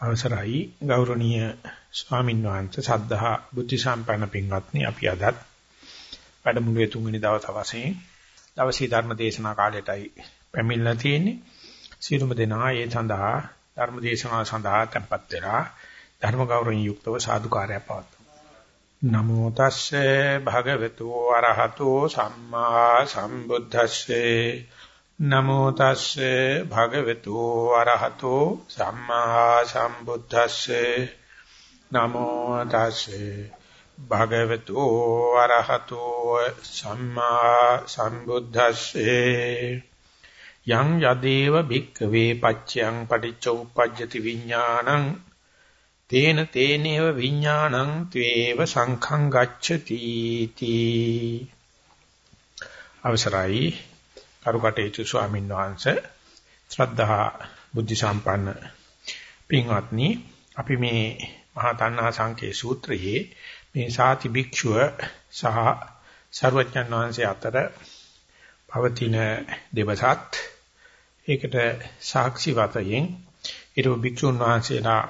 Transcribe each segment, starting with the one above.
අවසරයි. ගෞරවනීය ස්වාමීන් වහන්සේ සද්ධා බුද්ධ සම්පන්න පින්වත්නි අපි අදත් වැඩමුළුවේ තුන්වෙනි දවස් වශයෙන් දවසේ ධර්ම දේශනා කාලයටයි පැමිණලා තියෙන්නේ. සියලුම දෙනා ඒ සඳහා ධර්ම දේශනාව සඳහා tempත් වෙලා ධර්ම ගෞරවයෙන් යුක්තව සාදුකාරය පවත්වමු. නමෝ තස්සේ භගවතු අරහතෝ සම්මා සම්බුද්දස්සේ නමෝ තස්සේ භගවතු අරහතෝ සම්මා සම්බුද්දස්සේ. නමෝ තස්සේ භගවතු අරහතෝ සම්මා සම්බුද්දස්සේ. යං යදේව භික්ඛවේ පච්චයන් පටිච්ච උප්පජ්ජති විඥානං. තේන තේනේව විඥානං ත්වේව සංඛං ගච්ඡති තී. අවසරයි. කරුකටේතු ස්වාමීන් වහන්සේ. ශ්‍රද්ධා බුද්ධ සම්පන්න පින්වත්නි අපි මේ මහා තණ්හා සංකේ සූත්‍රයේ මේ සාති භික්ෂුව සහ සර්වඥාන් වහන්සේ අතර පවතින දෙවසත් ඒකට සාක්ෂි වතයෙන් ඊට භික්ෂුන් වහන්සේලා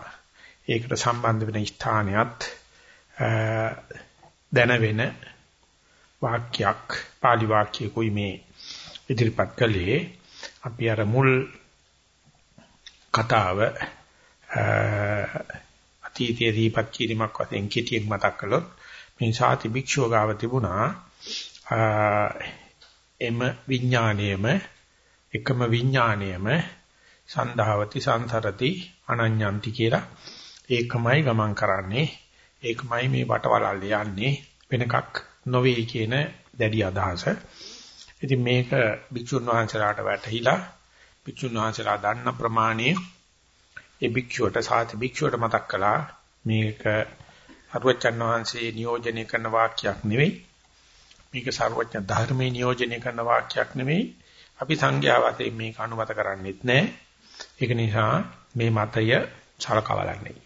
ඒකට සම්බන්ධ වෙන ස්ථානයත් දැනවෙන වාක්‍යයක් pāli වාක්‍යකුයි මේ ඉදිරිපත් කළේ අපි අර මුල් කතාව අතීතයේ දීපත් කිරීමක් වශයෙන් කෙටියෙන් මතක් කළොත් මේ සාති භික්ෂුව ගාව තිබුණා එම විඥාණයම එකම විඥාණයම සන්ධාවති සංසරති අනඤ්ඤන්ති කියලා ඒකමයි ගමන් කරන්නේ ඒකමයි මේ වටවලල් යන්නේ වෙනකක් නොවේ කියන දැඩි අදහස. ඉතින් මේක භික්ෂුන් වහන්සේලාට වැටහිලා භික්ෂුන් වහන්සේලා දන්න ප්‍රමාණය ඒ භික්ෂුවට සාති භික්ෂුවට මතක් කළා මේක අරුවචන් වහන්සේ නියෝජනය කරන වාක්‍යයක් නෙවෙයි. මේක සර්වඥ ධර්මයේ නියෝජනය කරන වාක්‍යයක් නෙවෙයි. අපි සංඝයා වශයෙන් මේක අනුමත කරන්නේත් නැහැ ඒක නිසා මේ මතය සලකවලන්නේ.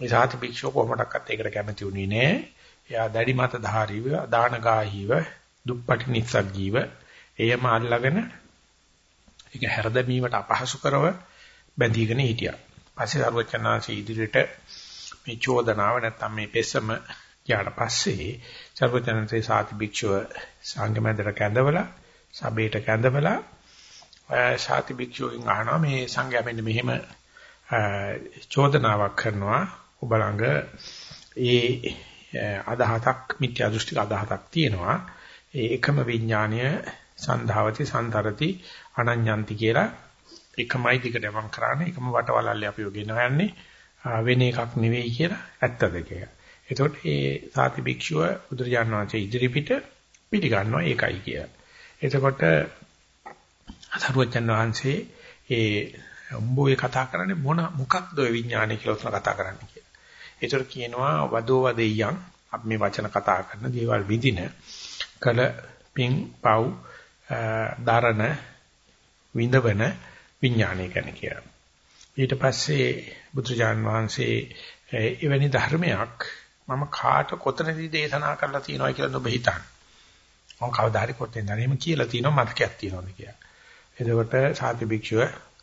මේ සාති භික්ෂුව කොහොමඩක්වත් ඒකට කැමති වුණේ නැහැ එයා දැඩි මත ධාරීව දානගාහීව දුප්පටි නිස්සග්ගීව එයම අල්ලගෙන ඒක හැරදැමීමට අපහසු කරව බැඳීගෙන හිටියා. පස්සේ සර්වචනාසී ඉදිරියට මේ චෝදනාව නැත්තම් මේ පෙසම යාට පස්සේ සර්වචනන්සේ සාති භික්ෂුව සංගමෙන්දට කැඳවලා සබේට කැඳවලා සාති භික්ෂුවෙන් අහනවා මේ සංඝයා මෙන්න මෙහෙම චෝදනාවක් කරනවා ඔබ ළඟ ඒ අදහසක් මිත්‍යා දෘෂ්ටික අදහසක් තියෙනවා ඒ එකම විඥානය සන්ධාවති සන්තරති අනඤ්ඤන්ති කියලා එකමයි දිගට යමන් කරන්නේ එකම වටවලල්ලේ අපි යගෙන යන්නේ වෙන එකක් නෙවෙයි කියලා ඇත්තද කියලා. එතකොට ඒ සාති භික්ෂුව බුදුරජාණන් වහන්සේ ඉදිරිපිට පිළිගන්නවා ඒකයි කියලා. එතකොට අසරුවචන් වහන්සේ ඒ උඹෝේ කතා කරන්නේ මොන මොකක්ද ඔය විඥානය කියලා උතන කතා කරන්නේ කියලා. ඒතර කියනවා වදෝ වදෙය්‍යං අපි මේ වචන කතා කරන දේවල් විඳින කල පින් පව් දරණ විඳවන විඥානය ගැන කියලා. ඊට පස්සේ බුදුජාන් වහන්සේ එවැනි ධර්මයක් මම කාට කොතනදී දේශනා කරලා තියෙනවා කියලා ඔබ හිතන්න. මම කවදා හරි කොතෙන්ද එහෙම කියලා තියෙනවා මතකයක් තියෙනවද කියලා. එතකොට සාති භික්ෂුව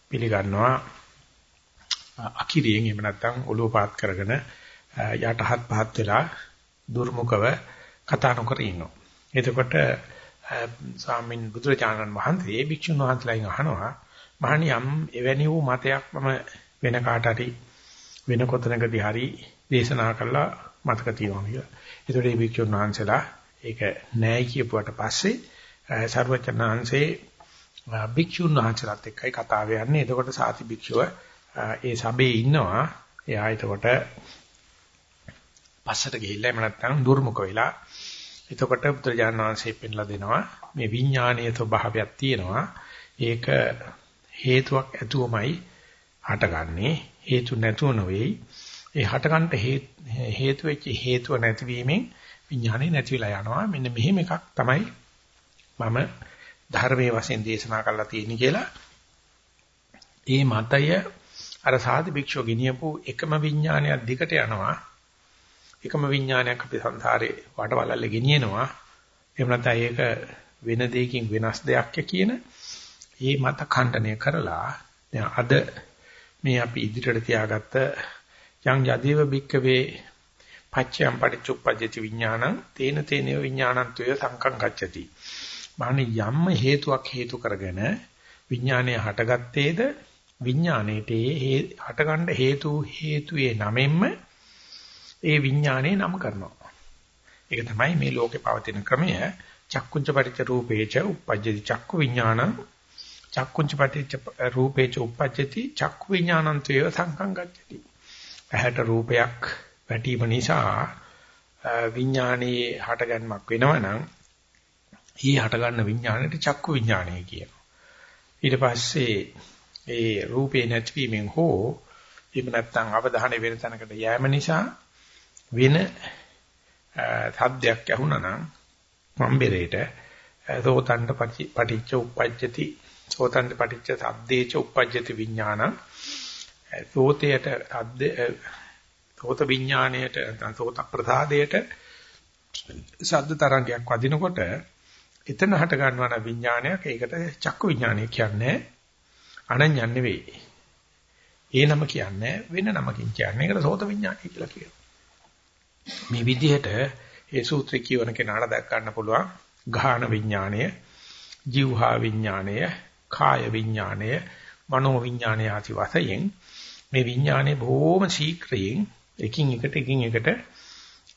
පිළිගන්නවා අකිරියෙන් එහෙම නැත්නම් ඔළුව පාත් කරගෙන යටහත් පහත් වෙලා දුර්මුඛව කතා නොකර ඉන්නවා. එතකොට ස්වාමින් බුදුරජාණන් වහන්සේ භික්ෂුන් වහන්සේලාගෙන් අහනවා මහණි යම් එවැනි වූ මතයක් මම වෙන කාට හරි වෙන කොතනකදී හරි දේශනා කළා මතක තියෙනවා කියලා. ඒතකොට මේ භික්ෂුන් වහන්සේලා ඒක නෑ කියපුවට පස්සේ සර්වචනාංශේ භික්ෂුන් වහන්සේලාත් එක්කයි කතාව යන්නේ. එතකොට සාති භික්ෂුව ඒ සබේ ඉන්නවා. එයා එතකොට පස්සට ගිහිල්ලා එහෙම නැත්නම් දුර්මුඛ වෙලා එතකොට බුදුරජාණන් වහන්සේ පෙන්ලා දෙනවා මේ විඥානීය ස්වභාවයක් තියෙනවා. ඒක හේතුවක් ඇතුවමයි හටගන්නේ. හේතු නැතුව නෙවෙයි. ඒ හටගන්න හේතු වෙච්ච හේතුව නැතිවීමෙන් විඥානේ නැති වෙලා යනවා. මෙන්න මෙහෙම එකක් තමයි මම ධර්මයේ වශයෙන් දේශනා කරලා තියෙන්නේ කියලා. ඒ මතය අර සාධි භික්ෂුව ගෙනියපු එකම විඥානයක් දිගට යනවා. එකම විඥානයක් අපි සංසාරේ වටවලල්ලේ ගෙනියනවා. එහෙම නැත්නම් ඒක වෙන දෙයකින් වෙනස් දෙයක් කියන ඒ මත ඛණ්ඩනය කරලා දැන් අද මේ අපි ඉදිරියට තියාගත්ත යං යදීව බික්කවේ පච්චයම් පටිච්චුප්පජ්ජති විඥානං තේන තේනව විඥානං තුය සංකං ගච්ඡති. මානි යම් හේතුවක් හේතු කරගෙන විඥානය හටගත්තේද විඥාණයට හටගන්න හේතු හේතුයේ නමෙන්ම ඒ විඥානේ නම් කරනවා. ඒක තමයි මේ ලෝකේ පවතින ක්‍රමය. චක්කුංච පටිච්ච රූපේච උප්පජ්ජති චක්කු විඥානං චක්කුංච පටිච්ච රූපේච උප්පජ්ජති චක්කු විඥානං තේව සංකං ගච්ඡති. ඇහැට රූපයක් වැටීම නිසා විඥානයේ හටගන්මක් වෙනවනම් ඊ හටගන්න විඥානෙට චක්කු විඥානය කියනවා. ඊට පස්සේ ඒ රූපේ නැතිවීමෙන් හෝ එහෙම නැත්නම් අවධානය වෙන තැනකට යෑම නිසා වෙන සද්දයක් ඇහුණා නම් මම්බෙරේට සෝතණ්ඩ පටිච්ච උප්පජ්ජති සෝතණ්ඩ පටිච්ච සද්දේච උප්පජ්ජති විඥාන සෝතයට සද්ද සෝත විඥාණයට නැත්නම් සෝත ප්‍රසාදයට ශබ්ද තරංගයක් වදිනකොට එතන හට ගන්නවා නම් විඥානයක් ඒකට චක්කු විඥානය කියන්නේ අනඤ්ඤන් නෙවෙයි. ඒ නම කියන්නේ වෙන නමකින් කියන්නේ. ඒකට සෝත විඥානය කියලා කියනවා. මේ විදිහට ඒ සූත්‍රය කියවන කෙනාට දැක් ගන්න පුළුවන් ගාහන විඥාණය, ජීවහා විඥාණය, කාය විඥාණය, මනෝ විඥාණය ආදී වශයෙන් මේ විඥානේ බොහොම ශීක්‍රයෙන් එකින් එකට එකින් එකට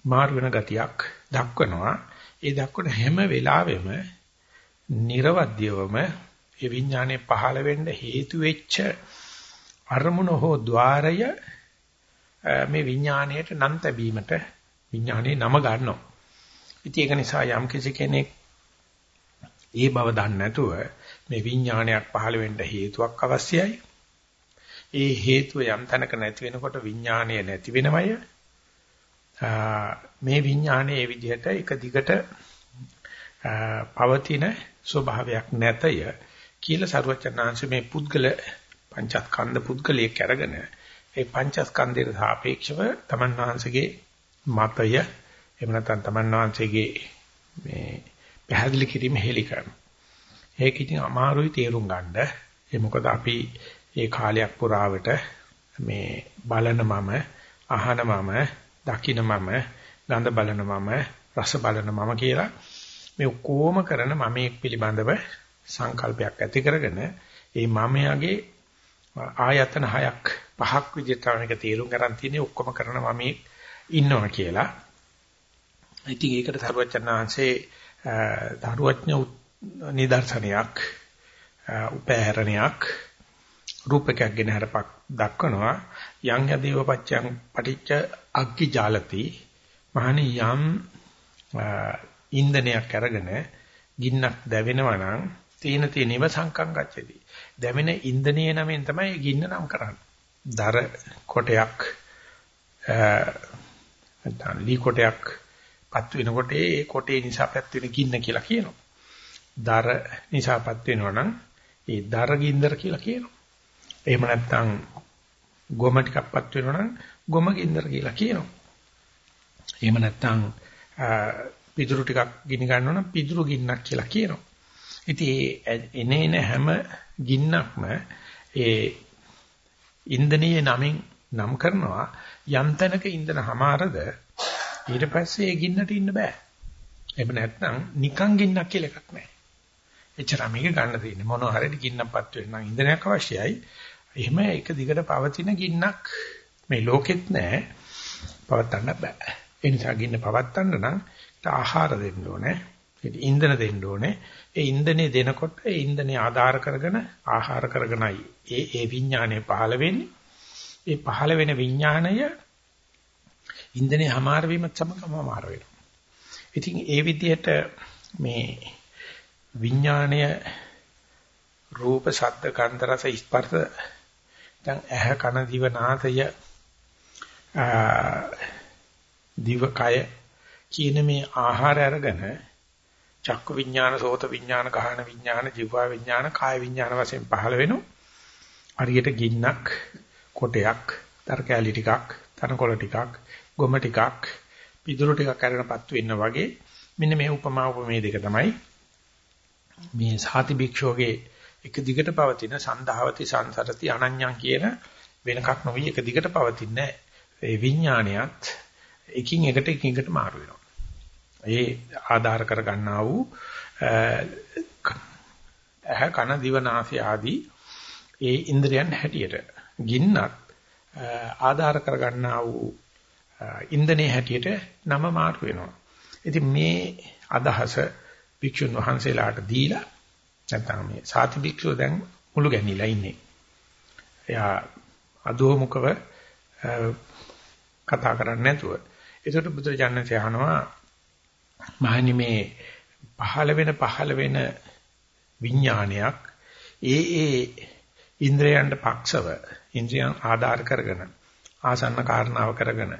මාරු වෙන ගතියක් දක්වනවා. ඒ දක්වන හැම වෙලාවෙම නිර්වද්‍යවම ඒ විඥානේ පහළ වෙන්න හේතු වෙච්ච අරමුණ හෝ ద్వාරය මේ විඥාණයට නම් තැබීමට විඥානේ නම ගන්නවා. ඉතින් ඒක නිසා යම් කෙනෙක් ඒ බව දන්නේ නැතුව මේ විඥානයක් පහළ වෙන්න හේතුවක් අවශ්‍යයි. ඒ හේතුව යම් තැනක නැති වෙනකොට විඥානය නැති වෙනවය. මේ විඥානයේ ඒ විදිහට එක දිගට පවතින ස්වභාවයක් නැතය කියලා සරුවචනාංශ මේ පුද්ගල පංචස්කන්ධ පුද්ගලයක් අරගෙන ඒ පංචස්කන්ධයට සාපේක්ෂව තමන් වහන්සේගේ මතය එහෙම නැත්නම් තමන් වහන්සේගේ මේ පැහැදිලි කිරීම හෙලි කරනවා. ඒක ඉතින් අමාරුයි තේරුම් ගන්න. ඒ මොකද අපි ඒ කාලයක් පුරාවට මේ බලන මම, අහන මම, දකින මම, ගඳ බලන මම, රස බලන මම කියලා මේ ඔක්කොම කරන මමෙක් පිළිබඳව සංකල්පයක් ඇති කරගෙන ඒ මමයාගේ ආයතන හයක් පහක් විදිහට තමයි ඒක තේරුම් ගන්න තියෙන්නේ ඔක්කොම කරන මමෙක් ඉන්නවා කියලා. ඉතින් ඒකට සර්වචනාංශේ දරුවඥ නිදර්ශනයක් උපහැරණයක් රූපකයක් ගෙන හරපක් දක්වනවා. යං යදීව පච්චං පටිච්ච අග්ගි ජාලති. මහණි යම් ඉන්ධනයක් අරගෙන ගින්නක් දැවෙනවා නම් තීන තීනව සංකම් ගච්ඡති. දැවෙන ඉන්ධනයේ නමෙන් තමයි ගින්න නම් කරන්නේ. දර කොටයක් නැත්නම් ලී කොටයක් පත් වෙනකොට ඒ කොටේ නිසා පත් වෙන ගින්න කියලා කියනවා. දර නිසා පත් වෙනවා නම් ඒ දර ගින්දර කියලා කියනවා. එහෙම නැත්නම් ගොම ටිකක් පත් වෙනවා නම් ගොම ගින්දර කියලා කියනවා. එහෙම නැත්නම් පිදුරු ටිකක් ගිනි ගන්නවා නම් පිදුරු ගින්නක් කියලා කියනවා. ඉතින් එනේන හැම ගින්නක්ම ඒ ඉන්දනීය නමින් නම් කරනවා යම් තැනක ඉන්දන හමාරද ඊට පස්සේ ඒ ගින්නට ඉන්න බෑ. එහෙම නැත්නම් නිකන් ගින්නක් කියලා එකක් නැහැ. එච්චර මේක ගන්න තියෙන්නේ මොනවා හරි ගින්නක්පත් වෙන්න නම් ඉන්ධනයක් අවශ්‍යයි. එහෙම එක දිගට පවතින ගින්නක් මේ ලෝකෙත් නැහැ. පවත්න්න බෑ. ඒ නිසා ගින්න පවත්න්න නම් ආහාර දෙන්න ඕනේ. ඉන්ධන දෙන්න ඕනේ. ඒ ඉන්ධනේ දෙනකොට ඒ ඉන්ධනේ ආධාර කරගෙන ආහාර කරගෙනයි ඒ ඒ විඥානය පහළ වෙන්නේ. ඒ පහළ වෙන විඥාණය ඉන්ධනේ හමාර වීමත් සමගම හමාර වෙනවා. ඉතින් ඒ විදිහට මේ විඥාණය රූප, ශබ්ද, ගන්ධ, රස, ස්පර්ශ දැන් ඇහ කන දිව නාසය දිව කය කියන මේ ආහාර අරගෙන චක්ක විඥාන, සෝත විඥාන, ගහන විඥාන, ජීවා විඥාන, කාය විඥාන වශයෙන් පහළ වෙනවා. හරියට ගින්නක් කොටයක්, තරකැලි ටිකක්, තනකොළ ටිකක්, ගොම ටිකක්, පිදුරු ටිකක් අරගෙනපත් වෙන්න වගේ මෙන්න මේ උපමා උපමේ දෙක තමයි මේ සාති භික්ෂුවගේ එක දිගට පවතින සන්දාවති සංසරති අනඤ්ඤං කියන වෙන එකක් නොවි එක දිගට පවතින්නේ ඒ විඥානයත් එකින් එකට එකින් එකට මාරු වෙනවා. ඒ ආධාර කර ගන්නා වූ ඇහ කන දිව නාසය ආදී ඒ ඉන්ද්‍රයන් හැටියට ගින්නත් ආධාර කර ගන්නා වූ ඉන්ධනේ හැටියට නම මාරු වෙනවා. ඉතින් මේ අදහස භික්ෂුන් වහන්සේලාට දීලා නැත්නම් මේ සාති භික්ෂුව දැන් මුළු ගැනිලා ඉන්නේ. එයා අදෝමුකව කතා කරන්නේ නැතුව. ඒකට බුදුරජාණන්සේ අහනවා මහනි මේ පහළ වෙන පහළ වෙන විඥානයක් ඒ ඒ ඉන්ද්‍රයන්ට පක්ෂව ඉන්ද්‍රයන් ආධාර කරගෙන ආසන්න කාරණාව කරගෙන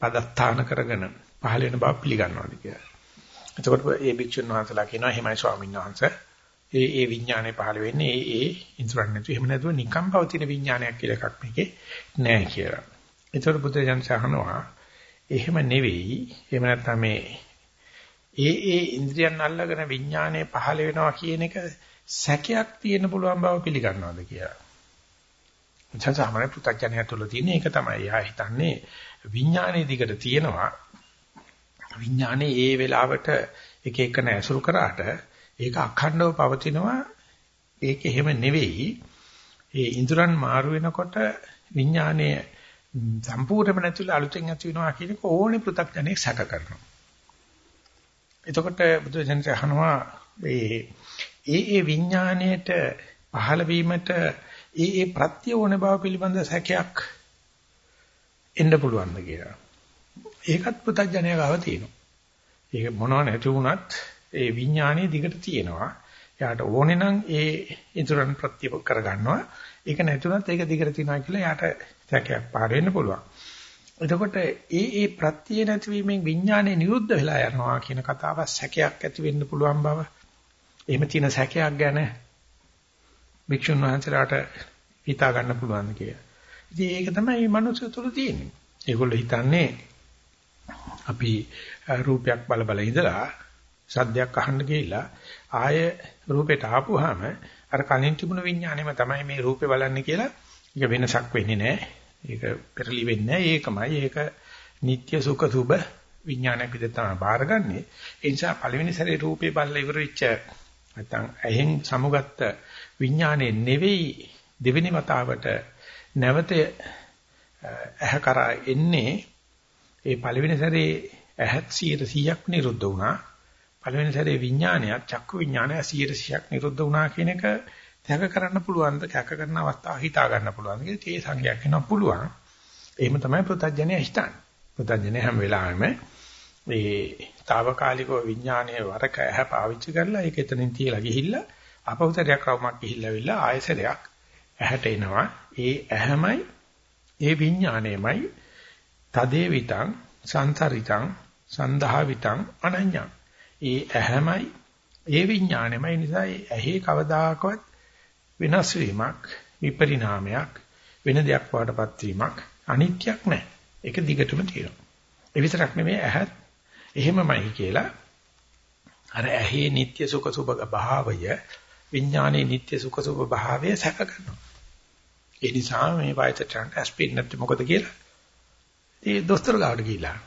පදස්ථාන කරගෙන පහළ වෙන බව පිළිගන්නවාද කියලා. එතකොට මේ භික්ෂුන් වහන්සේලා කියනවා එහෙමයි ස්වාමීන් වහන්සේ. ඒ ඒ විඥානේ පහළ වෙන්නේ ඒ ඒ ඉන්ද්‍රයන් නැතු එහෙම නැතුව නිකම් පවතින විඥානයක් කියලා එකක් මේකේ නැහැ කියලා. එතකොට බුදුජානක සහනවා එහෙම නෙවෙයි. එහෙම නැත්නම් මේ ඒ ඒ ඉන්ද්‍රියන් අල්ලගෙන විඥානය පහළ වෙනවා කියන එක සැකයක් තියෙන පුළුවන් බව පිළිගන්නවද කියලා. එතන සාමාන්‍ය පු탁ඥය තුළ තියෙන එක තමයි. යා හිතන්නේ විඥානයේ දිගට තියෙනවා. විඥානේ ඒ වෙලාවට එක එක නැසුරු කරාට ඒක අඛණ්ඩව පවතිනවා. ඒක එහෙම නෙවෙයි. ඒ ඉන්ද්‍රයන් මාරු වෙනකොට විඥානයේ සම්පූර්ණයෙන්ම නැතිලා අලුතෙන් ඇති වෙනවා කියන එක ඕනේ පු탁ඥයෙක් සැක කරනවා. එතකොට බුදුසෙන්ස අහනවා ඒ ඒ ඒ විඥාණයට පහළ වීමට ඒ ඒ ප්‍රත්‍ය ඕන බව පිළිබඳ සැකයක් එන්න පුළුවන්ද කියලා. ඒකත් පුතඥය ගාව තියෙනවා. ඒක මොනව නැති වුණත් ඒ විඥානයේ දිගට තියෙනවා. එයාට ඕනේ නම් ඒ ඉදරන් ප්‍රත්‍ය කරගන්නවා. ඒක නැතුණත් ඒක දිගට තියනවා කියලා එයාට සැකයක් පාර වෙන්න පුළුවන්. එතකොට ඒ ඒ ප්‍රත්‍ය නැතිවීමෙන් විඥානය නිරුද්ධ වෙලා යනවා කියන කතාව සැකයක් ඇති වෙන්න පුළුවන් බව. එහෙම තියෙන සැකයක් ගැන භික්ෂුන් වහන්සේලාට හිතා ගන්න පුළුවන් කියලා. ඉතින් ඒක තමයි මේ මනුස්සය තුළ තියෙන්නේ. ඒගොල්ලෝ හිතන්නේ අපි රූපයක් බල බල ඉඳලා සද්දයක් අහන්න ගිහිල්ලා ආය රූපෙට ආපුවාම අර කලින් තිබුණ විඥාණයම තමයි මේ රූපේ බලන්නේ කියලා ඒක වෙනසක් වෙන්නේ නැහැ. ඒක පෙරලි වෙන්නේ ඒකමයි. ඒක නিত্য සුඛ සුබ විඥානයක් විදිහට තමයි බාරගන්නේ. ඒ නිසා පළවෙනි සැරේ රූපේ බලලා ඉවර වෙච්ච නැත්නම් ඇහෙන් සමුගත්ත විඥානේ නෙවෙයි දෙවෙනි වතාවට නැවත ඇහ කරා එන්නේ ඒ පළවෙනි සැරේ ඇහත් 100%ක් නිරුද්ධ වුණා. පළවෙනි සැරේ විඥානයත් චක්කු විඥානය 100%ක් නිරුද්ධ වුණා කියන එක දැක කරන්න පුළුවන්ද කැක කරන අවස්ථාව හිතා ගන්න පුළුවන්ද කියලා තේ සංඥාවක් වෙනවා පුළුවන්. එහෙම තමයි ප්‍රත්‍යඥය හිතන්නේ. ප්‍රත්‍යඥය හැම වෙලාවෙම මේ తాවකාලිකව විඥානයේ වරක ඇහ පාවිච්චි කරලා ඒක එතනින් තියලා ගිහිල්ලා අපවතරයක් රවුමක් ගිහිල්ලාවිල්ලා ආයසරයක් ඇහැට එනවා. ඒ ඇහැමයි ඒ විඥාණයමයි තදේ විතං සංසරිතං සන්දහවිතං අනඤ්ඤං. ඒ ඇහැමයි ඒ විඥාණයමයි නිසා ඇහි කවදාකවත් වෙනස් වීමක් විපරිණාමයක් වෙන දෙයක් වඩපත් වීමක් අනිත්‍යක් නැහැ. ඒක දිගටම තියෙනවා. ඒ විතරක් නෙමෙයි ඇහත් එහෙමමයි කියලා අර ඇහි නিত্য සුඛ සුභ භාවය විඥානයේ නিত্য සුඛ සුභ භාවය සැක කරනවා. ඒ නිසා මේ වයසට ඇස්පින් නැත්te මොකද කියලා. ඒ දොස්තර ගාවට ගිහිලා.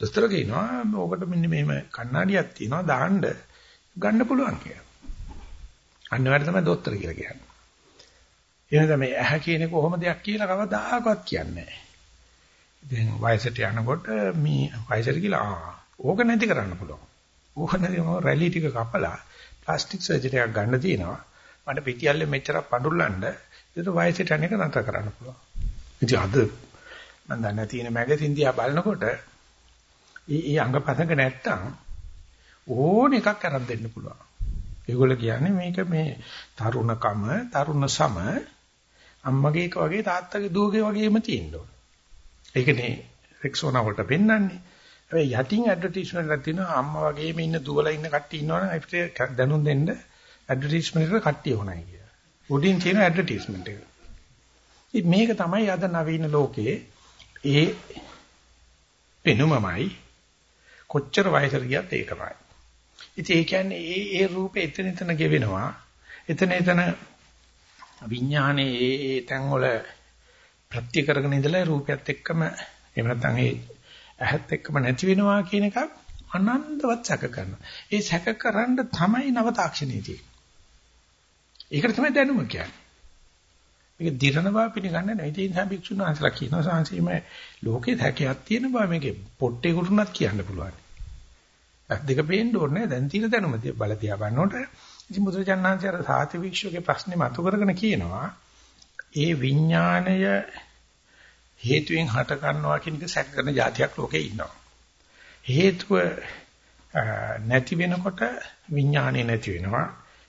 දොස්තර කියනවා ඕකට මෙන්න මෙහෙම කණ්ණාඩියක් තියෙනවා දාන්න ගන්න පුළුවන් කියලා. අන්න වැඩ තමයි දොස්තර කියලා කියන්නේ. එහෙනම් මේ ඇහැ කියන එක කොහොම දෙයක් කියලා කවදාකවත් කියන්නේ නැහැ. දැන් වයසට යනකොට මේ වයසට කියලා ආ ඕක නැති කරන්න පුළුවන්. ඕක නැති මොන රැලි ටික කපලා ප්ලාස්ටික් සර්ජරි එකක් ගන්න තියෙනවා. මට පිටියල්ලේ මෙච්චර පඳුල්ලන්න ඒක වයසට යන එක නතර කරන්න පුළුවන්. ඉතින් අද මම දන්නේ තියෙන මැගසින් දිහා බලනකොට ඒ ඒ අංගපතක නැත්තම් ඕන එකක් අරන් දෙන්න පුළුවන්. ඒගොල්ලෝ කියන්නේ මේක මේ තරුණකම තරුණ සම අම්මගේ එක වගේ තාත්තගේ දුවගේ වගේම තියෙන්න ඕන. ඒකනේ රෙක්සෝනා වලට පෙන්වන්නේ. හැබැයි යටින් ඇඩ්වර්ටයිස්මන්ට් එකක් තියෙනවා අම්මා වගේම ඉන්න දුවලා ඉන්න කට්ටිය ඉන්නවනේ අපිට දැනුම් දෙන්න ඇඩ්වර්ටයිස්මන්ට් එකට කට්ටිය හොනයි කියලා. උඩින් තියෙන ඇඩ්වර්ටයිස්මන්ට් එක. ඉතින් මේක තමයි අද නවීන ලෝකයේ ඒ පෙනුමමයි කොච්චර වයසට ගියත් ඒකමයි. ඉතින් ඒ කියන්නේ ඒ ඒ රූපේ එතන එතන ගෙවෙනවා. එතන එතන විඥානේ ඒ ඒ තැන් වල ප්‍රත්‍ය කරගෙන ඉඳලා රූපයත් එක්කම එහෙම නැත්නම් ඒ ඇහත් එක්කම නැති වෙනවා කියන එකක් අනන්තවත් සැක කරනවා. ඒ සැක කරන්න තමයි නව තාක්ෂණයේ තියෙන්නේ. ඒකට තමයි දැනුම කියන්නේ. මේක දිරන බව පිළිගන්නේ නැහැ. ඒ නිසා භික්ෂුන් වහන්සේලා කියනවා සංසීම ලෝකේ හැකියාවක් තියෙන බව මේකේ පොට්ටේ කුරුණක් කියන්න පුළුවන්. ඇස් දෙක පේන්න ඕනේ දැන් තියෙන දැනුම බල තියා බලනකොට ඉතින් බුදුරජාණන්සේ අර සාති භික්ෂුවගේ ප්‍රශ්නේ මතු කරගෙන කියනවා ඒ විඥාණය හේතුවෙන් හට ගන්නවා කියන එක සැක කරන જાතියක් ලෝකේ ඉන්නවා. හේතුව නැති වෙනකොට විඥාණය නැති වෙනවා.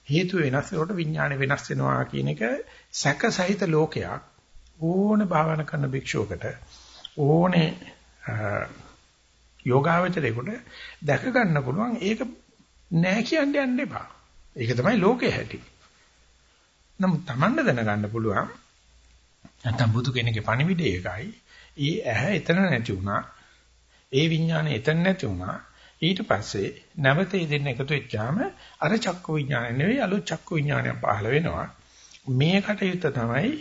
හේතුව වෙනස් වෙනකොට විඥාණය වෙනස් වෙනවා කියන එක සැක සහිත ලෝකයක් ඕන භාවනා කරන භික්ෂුවකට ඕනේ යෝගාවචරයකට දැක ගන්න පුළුවන් ඒක නෑ කියන්න යන්න එපා. ඒක තමයි ලෝකේ හැටි. නමුත් Tamanne දැනගන්න පුළුවන් නැත්නම් බුදු කෙනෙක්ගේ පණිවිඩය එකයි. ඊ ඇහැ එතන නැති වුණා. ඒ විඥානය එතන නැති වුණා. ඊට පස්සේ නැවත ඉදින්න එකතු වෙච්චාම අර චක්ක විඥානය නෙවෙයි අලුත් චක්ක විඥානය පහළ වෙනවා. මේ කටයුත්ත තමයි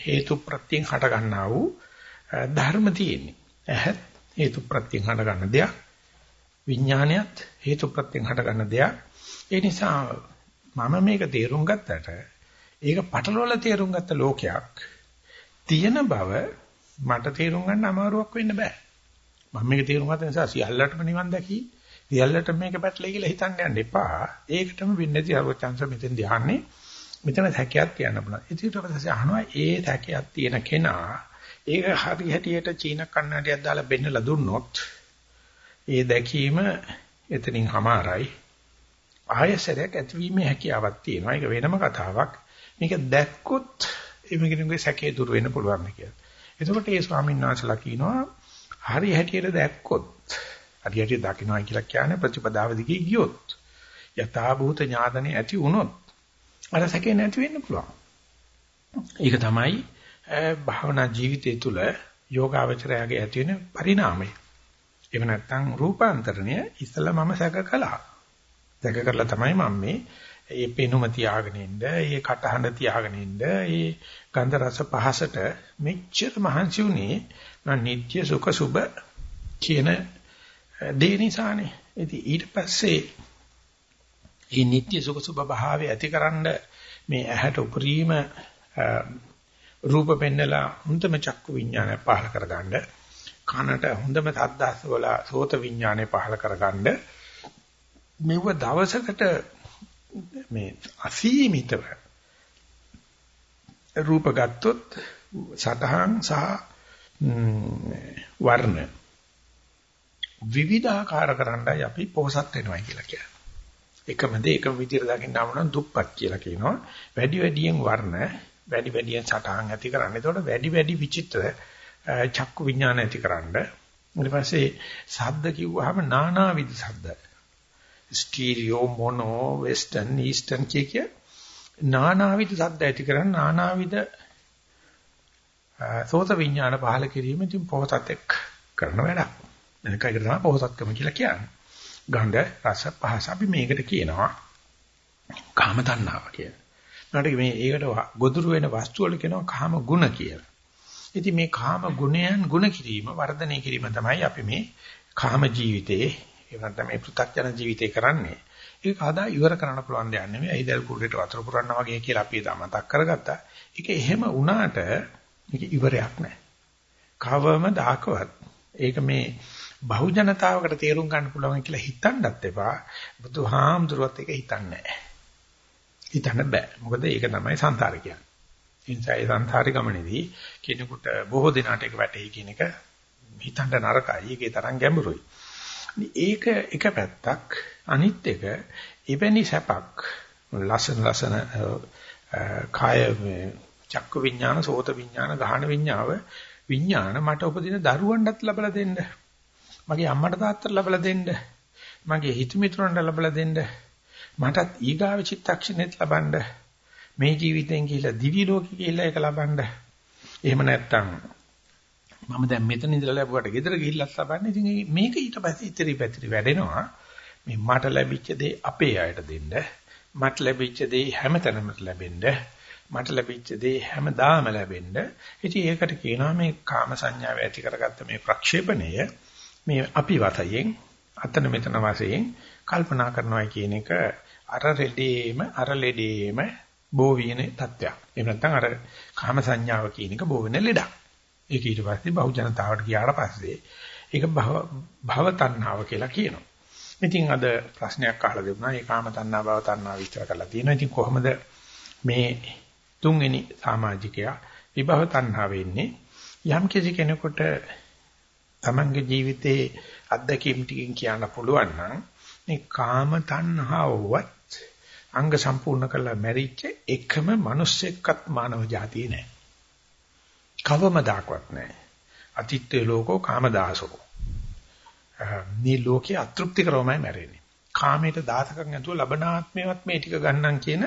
හේතු ප්‍රත්‍යයෙන් හට ගන්නා වූ ධර්ම තියෙන්නේ. ඇහත් හේතු ප්‍රත්‍යයෙන් හට ගන්න දෙයක්. විඥානයත් හේතු ප්‍රත්‍යයෙන් හට ගන්න දෙයක්. ඒ නිසා මම මේක තේරුම් ගත්තට ඒක පටලවල තේරුම් ගත්ත ලෝකයක් තියෙන බව මට තේරුම් ගන්න අමාරුවක් වෙන්න බෑ. මම මේක තේරුම් ගත්ත නිසා සියල්ලටම නිවන් දැකි. සියල්ලට මේක පැටලෙයි කියලා හිතන්න යන්න එපා. ඒකටම වෙන්නේ නැති අරවචන්ස මෙතෙන් ධාන්නේ. මෙතන හැකියාවක් තියන්න පුළුවන්. ඊට පස්සේ අහනවා ඒ හැකියාවක් තියෙන කෙනා ඒක හරි හැටියට චීන කන්නඩියක් දාලා බෙන්නලා දුන්නොත් ඒ දැකීම එතනින් හමාරයි. ආයසරයක් ඇතිවීමේ හැකියාවක් තියෙනවා. ඒක වෙනම කතාවක්. මේක දැක්කොත් එමෙකිනුගේ සැකේ දුර වෙන්න පුළුවන් කියලා. එතකොට ඒ ස්වාමීන් වහන්සේලා කියනවා හරි හැටියට දැක්කොත් හරි හැටියට දකින්නයි කියලා කියන්නේ ප්‍රතිපදාව දිගේ ගියොත් යථා භූත ඥාතනෙ ඇති වුණොත් අර සැකේ නැති වෙන්න පුළුවන්. ඒක තමයි භාවනා ජීවිතය තුළ යෝගාවචරයගේ ඇති වෙන පරිණාමය. එහෙම නැත්නම් රූපාන්තරණය ඉස්සලා මම සැක කළා. දැක කරලා තමයි මම මේ ඒ පෙනුම තියාගෙන ඉන්න, ඒ කටහඬ තියාගෙන ඉන්න, ඒ ගන්ධ රස පහසට මෙච්චර මහන්සි වුණේ මම නিত্য සුඛ සුබ කියන දේ නිසානේ. ඉතින් ඊට පස්සේ මේ නিত্য සුඛ සුබ භාවය ඇතිකරන මේ ඇහැට උපරිම රූප පෙන්නලා හොඳම චක්කු විඥානය පහල කරගන්න කනට හොඳම සද්දාස්වල සෝත විඥානය පහල කරගන්න මෙව දවසකට මේ අසීමිතව රූප ගත්තොත් සතහන් සහ වර්ණ විවිධාකාර කරන්නයි අපි පොහසත් වෙනවා කියලා කියන්නේ. එකම දේ එකම විදිහට දකින්න ආවනම් දුප්පත් කියලා කියනවා. වැඩි වැඩියෙන් වර්ණ, වැඩි වැඩියෙන් සතහන් ඇති කරන්න. එතකොට වැඩි වැඩි විචිත්‍ර චක්කු විඥාන ඇතිකරන්න. ඊට පස්සේ ශබ්ද කිව්වහම নানা විද ශබ්ද. ස්ටීරියෝ මොනෝ වෙස්ටර්න් ඊස්ටර්න් කිය කිය නානාවිද ශබ්ද ඇති කරන් නානාවිද සෝත විඥාන පහල කිරීම ඉතින් පොහසත් එක් කරන වැඩක්. එනකයිකට තමයි පොහසත්කම කියලා කියන්නේ. ගන්ධ රස පහස අපි මේකට කියනවා කාම තණ්හාව කියලා. මට මේ ඒකට ගොදුරු වෙන වස්තු වල කියනවා කාම ගුණ කියලා. ඉතින් මේ කාම ගුණයන් ගුණ කිරීම වර්ධනය කිරීම තමයි අපි මේ කාම ජීවිතයේ ඒ නැත්නම් මේ පෘථග්ජන ජීවිතේ කරන්නේ. ඒක කවදා ඉවර කරන්න පුළුවන් දෙයක් නෙමෙයි. ඇයිදල් කුඩේට වතුර පුරන්නා වගේ කියලා අපි එදා මතක් කරගත්තා. ඒක එහෙම වුණාට මේක ඉවරයක් නැහැ. කවම දාකවත් ඒක මේ බහු ජනතාවකට තේරුම් ගන්න පුළුවන් කියලා හිතන්නත් එපා. බුදුහාමුදුරුවත් ඒක හිතන්නේ නැහැ. හිතන්න බෑ. මොකද ඒක තමයි සංසාරය කියන්නේ. ඒ නිසා ඒ සංසාරي ගමනේදී කෙනෙකුට බොහෝ දිනකට ඒක වැටෙයි කියන එක හිතන්න නරකයි. ඒකේ තරම් ගැඹුරුයි. ඒක එක පැත්තක් අනිත් එක එවැනි සැපක් ලසන ලසන කාය චක්ක විඥාන සෝත විඥාන ගහන විඥාව විඥාන මට උපදින දරුවන්ටත් ලබලා දෙන්න. මගේ අම්මට තාත්තට ලබලා දෙන්න. මගේ හිත මිතුරන්ට ලබලා දෙන්න. මටත් ඊගාව චිත්තක්ෂණෙත් ලබන්න. මේ ජීවිතෙන් කියලා දිවි ලෝකෙ කියලා එක ලබන්න. එහෙම නැත්නම් මම දැන් මෙතන ඉඳලා ලැබුවට ගෙදර ගිහිල්ලත් ලබන්නේ. ඉතින් මේක ඊට පස්සේ ඉතිරි පැතිරි වැඩෙනවා. මේ මට ලැබිච්ච දේ අපේ අයට දෙන්න. මට ලැබිච්ච දේ හැමතැනම ලැබෙන්න. මට ලැබිච්ච දේ හැමදාම ලැබෙන්න. ඉතින් ඒකට කියනවා මේ කාම සංඥාව ඇති කරගත්ත මේ ප්‍රක්ෂේපණය මේ අපි වතයෙන් අතන මෙතන වශයෙන් කල්පනා කරනවා කියන එක අර රෙඩේම අර ලෙඩේම බෝ වින තත්ත්වයක්. එහෙම නැත්නම් අර කාම සංඥාව කියන එක බෝ වෙන ලෙඩක්. ඒක ඊට පස්සේ බහු ජනතාවට ගියාට පස්සේ ඒක භව භව තණ්හාව කියලා කියනවා. ඉතින් අද ප්‍රශ්නයක් අහලා දෙන්නා. ඒ කාම තණ්හා භව තණ්හා විස්තර කරලා තියෙනවා. ඉතින් කොහොමද මේ තුන්වෙනි සමාජිකයා විභව තණ්හා වෙන්නේ? යම් කිසි කෙනෙකුට තමන්ගේ ජීවිතේ අත්දැකීම් ටිකකින් කියන්න පුළුවන් නම් මේ කාම තණ්හාවවත් අංග සම්පූර්ණ කරලා මැරිච්ච එකම මිනිස්සෙක්වත් මානව જાතියේ නැහැ. කවමදාකවත් නැහැ. අතිත්‍ය ලෝකෝ කාමදාසෝ. මේ ලෝකේ අතෘප්ති කරවමයි මැරෙන්නේ. කාමයට දාසකම් නැතුව ලබනාත්මේවත් මේ ටික ගන්නම් කියන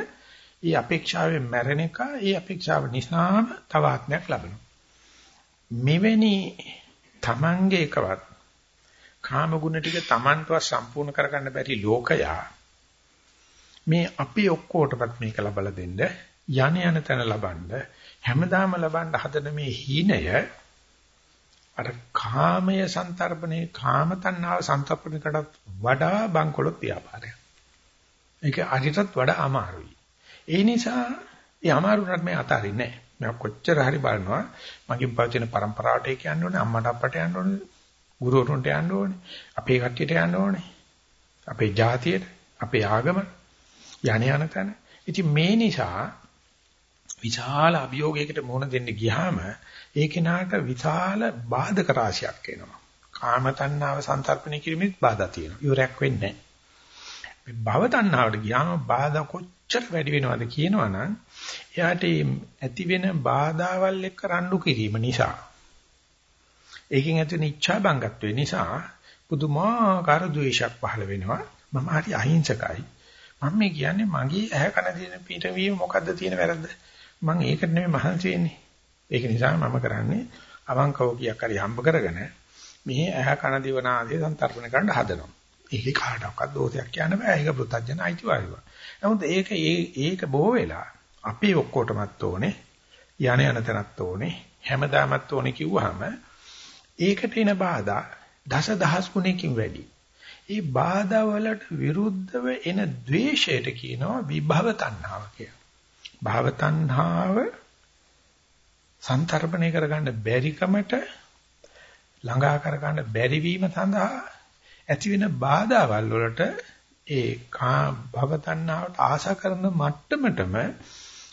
ඊ අපේක්ෂාවෙන් මැරෙන එක ඊ අපේක්ෂාව නිසාම තව ආත්මයක් ලබනවා. මෙවැනි තමන්ගේ එකවත් කාම ගුණ ටික තමන්ටවත් සම්පූර්ණ කරගන්න බැරි ලෝකයා මේ අපි ඔක්කොටවත් මේක ලබලා දෙන්න යන යන තැන ලබන්න හැමදාම ලබන්න හදන මේ හීනය අර කාමය සංතරපණේ කාම තණ්හාව සංතරපණයකට වඩා බංකොලොත් ව්‍යාපාරයක්. ඒක අරිටත් වඩා අමාරුයි. ඒ නිසා ඒ අමාරුනත් මේ අතාරින්නේ නැහැ. මම කොච්චර හරි බලනවා මගේ පවතින પરම්පරාවට ඒක යන්න ඕනේ අම්මට අප්පට යන්න ඕනේ ගුරුවරුන්ට යන්න ඕනේ අපේ කට්ටියට යන්න ඕනේ අපේ ජාතියට අපේ ආගම යණ යන තැන. ඉතින් මේ නිසා විශාල අභියෝගයකට මුහුණ දෙන්න ගියාම ඒ කෙනාට විශාල බාධක රාශියක් එනවා. කාම තණ්හාව සංතරපණය කිරීමෙත් බාධා තියෙනවා. ඉවරයක් වෙන්නේ නැහැ. භව තණ්හාවට ගියාම බාධා කොච්චර වැඩි වෙනවද කියනවනම් එයාට ඇති වෙන බාධාවල් එක්ක රණ්ඩු කිරීම නිසා ඒකෙන් ඇති වෙන ඉච්ඡා බංගත්වය නිසා පුදුමාකාර ද්වේෂයක් පහළ වෙනවා. මම හරි අහිංසකයි. මම මේ කියන්නේ මගේ ඇහැ කන දින පිට වීම මොකද්ද තියෙන වැරද්ද? මම ඒකට නෙමෙයි මහන්සි වෙන්නේ. ඒක නිසා මම කරන්නේ අවංකව කියක් හරි හම්බ කරගෙන මේ ඇහ කන දිව නාසය සම්තරපණ කරන්න හදනවා. ඒක කාටවත් දෝෂයක් කියන්න බෑ. ඒක පුතඥ අයිතිවාරිව. නමුත් ඒක ඒක බොහෝ වෙලා අපි ඔක්කොටමත් ඕනේ යන යන තැනත් ඕනේ හැමදාමත් ඕනේ කිව්වහම ඒකට එන බාධා දස දහස් ගුණයකින් වැඩි. ඒ බාධා වලට විරුද්ධව එන द्वේෂයට කියනවා විභව තණ්හාව කියලා. භව තණ්හාව සංතරපණය කරගන්න බැරිකමට ළඟා කරගන්න බැරි වීම සඳහා ඇති වෙන බාධාවල් වලට ඒ කා භව තණ්හාවට ආශා කරන මට්ටමටම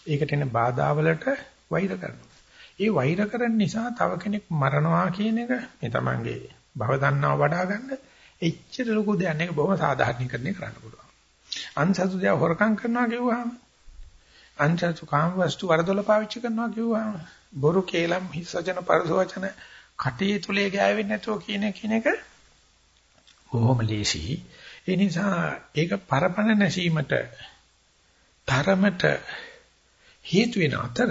ඒකට එන බාධාවලට වෛර කරනවා. ඒ වෛර කරන නිසා තව කෙනෙක් මරනවා කියන එක මේ තමන්ගේ භව තණ්හාව වඩා ගන්න එච්චර ලොකු දෙයක් නෙක බොහොම සාධාරණීකරණය කරන්න පුළුවන්. අන්සතු දෙය හොරකම් කරනවා කිව්වහම අන්සතු කාම වස්තු වරදොල පාවිච්චි කරනවා කිව්වහම බොරු කේලම් හිස් වචන පරස වචන කටේ තුලේ ගෑවෙන්නේ නැතුව කියන කියන එක බොහොම ලේසි. ඒ නිසා ඒක පරපණ නැසීමට තරමට හේතු වෙන අතර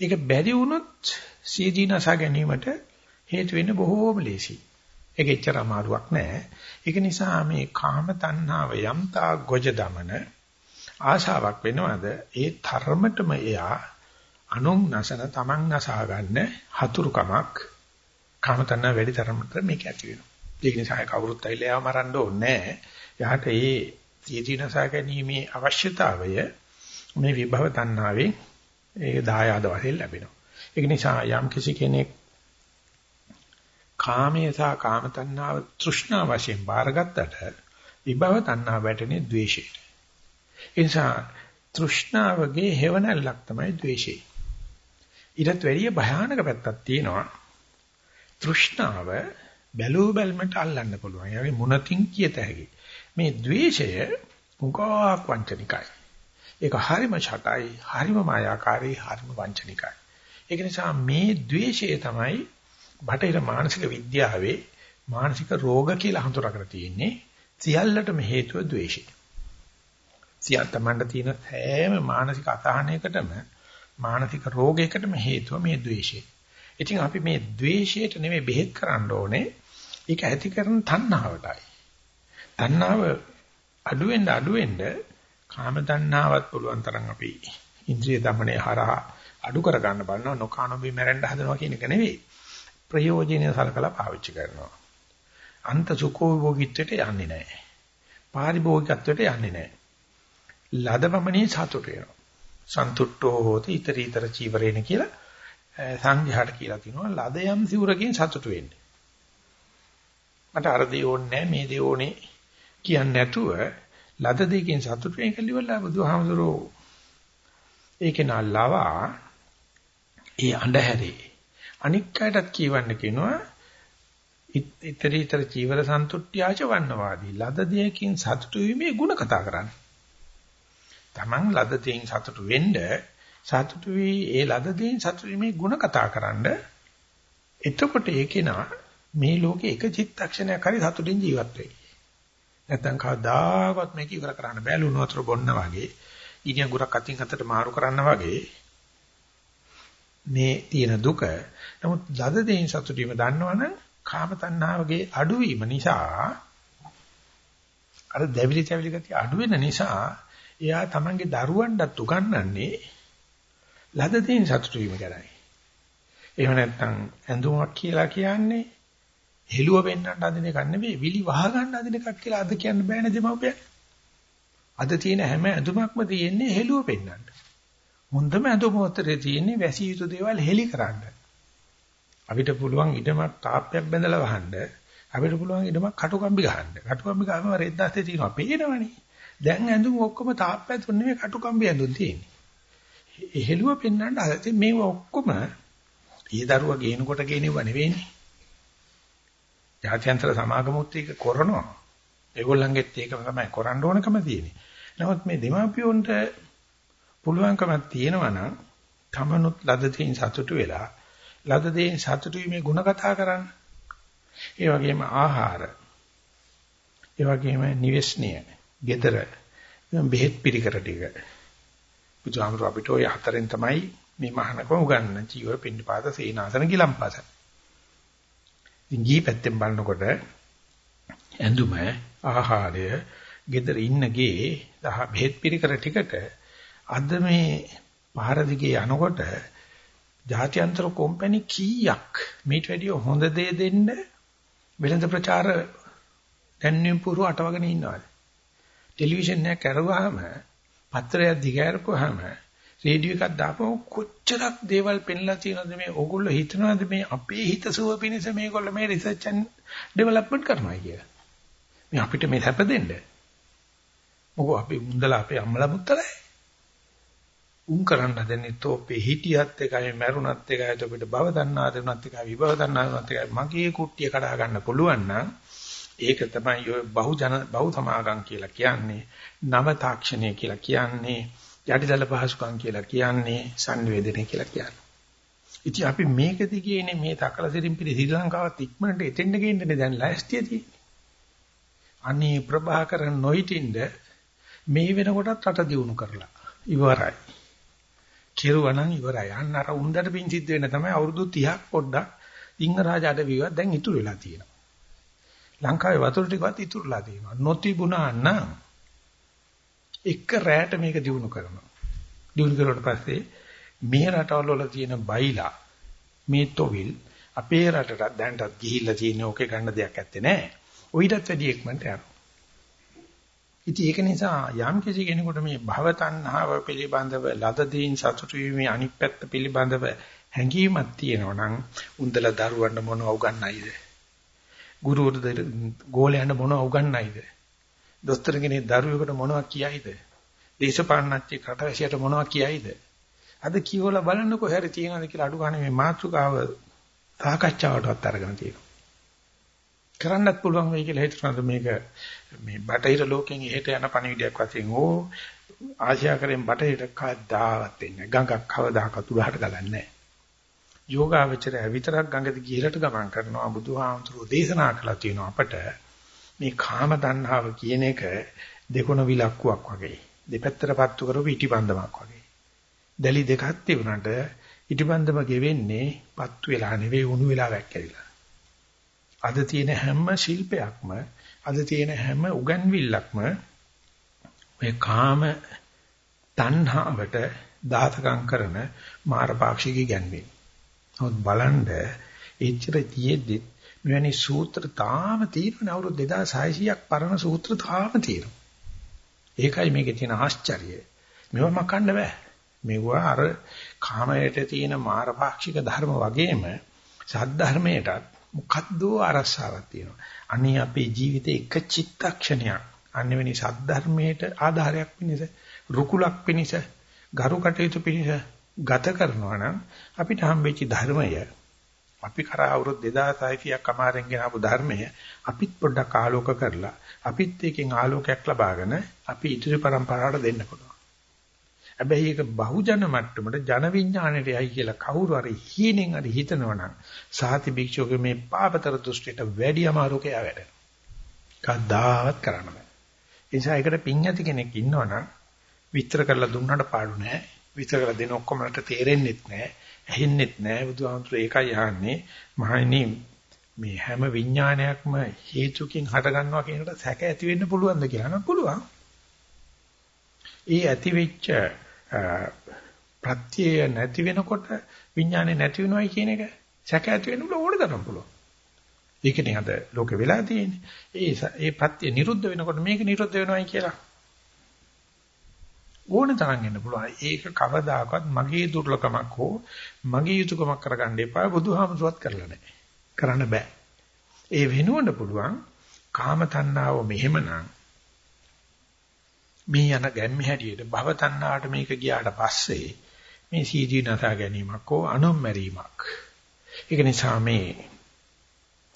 ඒක බැරි වුණොත් සීදීනසා ගැනීමට හේතු වෙන්න බොහෝම ලේසි. ඒක එච්චර අමාරුවක් නෑ. ඒක නිසා මේ කාම තණ්හාව යම්තා ගොජ දමන ආශාවක් වෙනවද ඒ තරමටම එයා අනුන් නැසන තමන් නසා ගන්න හතුරුකමක් කාමතන වැඩි තරමට මේක ඇති වෙනවා. ඒක නිසා කවුරුත් ඇවිල්ලා යාව මරන්න ඕනේ නැහැ. යහට ඒ තීතිනසා ගැනීමේ අවශ්‍යතාවය මේ විභව තණ්හාවෙන් ඒක දායාද වශයෙන් ලැබෙනවා. ඒක නිසා යම් කිසි කෙනෙක් කාමයේ සහ කාම තණ්හාව තෘෂ්ණා වශයෙන් බාරගත්තට විභව තණ්හාව වැටෙන්නේ ද්වේෂයට. ඒ නිසා තෘෂ්ණාවගේ හේවණල්ලක් තමයි ද්වේෂය. ඊටත් වැඩිය භයානක පැත්තක් තියෙනවා. තෘෂ්ණාව බැලූ බැල්මට අල්ලන්න පුළුවන්. ඒ මොනකින් කියත හැකි. මේ ද්වේෂය මුගාවක් වංචනිකයි. ඒක හරිම ඡටයි, හරිම මායාකාරී, හරිම වංචනිකයි. ඒක නිසා මේ ද්වේෂය තමයි බටහිර මානසික විද්‍යාවේ මානසික රෝග කියලා හඳුනාගෙන තියෙන්නේ. සියල්ලටම හේතුව ද්වේෂය. සිය තමන්ට තියෙන හැම මානසික අසහනයකටම මානසික රෝගයකටම හේතුව මේ द्वේෂය. ඉතින් අපි මේ द्वේෂයට නෙමෙයි බෙහෙත් කරන්න ඕනේ. ඒක ඇති කරන තණ්හාවටයි. තණ්හාව අඩු වෙන්න අඩු වෙන්න කාම තණ්හාවත් පුළුවන් තරම් අපි ඉන්ද්‍රිය দমনය හරහා අඩු කර ගන්න බලනවා. නොකානොබි මැරෙන්න හදනවා කියන එක නෙවෙයි. ප්‍රයෝජනීය සලකලා පාවිච්චි කරනවා. අන්ත සුඛෝභෝගීත්වයට යන්නේ නැහැ. පාරිභෝගිකත්වයට යන්නේ නැහැ. ලදපමණේ සතුට වෙනවා. සන්තුට්ඨෝ හෝති ඊතරීතර චීවරේන කියලා සංඝයාට කියලා තිනවා ලද යම් සිවුරකින් සතුට වෙන්න. මට අර දේ ඕනේ නැහැ මේ දේ ඕනේ කියන්නේ නැතුව ලද දෙකෙන් සතුට වෙන කලිවලා බුදුහාමුදුරෝ ඒකේ නල්ලවා ඒ අඳුරේ අනික් අයටත් කියවන්න කියනවා ඊතරීතර චීවර සන්තුට්ඨ්‍යාච වන්නවාදී ලද දෙයකින් සතුටු වීමේ ಗುಣ කතා කරන්නේ. Taman ලද දෙයින් සතුටු වෙන්න සතුටු වී ඒ ලද දෙයින් සතුටු වීමේ ಗುಣ කතා කරන්න එතකොට ඒකේනා මේ ලෝකේ එක චිත්තක්ෂණයක් හරි සතුටින් ජීවත් වෙයි. නැත්තම් කවදාකවත් මේක ඉවර කරන්න බෑ ලුණු වතුර බොන්න වගේ ඉනිය ගුරක් අතින් අතට මාරු කරන්න වගේ මේ තියෙන දුක නමුත් ලද දෙයින් සතුටු වීම දන්නවනම් කාම තණ්හාවගේ අඩුවීම නිසා අර දෙවිලි තැවිලි ගතිය අඩු වෙන නිසා එයා තමන්ගේ දරුවන්ටත් උගන්වන්නේ ලද දෙයින් සතුටු වීම ගැනයි. එහෙම නැත්නම් ඇඳුමක් කියලා කියන්නේ හෙළුව වෙන්නට අදින එකක් නෙවෙයි විලි වහ ගන්න අදින එකක් කියලා අද කියන්න බෑනේ දෙමව්පියන්. අද තියෙන හැම ඇඳුමක්ම තියෙන්නේ හෙළුව පෙන්වන්න. හොඳම ඇඳුම උතරේ තියෙන්නේ වැසිය යුතු දේවල් හෙලි කරන්න. අපිට පුළුවන් ඉඩමක් තාප්පයක් බැඳලා වහන්න. අපිට පුළුවන් ඉඩමක් කටුකම්බි ගහන්න. කටුකම්බි ගහම රෙද්දාස්සේ තියෙනවා. පේනවනේ. දැන් ඇඳුම් ඔක්කොම තාප්පයක් තුන නෙවෙයි කටුකම්බි ඇඳුම් තියෙන්නේ. එහෙලුව පෙන්වන්න හදලා මේ ඔක්කොම ඊ දරුවා ගේනකොට ගේනව නෙවෙයිනේ. ජාත්‍යන්තර සමාගමුත් ඒක කරනවා. ඒගොල්ලන්ගෙත් ඒක තමයි කරන්න ඕනකම තියෙන්නේ. නමුත් මේ දෙමාපියොන්ට පුළුවන්කමක් තියෙනවා නම් තමනුත් ලද තීන් සතුටු වෙලා ලද දේෙන් සතුටු වීමේ ಗುಣ කතා කරන්න. ඒ වගේම ආහාර. ඒ වගේම නිවෙස්නිය, gedara, බෙහෙත් පිළිකර ටික. බුදුහාමුදුර අපිට ওই හතරෙන් තමයි මේ මහානකම උගන්වන ජීවර පින්නපාත සේනාසන ගිලම්පස. ඉතින් ගිහි පැත්තෙන් බලනකොට ඇඳුම, ආහාරය, gedara ඉන්න ගේ, දහ බෙහෙත් පිළිකර ටිකට අද මේ පාර දිගේ යනකොට ජාත්‍යන්තර කම්පැනි කීයක් මේට වැඩිය හොඳ දේ දෙන්න වෙළඳ ප්‍රචාර දැන්වීම පුරු අටවගෙන ඉන්නවද? ටෙලිවිෂන් එකක් කරුවාම පත්‍රයක් දිගහැරපුවාම රේඩියෝ එකක් දාපුවම කොච්චරක් දේවල් පෙන්ලා තියෙනවද මේ ඕගොල්ලෝ හිතනවාද මේ අපේ හිතසුව පිණිස මේගොල්ලෝ මේ රිසර්ච් and ඩෙවලොප්මන්ට් කරනවා කියලා. මේ අපිට මේ හැප දෙන්න. මොකෝ අපි මුන්දලා අපේ අම්මලා මුත්තලා උන් කරන්න හදන්නේ තෝපේ හිටියත් එකයි මැරුණත් එකයි අපිට භව දන්නා දුනත් එකයි විභව දන්නා දුනත් එකයි මගේ කුට්ටිය කඩා ගන්න පුළුවන් නම් ඒක තමයි ඔය බහු ජන බහු සමාගම් කියලා කියන්නේ නව තාක්ෂණය කියලා කියන්නේ යටිදල පහසුකම් කියලා කියන්නේ සංවේදනය කියලා කියන්නේ. ඉතින් අපි මේක දිගේනේ මේ තකල සිරින් පිළි ශ්‍රී ලංකාවත් ඉක්මනට එතෙන්ද ගේන්නේ දැන් ලෑස්තිය තියෙන්නේ. අනේ ප්‍රභාකරන් නොහිටින්ද මේ වෙනකොටත් රට දියුණු කරලා ඉවරයි. කෙරුවනම් ඉවරයි. අන්න අර උන්දට පිං සිද්ධ වෙන්න තමයි අවුරුදු 30ක් පොඩ්ඩක් සිංහරාජ අඩවියවත් දැන් ඉතුරු වෙලා තියෙනවා. ලංකාවේ වතුර ටිකවත් ඉතුරුලා තියෙනවා. නොතිබුණා නම් එක රැට මේක දිනු කරනවා. දිනු කරුවට පස්සේ මේ රටවල වල තියෙන බයිලා මේ තොවිල් අපේ රටට දැන්ටත් ගිහිල්ලා තියෙන ඕකේ ගන්න දෙයක් ඇත්තේ නැහැ. ඔయితත් වැඩි එක්මන්ට යනවා. ඉතින් ඒක නිසා යම් කිසි කෙනෙකුට මේ භව තණ්හාව පිළිබඳව ලද දෙයින් සතුටු වීමේ අනිත් පැත්ත පිළිබඳව හැඟීමක් තියෙනවා නම් උන්දලා දරුවන්ට මොනව උගන්වයිද? ගුරුවරු ගෝලයන්ට මොනව උගන්වයිද? දොස්තර කෙනෙක් දරුවෙකුට මොනව කියයිද? දේශපාලනඥයෙක් රටවැසියට මොනව කියයිද? අද කියවලා බලන්නකෝ හැරි තියනවාද කියලා අඩු ගන්න මේ මාතෘකාව සාකච්ඡාවටවත් අරගෙන තියෙනවා. කරන්නත් පුළුවන් වෙයි කියලා හිතනවාද මේක මේ බටහිර ලෝකෙන් එහෙට යන පණිවිඩයක් වශයෙන් ඕ ආශ්‍යාකරෙන් බටහිර කවදාවත් එන්නේ ගඟක් කවදාකවත් උඩහට ගලන්නේ නැහැ. යෝගාවචරය විතරක් ගඟට ගිහලට ගමන් කරනවා බුදුහාමුදුරෝ දේශනා කළා තියෙනවා අපට මේ කාම තණ්හාව කියන එක දෙකොණ විලක්කුවක් වගේ දෙපැත්තට පත්තු කරපු ඉටිබන්දමක් වගේ. දැලි දෙකක් තිබුණාට ඉටිබන්දම ගෙවෙන්නේ පත්තු වෙලා නෙවෙයි උණු වෙලා වැක්කෙලා. අද තියෙන හැම ශිල්පයක්ම අද තියෙන හැම උගන්විල්ලක්ම ඔය කාම තණ්හාවට දාතකම් කරන මාරපාක්ෂිකී ගැන්වීම. නමුත් බලන්න එච්චර තියෙද්දි මෙවැනි සූත්‍ර තාම තියෙනවනේ අවුරුදු 2600ක් පරණ සූත්‍ර තාම තියෙනවා. ඒකයි මේකේ තියෙන ආශ්චර්යය. මේව මකන්න බෑ. මේවා අර කාමයට තියෙන මාරපාක්ෂික ධර්ම වගේම සද්ධර්මයටත් මොකද්ද අරස්සාවක් තියෙනවා. අනේ අපේ ජීවිතේ එක චිත්තක්ෂණයක් අන්නෙවෙනි සද්ධර්මයට ආධාරයක් වෙනස රුකුලක් වෙනස ගරු කටයුතු පිණිස ගත කරනවා නම් අපිට හම්බෙච්ච ධර්මය අපි කරා අවුරුදු 2600ක් අමාරෙන් ගෙනාවු ධර්මය අපිත් පොඩ්ඩක් ආලෝක කරලා අපිත් එකෙන් ආලෝකයක් ලබාගෙන අපි ඉදිරි પરම්පරාවට දෙන්න පුළුවන්. හැබැයි ඒක බහුජන මට්ටමට ජන විඥාණයට යයි කියලා කවුරු හරි හීනෙන් හරි හිතනවනම් සාති භික්ෂුවගේ මේ පාපතර දෘෂ්ටියට වැඩි අමාරුකය වැඩ. කද්දාවත් කරන්න බෑ. ඒ නිසා ඒකට පිං ඇති කෙනෙක් ඉන්නවනම් විස්තර කරලා දුන්නාට පාඩු නෑ. විස්තර කරලා දෙන ඔක්කොමලට තේරෙන්නෙත් නෑ. ඇහෙන්නෙත් නෑ. බුදුහාමුදුරේ ඒකයි අහන්නේ. මහණෙනි මේ හැම විඥානයක්ම හේතුකින් හට ගන්නවා කියනකට සැක ඇති වෙන්න පුළුවන්ද කියලා නම් පුළුවන්. ඒ ඇති වෙච්ච ප්‍රත්‍යය නැති වෙනකොට විඥානේ නැති වෙනවයි කියන එක සැක ඇති වෙන්න ඕන තරම් පුළුවන්. ඒකනේ අද ලෝකෙ වෙලා තියෙන්නේ. ඒ ඒ ප්‍රත්‍ය නිරුද්ධ වෙනකොට මේක නිරුද්ධ වෙනවයි කියලා ඕන තරම් එන්න පුළුවන්. ඒක කවදාකවත් මගේ දුර්ලභමක් හෝ මගේ යුතුයකමක් කරගන්න එපා. බුදුහාමුදුරුවත් කරලා නැහැ. කරන්න බෑ. ඒ වෙනුවට පුළුවන් කාම තණ්හාව මෙහෙමනම් මේ යන ගැම්ම හැටියට භව තණ්හාවට මේක ගියාට පස්සේ මේ සීදී නසා ගැනීමක් හෝ අනුම්මැරීමක්. ඒක නිසා මේ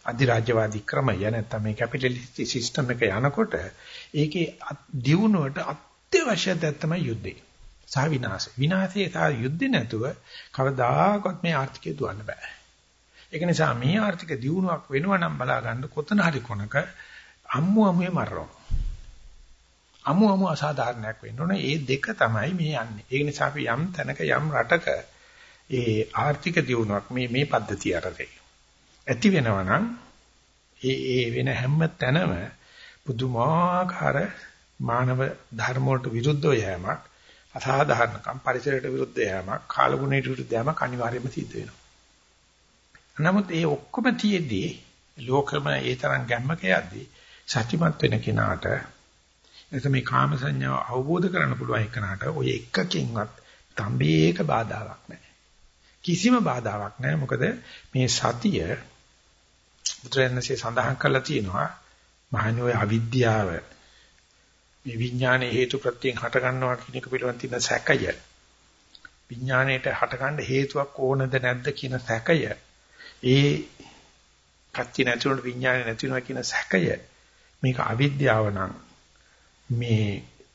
අධිරාජ්‍යවාදී ක්‍රමය නැත්නම් මේ කැපිටලිස්ට් සිස්ටම් එක යනකොට ඒකේ දියුණුවට අත්‍යවශ්‍ය දේ තමයි යුද්ධය. සහ විනාශය. විනාශයේ සහ යුද්ධ නැතුව කවදාකවත් මේ ආර්ථිකය දුවන්න බෑ. ඒක නිසා මේ ආර්ථික දියුණුවක් වෙනවා නම් බලා ගන්න කොතන හරි කොනක අම්මු අම්මුවේ මරනවා. අමු අමු අසාධාරණයක් වෙන්න ඕනේ. ඒ දෙක තමයි මේ යන්නේ. ඒ නිසා අපි යම් තැනක යම් රටක ඒ ආර්ථික දියුණුවක් මේ මේ පද්ධතිය අරතේ. ඇති වෙනවා නම් ඒ ඒ වෙන හැම තැනම පුදුමාකාර මානව ධර්ම වලට විරුද්ධව යෑමක් අසාධාරණකම් පරිසරයට විරුද්ධ යෑමක් කාලගුණයට විරුද්ධ යෑමක් අනිවාර්යයෙන්ම සිද්ධ වෙනවා. නමුත් ඒ ඔක්කොම තියේදී ලෝකම ඒ තරම් ගැම්මක යද්දී සත්‍යමත් වෙන කෙනාට එතන මේ කාම සංඥාව අවබෝධ කරගන්න පුළුවන් එකනට ඔය එකකින්වත් තඹේක බාධාවක් නැහැ. කිසිම බාධාවක් නැහැ. මොකද මේ සතිය බුදුරජාණන්සේ සඳහන් කරලා තියෙනවා මහණෝ අවිද්‍යාව මේ විඥානයේ හේතු ප්‍රත්‍යයෙන් හට ගන්නවා කියන එක පිළිබඳ තියෙන සැකය. විඥාණයට හටගන්න හේතුවක් ඕනද නැද්ද කියන සැකය. ඒ කච්චි නැතුණු විඥානේ නැතිනවා කියන සැකය. මේක අවිද්‍යාව නම් මේ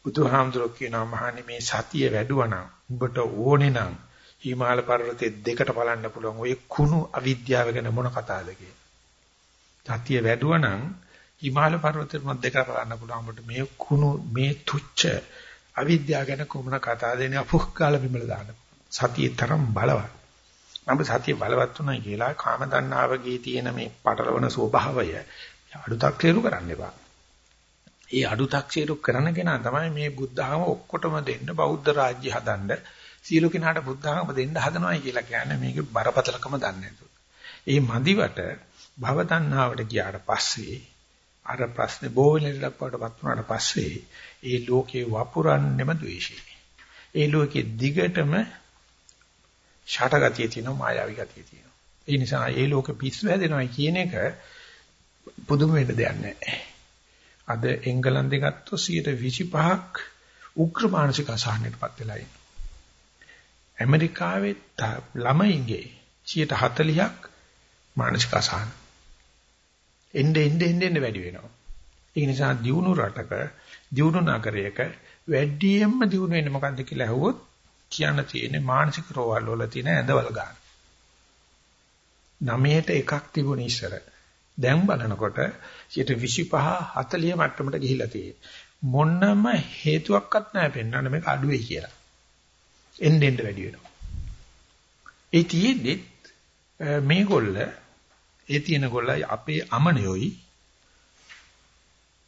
බුදුහාමුදුරුවෝ කියනවා මහන්නේ මේ සතිය වැඩුවනම් උඹට ඕනේ නම් හිමාල පර්වතයේ දෙකට බලන්න පුළුවන් ඔය කුණු අවිද්‍යාව ගැන මොන කතාවද කියලා. සතිය වැඩුවනම් හිමාල පර්වතයේ මොන දෙකට බලන්න පුළුවන් උඹට මේ කුණු මේ තුච්ච අවිද්‍යාව ගැන කොමන කතාවද නේ අපුක්කාල බිමල දාන්න. සතියේ තරම් බලවත්. නම් සතිය බලවත් උනායි කියලා කාම දන්නාවගේ තියෙන මේ පටලවන ස්වභාවය අඩුතක් තේරු කරන්න එපා. ඒ අඩුතක්සේරු කරන කෙනා තමයි මේ බුද්ධහම ඔක්කොටම දෙන්න බෞද්ධ රාජ්‍ය හදන්න සීල කෙනාට බුද්ධහම දෙන්න හදනවයි කියලා කියන්නේ මේකේ බරපතලකම දන්නේ ඒ මදිවට භව තණ්හාවට ගියාට පස්සේ අර ප්‍රශ්නේ බෝවෙලටපත් වුණාට පස්සේ ඒ ලෝකේ වපුරන්නෙම ද්වේෂය. ඒ ලෝකේ දිගටම ෂටගතිය තියෙනවා මායාවී ගතිය තියෙනවා. ඒ නිසා ඒ ලෝක පිස්සු හැදෙනවා කියන එක පුදුම වෙන්න දෙයක් නැහැ. අද එංගලන්තේ ගත්තොත් 125ක් උග්‍ර මානසික අසහනයටපත් වෙලා ඉන්නවා. ඇමරිකාවේ ළමයින්ගේ 140ක් මානසික අසහන. එnde ende ende වැඩි වෙනවා. ඒ නිසා දියුණු රටක දියුණු නගරයක වැඩියෙන්ම දියුණු වෙන්නේ මොකද්ද කියලා අහුවොත් කියන්න තියෙන්නේ මානසික රෝගවල වල තියෙන ඇඳවල ගන්න. 9ට එකක් තිබුණ ඉස්සර. දැන් බලනකොට 25 40 මට්ටමට ගිහිලා තියෙන්නේ. මොනම හේතුවක්වත් නැහැ පෙන්වන්න මේක අඩු වෙයි කියලා. එන්න එන්න වැඩි වෙනවා. ඒ තියෙද්දි මේගොල්ල ඒ තියෙන ගොල්ල අපේ අමනියොයි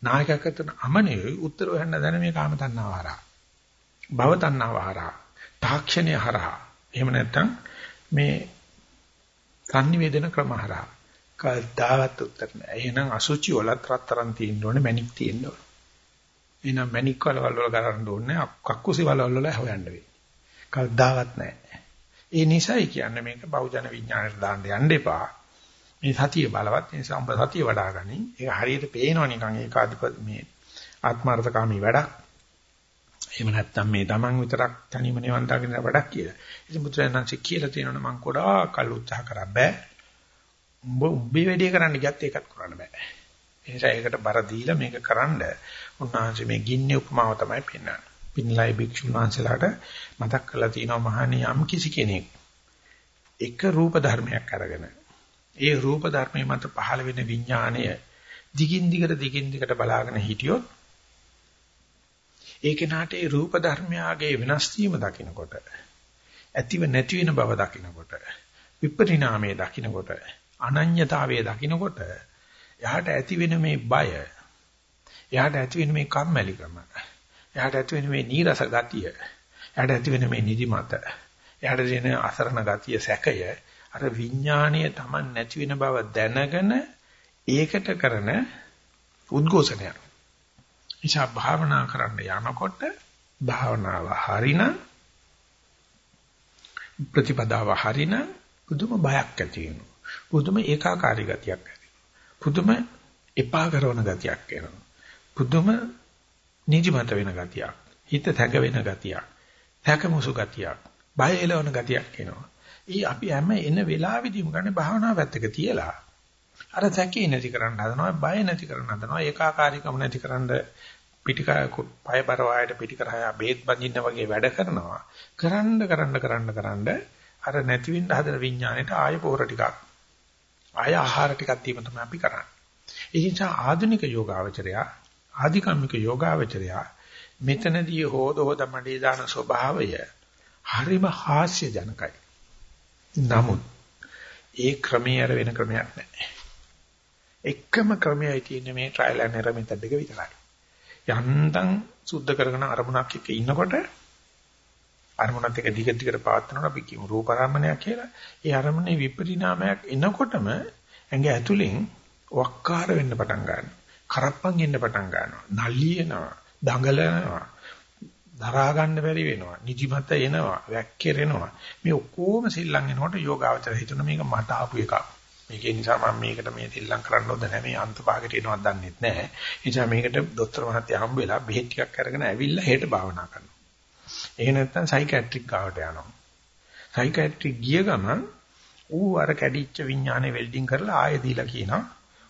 නායකකතන අමනියොයි උත්තර හොයන්න දැන මේ කාම තණ්හාව හරහා. භව තණ්හාව හරහා. තාක්ෂණය හරහා එහෙම නැත්නම් මේ සංනිවේදන ක්‍රම හරහා කවදාවත් උත්තර නැහැ. එහෙනම් අසුචි වලත් රත්තරන් තියෙන්න ඕනේ මැණික් තියෙන්න ඕනේ. එහෙනම් මැණික් වල වල කරන්න ඕනේ කක්කුසි වල වල හොයන්න වෙයි. කවදාවත් නැහැ. ඒ නිසායි කියන්නේ මේක බහුජන විඥාණයට දාන්න යන්න එපා. මේ සතිය බලවත් නිසා ඔබ සතිය වඩා ගනි. ඒක හරියට පේනවා නිකන් ඒකාධිපති මේ ආත්මార్థකාමී වැඩක්. එහෙම නැත්නම් මේ Taman විතරක් තනියම නිවන් දකින්න වැඩක් කියලා. ඉතින් බුදුරජාණන්සේ කියලා තියෙනවනේ මං ගොඩාක් කල් උත්සාහ කරා බෑ. උඹ උඹේ වැඩේ කරන්න ගියත් ඒකත් කරන්න බෑ. ඒ නිසා ඒකට බර දීලා මේක කරන්න උන්වහන්සේ මේ ගින්නේ උපමාව තමයි පෙන්වන්නේ. පින්ලයි භික්ෂුන් වහන්සේලාට මතක් කරලා තියෙනවා මහණී යම් කිසි කෙනෙක් එක රූප ධර්මයක් අරගෙන ඒ රූප ධර්මයේ මත පහළ වෙන විඥාණය දිගින් දිගට දිගින් දිගට බලාගෙන හිටියොත් ඒ කෙනාට ඒ රූප ධර්මයාගේ වෙනස් වීම දකිනකොට ඇතිව නැති වෙන බව දකිනකොට විපරිණාමයේ දකිනකොට අනඤ්‍යතාවයේ දකිනකොට එයාට ඇති වෙන මේ බය එයාට ඇති වෙන මේ කම්මැලිකම එයාට ඇති වෙන මේ නීරස ගතිය එයාට ඇති වෙන මේ නිදිමත එයාට දෙන අසරණ ගතිය සැකය අර විඥාණය Taman නැති වෙන බව දැනගෙන ඒකට කරන උද්ඝෝෂණයක්. නිසා භාවනා කරන්න යනකොට භාවනාව හරිනම් ප්‍රතිපදාව හරිනම් පුදුම බයක් ඇති වෙනවා. පුදුම ඒකාකාරී ගතියක් ඇති පුදුම එපා කරන ගතියක් එනවා. පුදුම නිදිමත වෙන ගතියක්. හිත තැග වෙන ගතියක්. තැකමුසු ගතියක්. බය එළවන ගතියක් එනවා. ඒ අපි හැම එන වෙලාවෙදීම ගන්නේ භාවනාව පැත්තක තියලා. අර සැකේ නැති කරන්න හදනවා බය නැති කරන්න හදනවා ඒකාකාරීකම නැති කරන්න පිටිකය පය බර වායට පිටිකරය බේත් බඳින්න වගේ වැඩ කරනවා. කරන්න කරන්න කරන්න කරන්න අර නැති වෙන්න හදන විඥාණයට ආය පොර ටිකක් ආය ආහාර ටිකක් දීම තමයි අපි කරන්නේ. ඒ නිසා ආධුනික යෝගාවචරය ආධිකම්මික යෝගාවචරය මෙතනදී හෝද හෝද මඩේ දාන ස්වභාවය හරිම හාස්‍ය ජනකයි නමුත් ඒ ක්‍රමයේ අර වෙන ක්‍රමයක් නැහැ. එකම ක්‍රමයයි තියෙන්නේ මේ ට්‍රයිල් ඇන්ඩ් එරර් මෙතඩ් එක විතරයි. යන්තම් සුද්ධ කරගෙන අරමුණක් එක්ක ඉන්නකොට අරමුණත් එක්ක දිග දිගට පවත්නකොට අපි කියමු රූපරාමණයක් කියලා. ඒ අරමුණේ විපරිණාමයක් එනකොටම ඇඟ ඇතුලෙන් වක්කාර වෙන්න පටන් ගන්නවා. කරප්පන් එන්න පටන් ගන්නවා. නලියනවා, දඟලනවා. දරා ගන්න බැරි වෙනවා. නිදිමත එනවා, වැක්කිරෙනවා. මේ ඔක්කොම සිල්ලම් එනකොට යෝගාවචර හිතන මේක මට ආපු එකක්. මේකේ නිසා මම මේකට මේ සිල්ලම් කරන්න ඕද නැහැ. මේ අන්ත භාගයට එනවද දන්නෙත් නැහැ. ඒ නිසා මේකට දොස්තර මහත්තයා හම්බ වෙලා බෙහෙත් ටිකක් අරගෙන ඇවිල්ලා හෙට භාවනා කරනවා. එහෙ නැත්නම් සයිකියාට්‍රික් ගාවට යනවා. සයිකියාට්‍රික් ගිය ගමන් ඌ අර කැඩිච්ච විඥානේ වෙල්ඩින් කරලා ආයෙ දීලා කියනවා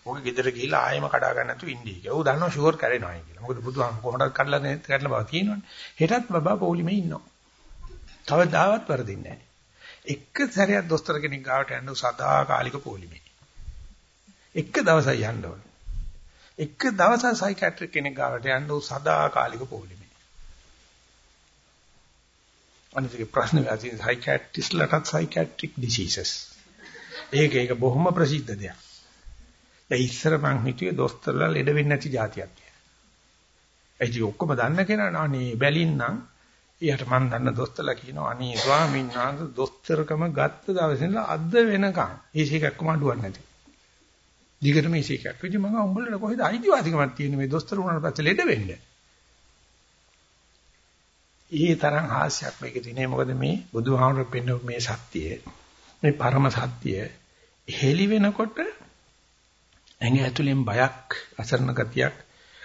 ඕක ගෙදර ගිහිල්ලා ආයෙම කඩා ගන්න නැතුව ඉන්නේ කියලා. ඌ දන්නවා ෂුවර් කරේනවායි කියලා. මොකද බුදුහාම කොහොමද කඩලා නැත් කඩලා බව තියෙනවනේ. හෙටත් බබා පොලිමේ ඉන්නවා. කවදාවත් වරදින්නේ නැහැ. එක සැරයක් දොස්තර කෙනෙක් ගාවට යන්න සදාකාලික පොලිමේ. එක දවසක් යන්න ඕනේ. එක දවසක් සයිකියාට්‍රික් කෙනෙක් ගාවට යන්න සදාකාලික පොලිමේ. අනිත් ප්‍රශ්න වැදී සයිකියාට්‍රිස්ට්ලටත් සයිකියාට්‍රික් ඩිසීසස්. ඒක ඒක බොහොම ප්‍රසිද්ධ දෙයක්. දැන් ඉස්සර මං හිතුවේ දොස්තරලා ලෙඩ වෙන්නේ නැති જાතියක් කියලා. ඒ කිය ඔක්කොම දන්න කෙනා අනේ බැලින්නම් ඊට මං දන්න දොස්තරලා කියනවා අනේ ස්වාමීන් වහන්සේ දොස්තරකම ගත්ත දවසේ ඉඳලා අද වෙනකන් ඒසිකක්ම අඩුවක් නැති. දිගටම ඒසිකක්. ඉතින් මම උඹලට කොහෙද අයිතිවාසිකමක් තියෙන්නේ මේ දොස්තර වුණාට පස්සේ ලෙඩ වෙන්නේ. ඊ තරම් හාස්‍යයක් මේකේ තියෙනේ මොකද මේ බුදුහාමුදුරුවෝ පෙන්වපු මේ සත්‍යය මේ පරම සත්‍යය හෙලි වෙනකොට ඇඟ ඇතුලෙන් බයක්, අසරණ ගතියක්,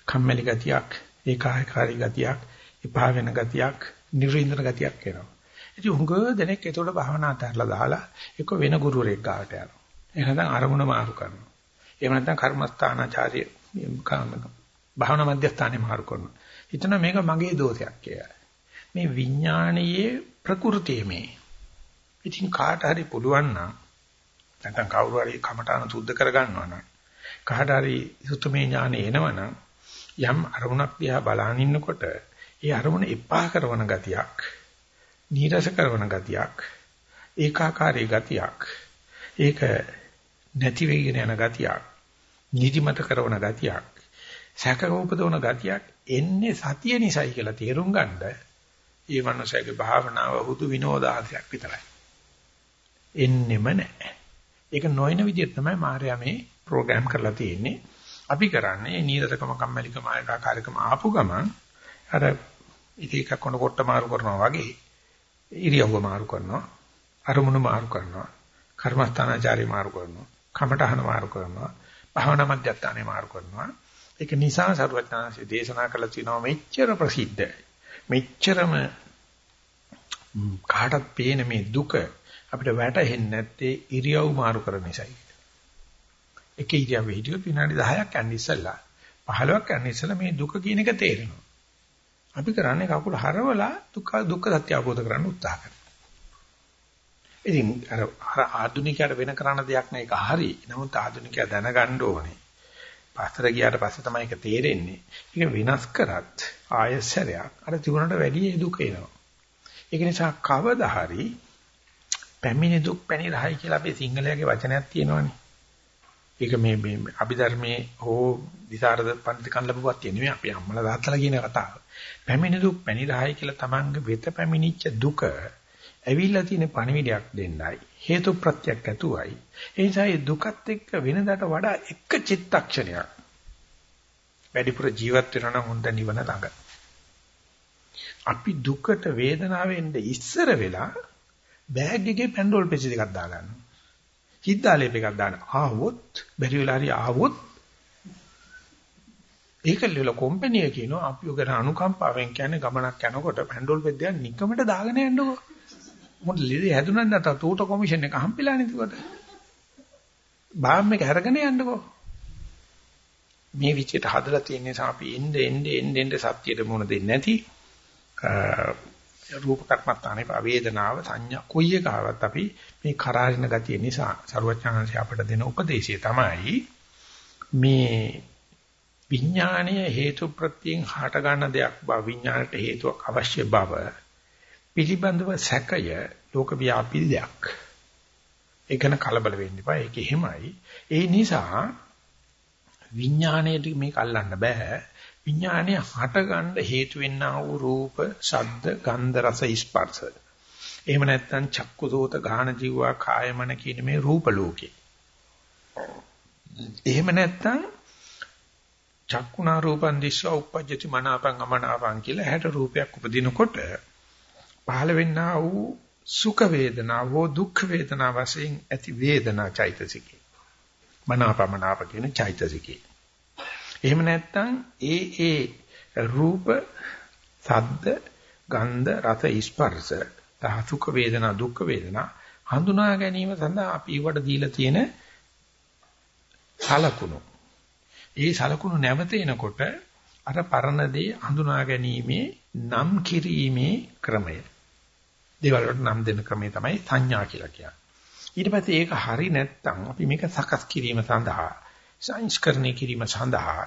කම්මැලි ගතියක්, ඒකාකාරී ගතියක්, එපා වෙන ගතියක්, නිරින්දන ගතියක් එනවා. ඉතින් හුඟ දෙනෙක් ඒතකොට භාවනා අතහැරලා දාලා එක්ක වෙන ගුරුවරයෙක් ගාවට යනවා. එහෙනම් අරමුණ මාරු කරනවා. එහෙම නැත්නම් කර්මස්ථානාචාර්ය භාවනා මධ්‍යස්ථානේ මාරු කරනවා. හිතන මේක මගේ දෝෂයක් කියලා. මේ විඥානයේ ප්‍රകൃතිය මේ. ඉතින් කාට හරි පුළුවන් නම් නැත්නම් කවුරු හරි කමඨාන සුද්ධ කරගන්නවා නම් කාට හරි සුතමේ ඥානෙ එනවනම් යම් අරමුණක් දිහා බලන ඉන්නකොට ඒ අරමුණ එපා කරන ගතියක් නීරස කරන ගතියක් ඒකාකාරී ගතියක් ඒක නැති වෙගෙන යන ගතියක් නිදිමත කරන ගතියක් සැක උපදවන ගතියක් එන්නේ සතිය නිසායි කියලා තේරුම් ගන්න ඒ මනුස්සයාගේ භාවනාව හුදු විනෝදාංශයක් විතරයි. එන්නෙම නැහැ. ඒක නොයන විදිහට තමයි මාර්යා මේ ප්‍රෝග්‍රෑම් කරලා තියෙන්නේ. අපි කරන්නේ නීරසකම කම්මැලිකම ආකාරකම ආපු ගමන් අර ඉතින් එකක් කොන කොට මාරු කරනවා වගේ ඉරියව්ව මාරු කරනවා අරමුණු මාරු කරනවා කර්මස්ථානාචාරي මාරු කරනවා කමඨහන මාරු කරනවා භාවනා මධ්‍යස්ථානේ මාරු කරනවා ඒක නිසා සරුවචනාංශයේ දේශනා කළ තියෙනවා මෙච්චර ප්‍රසිද්ධ මෙච්චරම කාටත් පේන මේ දුක අපිට වැටහෙන්නේ නැත්තේ ඉරියව් මාරු කරන නිසායි. එක ඉරියව්වෙ හිටියොත් විනාඩි 10ක් යන්න ඉස්සෙල්ලා 15ක් යන්න ඉස්සෙල්ලා මේ දුක කියන එක තේරෙනවා. අපි කරන්නේ කකුල හරවලා දුක දුක්ඛ සත්‍ය අවබෝධ කරගන්න උත්සාහ කරනවා. ඉතින් අර අර ආධුනිකයට වෙන කරන්න දෙයක් නෑ ඒක හරි. නමුත් ආධුනිකයා දැනගන්න ඕනේ. පස්තර ගියාට පස්සේ තමයි ඒක තේරෙන්නේ. ඒක වෙනස් කරත් ආයසරයක් අර තිබුණට වැඩි දුක එනවා. ඒක නිසා කවදා හරි පැමිණි දුක් පැණි රහයි කියලා අපේ සිංහලයේ වචනයක් තියෙනවනේ. ඒක මේ මේ අභිධර්මයේ හෝ විසරද පඬිකන් ලැබුවක් තියෙන නෙමෙයි අපි අම්මලා තාත්තලා කියන කතාව. පැමිණි දුක් පැණි රහයි කියලා Tamange වෙත පැමිණිච්ච දුක ඇවිල්ලා තියෙන පණිවිඩයක් දෙන්නයි. හේතු ප්‍රත්‍යක් ඇතුවයි. ඒ නිසා මේ දුකත් එක්ක වෙනදාට වඩා එක චිත්තක්ෂණයක් වැඩිපුර ජීවත් වෙනවා නම් හොඳ නිවන ළඟ. අපි දුකට වේදනාවෙන් ඉස්සර වෙලා බෑග් එකේ පැන්ඩෝල් පෙසි දෙකක් දාගන්නවා. හිතාලේප එකක් දාන්න. ආවොත් බැරි වෙලා හරි ආවොත් ඒකල්ල කම්පැනි එක කියනවා අපි ඔකට අනුකම්පාවෙන් කියන්නේ ගමනක් යනකොට පැන්ඩෝල් පෙද්දයක් නිකමට දාගෙන යන්නකෝ. මොකද ලීඩි හැදුනත් නැත තෝට කොමිෂන් එක හම්බෙලා නේද කොට. බාම් එක අරගෙන යන්නකෝ. මේ විචිත හදලා තියෙන නිසා අපි එnde එnde එnde එnde සත්‍යයට මුණ දෙන්නේ නැති රූප කර්මත්තානේ වේදනාව සංඥා කොයි එකාවත් අපි මේ කරාරින ගතිය නිසා සරුවචාන්සේ අපට දෙන උපදේශය තමයි මේ විඥාණය හේතු ප්‍රත්‍යයෙන් හට ගන්න දෙයක් බව විඥාණයට හේතුවක් අවශ්‍ය බව පිළිබඳව සැකය ලෝක ව්‍යාපී දෙයක්. ඒකන කලබල වෙන්න එපා. ඒක එහෙමයි. ඒ නිසා විඥාණයට මේක අල්ලන්න බෑ. විඥානය හටගන්න හේතු වෙන්නා වූ රූප, ශබ්ද, ගන්ධ, රස, ස්පර්ශ. එහෙම නැත්නම් චක්කු සෝත ගාන ජීවා කායමන කියන මේ රූප ලෝකේ. එහෙම නැත්නම් චක්කුණා රූපං දිස්වා උපජ්ජති මනාපං අමනාපං කියලා හැට රූපයක් උපදිනකොට පහළ වෙන්නා වූ සුඛ වේදනා හෝ දුක්ඛ වේදනා වශයෙන් ඇති වේදනා චෛතසිකේ. මනාපමනාප කියන චෛතසිකේ. එහෙම නැත්නම් ඒ ඒ රූප, සද්ද, ගන්ධ, රස, ස්පර්ශ, සුඛ වේදනා, දුක්ඛ වේදනා හඳුනා ගැනීම සඳහා අපි ඊවට දීලා තියෙන සලකුණු. ඒ සලකුණු නැවත එනකොට අර පරණ දේ හඳුනා ගැනීමේ නම් කිරීමේ ක්‍රමය. දේවල් වලට නම් දෙන ක්‍රමය තමයි සංඥා කියලා කියන්නේ. ඊට පස්සේ ඒක හරි නැත්නම් අපි මේක සකස් කිරීම සඳහා සංස්කරණය කිරීම සඳහා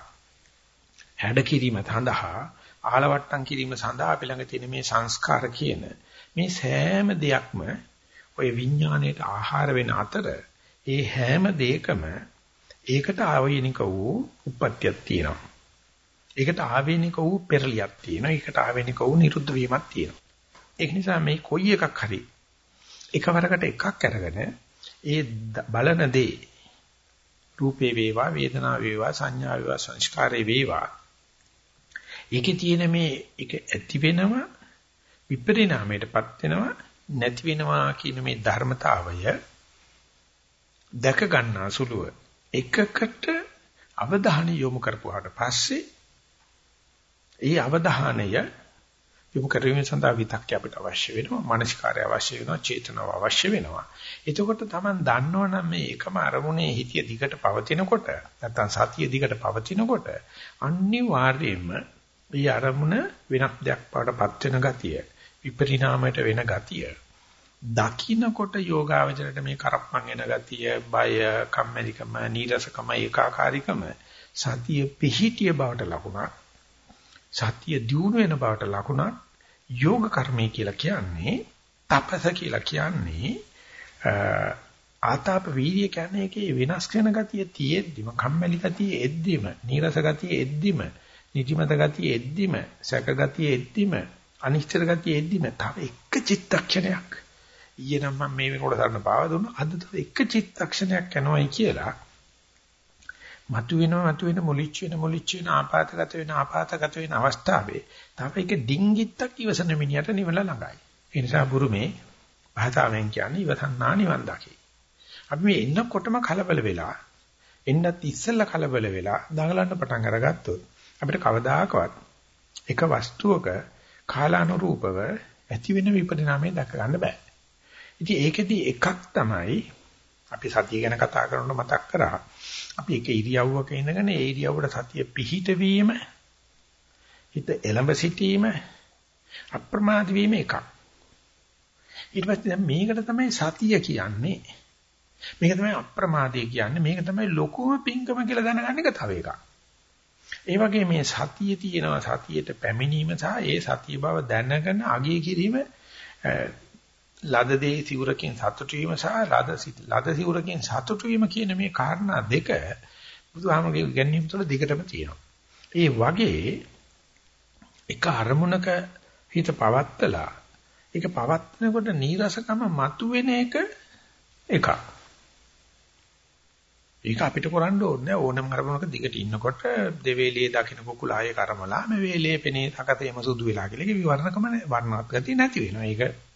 හැඩ කිරීම සඳහා ආලවට්ටම් කිරීම සඳහා අපි ළඟ තියෙන මේ සංස්කාර කියන මේ සෑම දෙයක්ම ওই විඥාණයට ආහාර වෙන අතර ඒ හැම දෙයකම ඒකට ආවේනික වූ උප්පත්තියක් තියෙනවා. ඒකට ආවේනික වූ පෙරලියක් තියෙනවා. ඒකට ආවේනික වූ නිරුද්ධ වීමක් තියෙනවා. ඒක නිසා මේ කොයි එකක් හරි එකවරකට එකක් අරගෙන ඒ බලන දේ රූපේ වේවා වේදනා වේවා සංඥා වේවා සංස්කාරේ වේවා. ඒකේ තියෙන මේ ඒක ඇති වෙනවා විපරිණාමයටපත් වෙනවා නැති වෙනවා කියන මේ ධර්මතාවය දැක ගන්නා සුළුව එකකට අවධානය යොමු කරපුවාට පස්සේ ඒ අවධානය යොමු කිරීම සඳහා විතක්ක අපිට අවශ්‍ය වෙනවා මානසිකාරය අවශ්‍ය වෙනවා චේතනාව අවශ්‍ය වෙනවා. එතකොට තමයි දන්නවනම් මේ එකම අරමුණේ හිතිය දිගට පවතිනකොට නැත්නම් සතිය දිගට පවතිනකොට අනිවාර්යයෙන්ම මේ අරමුණ වෙනස් දෙයක් පාටපත් වෙන ගතිය විපරිණාමයට වෙන ගතිය දකින්නකොට යෝගාවචරයට මේ කරප්පන් එන ගතිය බය කම්මැලිකම නීරසකම ඒකාකාරීකම සතිය පිහිටිය බවට ලකුණක් සතිය දියුණු වෙන බවට ලකුණක් යෝග කර්මය කියලා කියන්නේ තපස කියලා කියන්නේ ආතාප වීර්ය කියන්නේ ඒකේ වෙනස් වෙන ගතිය තියෙද්දිම කම්මැලි ගතිය එද්දිම නීරස ගතිය එද්දිම නිදිමත ගතිය එද්දිම සැක ගතිය එද්දිම අනිශ්චිත ගතිය එද්දිම තව එක චිත්තක්ෂණයක්. ඊයේ නම් මම මේ වෙනකොට තරණ පාව දුන්නා. අද තව එක චිත්තක්ෂණයක් යනවායි කියලා මතුවෙනවා මතුවෙන මුලිච්ච වෙන මුලිච්ච වෙන ආපాతගත වෙන ආපాతගත වෙන අවස්ථාවේ තව එක ඩිංගිත්තක් ඉවසන මිනිහට නිවල ළඟයි ඒ නිසා බුරුමේ භාෂාවෙන් කියන්නේ ඉවසන්නා නිවන් දකි අපි මේ එන්නකොටම කලබල වෙලා එන්නත් ඉස්සෙල්ලා කලබල වෙලා දඟලන්න පටන් අරගත්තොත් අපිට කවදාකවත් එක වස්තුවක කාලානුරූපව ඇති වෙන විපරිණාමය දැක ගන්න බෑ. ඉතින් ඒකෙදි එකක් තමයි අපි සතිය ගැන කතා කරනකොට මතක් කරා. අපි එක ඉරියව්වක ඉඳගෙන ඒ ඉරියව්වට සතිය පිහිට වීම හිත එළඹ සිටීම අප්‍රමාද වීම එකක්. ඊට පස්සේ දැන් මේකට තමයි සතිය කියන්නේ. මේක තමයි අප්‍රමාදය කියන්නේ. මේක තමයි ලොකුම පිංකම කියලා දැනගන්න එක තව එකක්. ඒ වගේ මේ සතිය තියෙනවා සතියට පැමිණීම සහ ඒ සතිය බව දැනගෙන අගය කිරීම ලද දේ සිවුරකින් සතුටු වීම සහ ලද ලද සිවුරකින් සතුටු වීම කියන මේ කාරණා දෙක බුදුහාමගේ ගැනීම තුළ දිගටම තියෙනවා. ඒ වගේ එක අරමුණක හිත පවත්තලා ඒක පවත්නකොට නීරසකම මතුවෙන එක එකක්. ඒක අපිට කරන්න ඕනේ ඕනම අරමුණක දිගට ඉන්නකොට දෙවේලියේ දකින්න කුකුල ආයේ කර්මලා මේ වේලේ පෙනේ තකතේම සුදු වෙලා කියලා ඒක විවරණකම වර්ණවත් ගතිය නැති වෙනවා. ඒක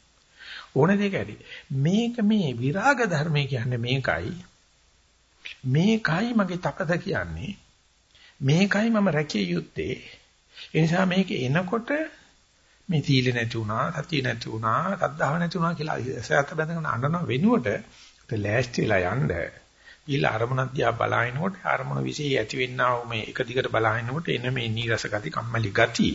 ඕන දෙයක් ඇති. මේක මේ විරාග ධර්මය කියන්නේ මේකයි. මේකයි මගේ තපත කියන්නේ. මේකයි මම රැකිය යුත්තේ. ඒ නිසා මේක එනකොට මේ තීල නැති වුණා, සතිය නැති වුණා, සද්ධාව නැති වුණා කියලා ඇසත් බඳගෙන අඬන වෙනුවට ලෑස්තිලා යන්න ඊළ අරමුණක් දිහා බලනකොට අරමුණ વિશે ඇති වෙන්නා වූ මේ එක දිගට බලනකොට එන මේ නීරස ගති, කම්මැලි ගති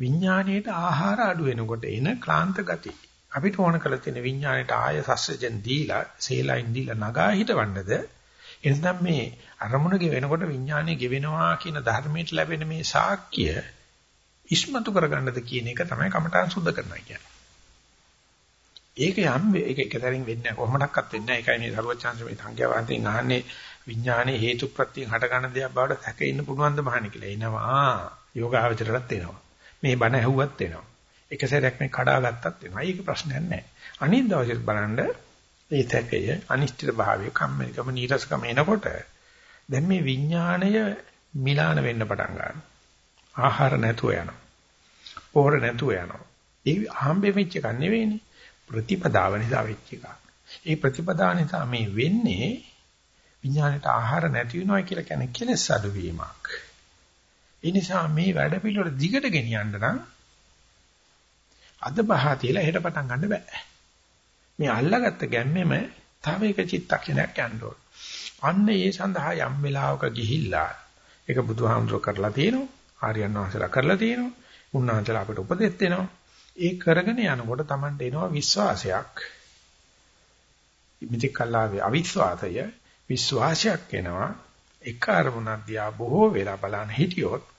විඥාණයට ආහාර අඩු වෙනකොට එන ක්ලාන්ත ගති. අපිට ඕන කරලා තියෙන විඥාණයට ආය සස්සජන් දීලා, සේලයින් දීලා නගා හිටවන්නද එනනම් මේ අරමුණ ගෙවෙනකොට විඥාණය ගෙවෙනවා කියන ධර්මයට ලැබෙන මේ සාක්්‍ය ඉස්මතු කරගන්නද කියන එක තමයි කමඨාන් සුද්ධ කරනවා කියන්නේ. ඒක යම් ඒක එකතරින් වෙන්නේ කොහොමඩක්වත් වෙන්නේ නැහැ. ඒකයි මේ සරුවචාන්ස මේ සංඛ්‍යාවන්තෙන් අහන්නේ විඥානයේ හේතු ප්‍රත්‍යයෙන් හට ගන්න දේක් බවට සැක ඉන්න පුළුවන් ද මහණ කියලා. එනවා. යෝගාවචරයටත් එනවා. මේ බණ ඇහුවත් එනවා. එක සැරයක් මේ කඩාගත්තත් එනවා. ඒක ප්‍රශ්නයක් නැහැ. අනිත් දවසෙත් බලන්න මේ තැකය අනිශ්චිත භාවය කම්මැලිකම නීරසකම එනකොට දැන් මේ විඥාණය මිලාන වෙන්න පටන් ගන්නවා. ආහාර නැතුව යනවා. පොහොර නැතුව යනවා. ඒ හම්බෙ වෙච්ච එකක් නෙවෙයිනේ. ප්‍රතිපදාව නිසා වෙච්ච එකක්. ඒ ප්‍රතිපදාව නිසා මේ වෙන්නේ විඥාණයට ආහාර නැති වෙනවා කියලා කියන්නේ කෙලස් අඩුවීමක්. ඒ නිසා මේ වැඩ පිළිවෙල දිගට ගෙනියන්න නම් අද බහ තියලා හෙට පටන් ගන්න බෑ. මේ අල්ලාගත්ත ගැම්මෙම තව එක චිත්තක්ෂණයක් යන්න ඕන. අන්න ඒ සඳහා යම් වෙලාවක ගිහිල්ලා ඒක බුදුහාමුදුර කරලා තියෙනවා. ආර්යයන් වහන්සේලා කරලා තියෙනවා. උන්වහන්සේලා අපට උපදෙස් දෙනවා. ඒ කරගෙන යනකොට Tamanට එනවා විශ්වාසයක්. මිත්‍ය කලාවේ අවිශ්වාසය විශ්වාසයක් එනවා. එක අරමුණක් දිහා බොහෝ වෙලා බලන හිටියොත්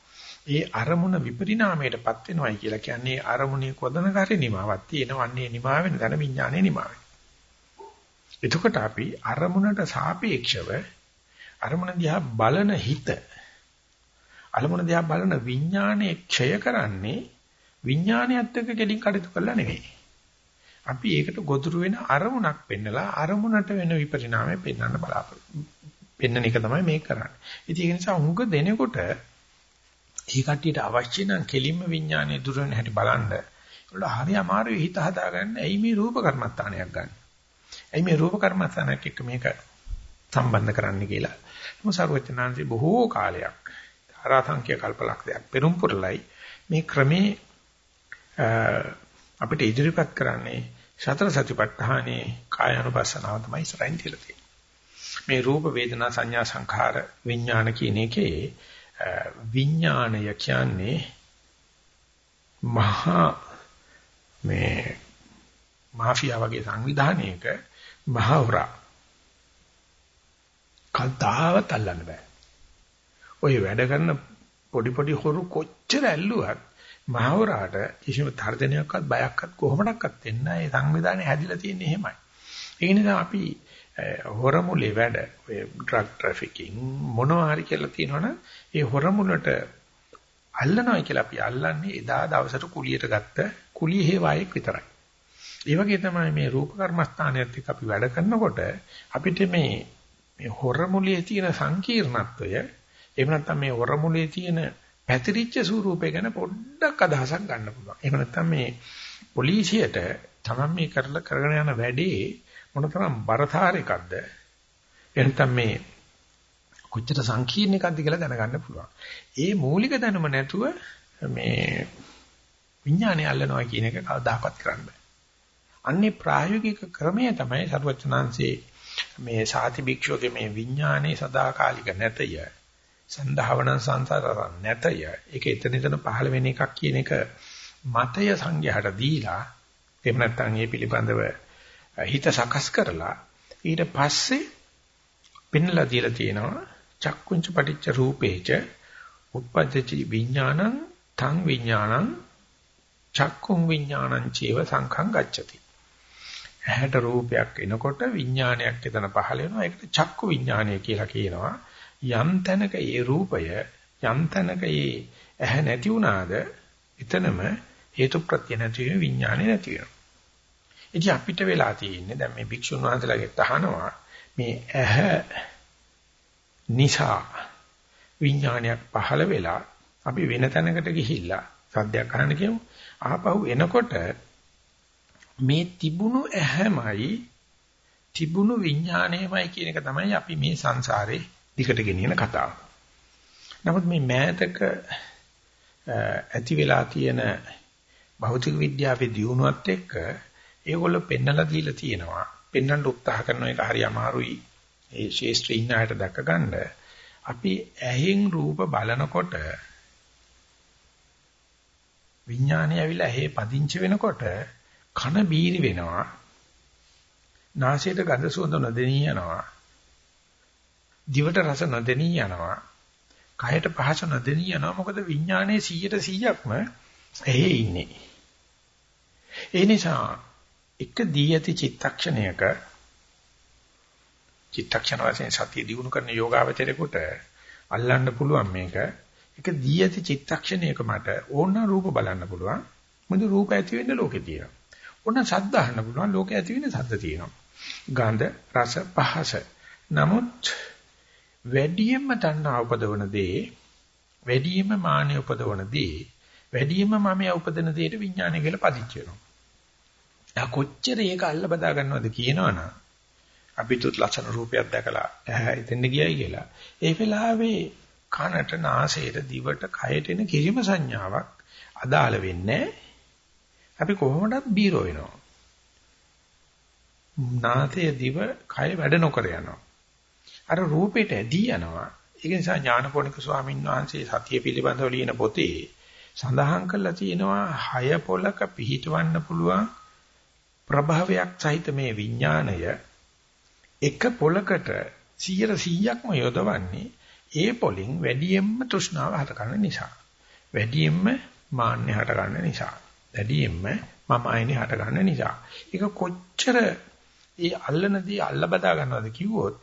ඒ අරමුණ විපරිණාමයටපත් වෙනවයි කියලා කියන්නේ අරමුණේ කොදනකාරී නිමාවක් තියෙනවන්නේ නිමා වෙන දන විඥානයේ නිමාවයි. එතකොට අපි අරමුණට සාපේක්ෂව අරමුණ දිහා බලන හිත අරමුණ දිහා බලන විඥානයේ ක්ෂය කරන්නේ විඥානයත් එක්ක කෙලින් කටයුතු කරලා නෙවෙයි. අපි ඒකට ගොදුරු වෙන අරමුණක් පෙන්නලා අරමුණට වෙන විපරිණාමය පෙන්වන්න බලාපොරොත්තු. පෙන්වන එක තමයි මේක කරන්නේ. ඉතින් ඒ නිසා උඟ දෙනකොට ඒ කට්ටියට අවශ්‍ය නම් කෙලින්ම විඥානයේ දුර වෙන හැටි බලන්න. ඒවල හරි අමාරුයි හිත හදාගන්න. ඇයි මේ රූප කර්මස්ථානයක් ගන්න? ඇයි මේ රූප කර්මස්ථානයක් එක්ක මේක සම්බන්ධ කරන්න කියලා. මොහොත සරුවචනාංශي බොහෝ කාලයක් ආරාධංකිය කල්පලක්ෂයක් පෙරම් පුරලයි මේ ක්‍රමේ අපිට ඉදිරිපත් කරන්නේ සතර සතිපට්ඨානේ කායानुපස්සනාව තමයි ඉස්සරහින් තියලා තියෙන්නේ. මේ රූප වේදනා සංඥා සංඛාර විඥාන කියන එකේ විඥාණය කියන්නේ මහා මේ මාෆියා වගේ සංවිධානයක මහවරා කල්තාවත් අල්ලන්න බෑ. ඔය වැඩ කරන පොඩි පොඩි හොරු කොච්චර ඇල්ලුවත් මහවරාට කිසිම තර්ජනයක්වත් බයක්වත් කොහොමඩක්වත් වෙන්නේ නැහැ. ඒ සංවිධානය හැදිලා තියෙන්නේ එහෙමයි. ඒ නිසා අපි හොරමුලේ වැඩ ඔය ඩ්‍රග් ට්‍රැෆිකින් මොනවා හරි කියලා තියෙනවනම් ඒ හොරමුලට අල්ලනවා කියලා අපි අල්ලන්නේ එදා දවසට කුලියට ගත්ත කුලිය හේවායෙක් විතරයි. ඒ වගේ තමයි මේ රූප කර්මස්ථානයත් එක්ක අපි වැඩ කරනකොට අපිට මේ මේ හොරමුලේ තියෙන සංකීර්ණත්වය එහෙම නැත්නම් මේ හොරමුලේ තියෙන පැතිරිච්ච ස්වරූපය ගැන පොඩ්ඩක් අදහසක් ගන්න පුළුවන්. එහෙම නැත්නම් මේ පොලිසියට තමයි මේ කරලා කරගෙන යන වැඩේ මොනතරම් බරතාර එකක්ද එහෙනම් මේ කොච්චර සංකීර්ණ එකක්ද කියලා දැනගන්න පුළුවන්. ඒ මූලික දැනුම නැතුව මේ විඥානය අල්ලනවා කියන එක කවදාකවත් කරන්න බෑ. අන්නේ ප්‍රායෝගික ක්‍රමය තමයි සර්වචනාංශේ මේ සාති භික්ෂුවගේ මේ විඥානයේ සදාකාලික නැතය. සන්ධාවන සංසාර නැතය. ඒක එතන එතන පහළ වෙන එකක් කියන එක මතය සංඝයාට දීලා එහෙම නැත්නම් මේ පිළිබඳව හිත සකස් කරලා ඊට පස්සේ පෙන්ලා දීලා තියෙනවා චක්කුංච පටිච්ච රූපේච උප්පද්දචි විඥානං තං විඥානං චක්කුං විඥානං චේව සංඛං ගච්ඡති. ඇහැට රූපයක් එනකොට විඥානයක් එතන පහළ වෙනවා. ඒකට චක්කු විඥානය කියලා කියනවා. යම් තැනක ඒ රූපය යම් තැනක ඒ ඇහැ නැති වුණාද එතනම හේතු ප්‍රත්‍ය නැති වෙන විඥානේ නැති වෙනවා. ඉතින් අපිට වෙලා තියෙන්නේ දැන් මේ භික්ෂුන් වහන්සේලාගෙත් අහනවා මේ ඇහැ නිසා විඥානයක් පහළ වෙලා අපි වෙන තැනකට ගිහිල්ලා සද්දයක් අහන්න කියමු. ආපහු එනකොට මේ තිබුණු ඇහැමයි තිබුණු විඥාණයමයි කියන එක තමයි අපි මේ සංසාරේ දිකට ගෙනියන කතාව. නමුත් මේ මෑතක ඇති වෙලා තියෙන භෞතික විද්‍යාවේ දියුණුවත් එක්ක ඒගොල්ලෝ පෙන්නලා දීලා තියෙනවා. පෙන්වන්න උත්සාහ කරන එක හරි අමාරුයි. ඒ ශේෂ්ත්‍රි ඉන්න අයට දැක ගන්න. අපි ඇහෙන් රූප බලනකොට විඥානය ඇවිල්ලා ඇහි පදිංචි වෙනකොට කන බීරි වෙනවා. නාසයට ගඳ සුවඳ නොදෙනී යනවා. දිවට රස නොදෙනී යනවා. කයට පහස නොදෙනී යනවා. මොකද විඥානයේ 100%ක්ම ඇහි ඉන්නේ. ඒ නිසා එක දී ඇති චිත්තක්ෂණයක චිත්තක්ෂණ වශයෙන් සතිය දිනු කරන යෝගාවචරේකට අල්ලන්න පුළුවන් මේක. එක දී ඇති චිත්තක්ෂණයක මට ඕන රූප බලන්න පුළුවන්. මොකද රූප ඇති වෙන්න ලෝකේ තියෙනවා. ඕන ශබ්ද අහන්න පුළුවන් ලෝකේ ඇති වෙන්න ශබ්ද තියෙනවා. ගන්ධ රස පහස. නමුත් වැඩියෙන්ම තණ්හා උපදවන දේ වැඩියෙන්ම මානෙ උපදවන දේ වැඩියෙන්ම මම උපදින දෙයට විඥානය කියලා පදිච්ච වෙනවා. එයා කොච්චර ඒක අල්ල බදා ගන්නවද කියනවනම් අපිට ලස්සන රූපයක් දැකලා ඇහැ එතෙන්ද ගියයි කියලා. ඒ වෙලාවේ කනට, නාසයට, දිවට, කයට එන කිසිම සංඥාවක් අදාළ වෙන්නේ අපි කොහොමදත් බීරෝ වෙනවා. නාසය, දිව, කය වැඩ නොකර යනවා. අර රූපෙට ඇදී යනවා. ඒක නිසා ඥානපෝනික ස්වාමීන් වහන්සේ සතිය පිළිබඳව ලියන පොතේ සඳහන් කරලා තියෙනවා හය පොලක පිහිටවන්න පුළුවන් ප්‍රභාවයක් සහිත මේ විඥාණය එක පොලකට 100%ක්ම යොදවන්නේ ඒ පොලින් වැඩියෙන්ම තෘෂ්ණාව හට ගන්න නිසා. වැඩියෙන්ම මාන්නය හට ගන්න නිසා. වැඩියෙන්ම මම ආයනේ හට ගන්න නිසා. ඒක කොච්චර ඒ අල්ලනදී අල්ල බදා ගන්නවද කිව්වොත්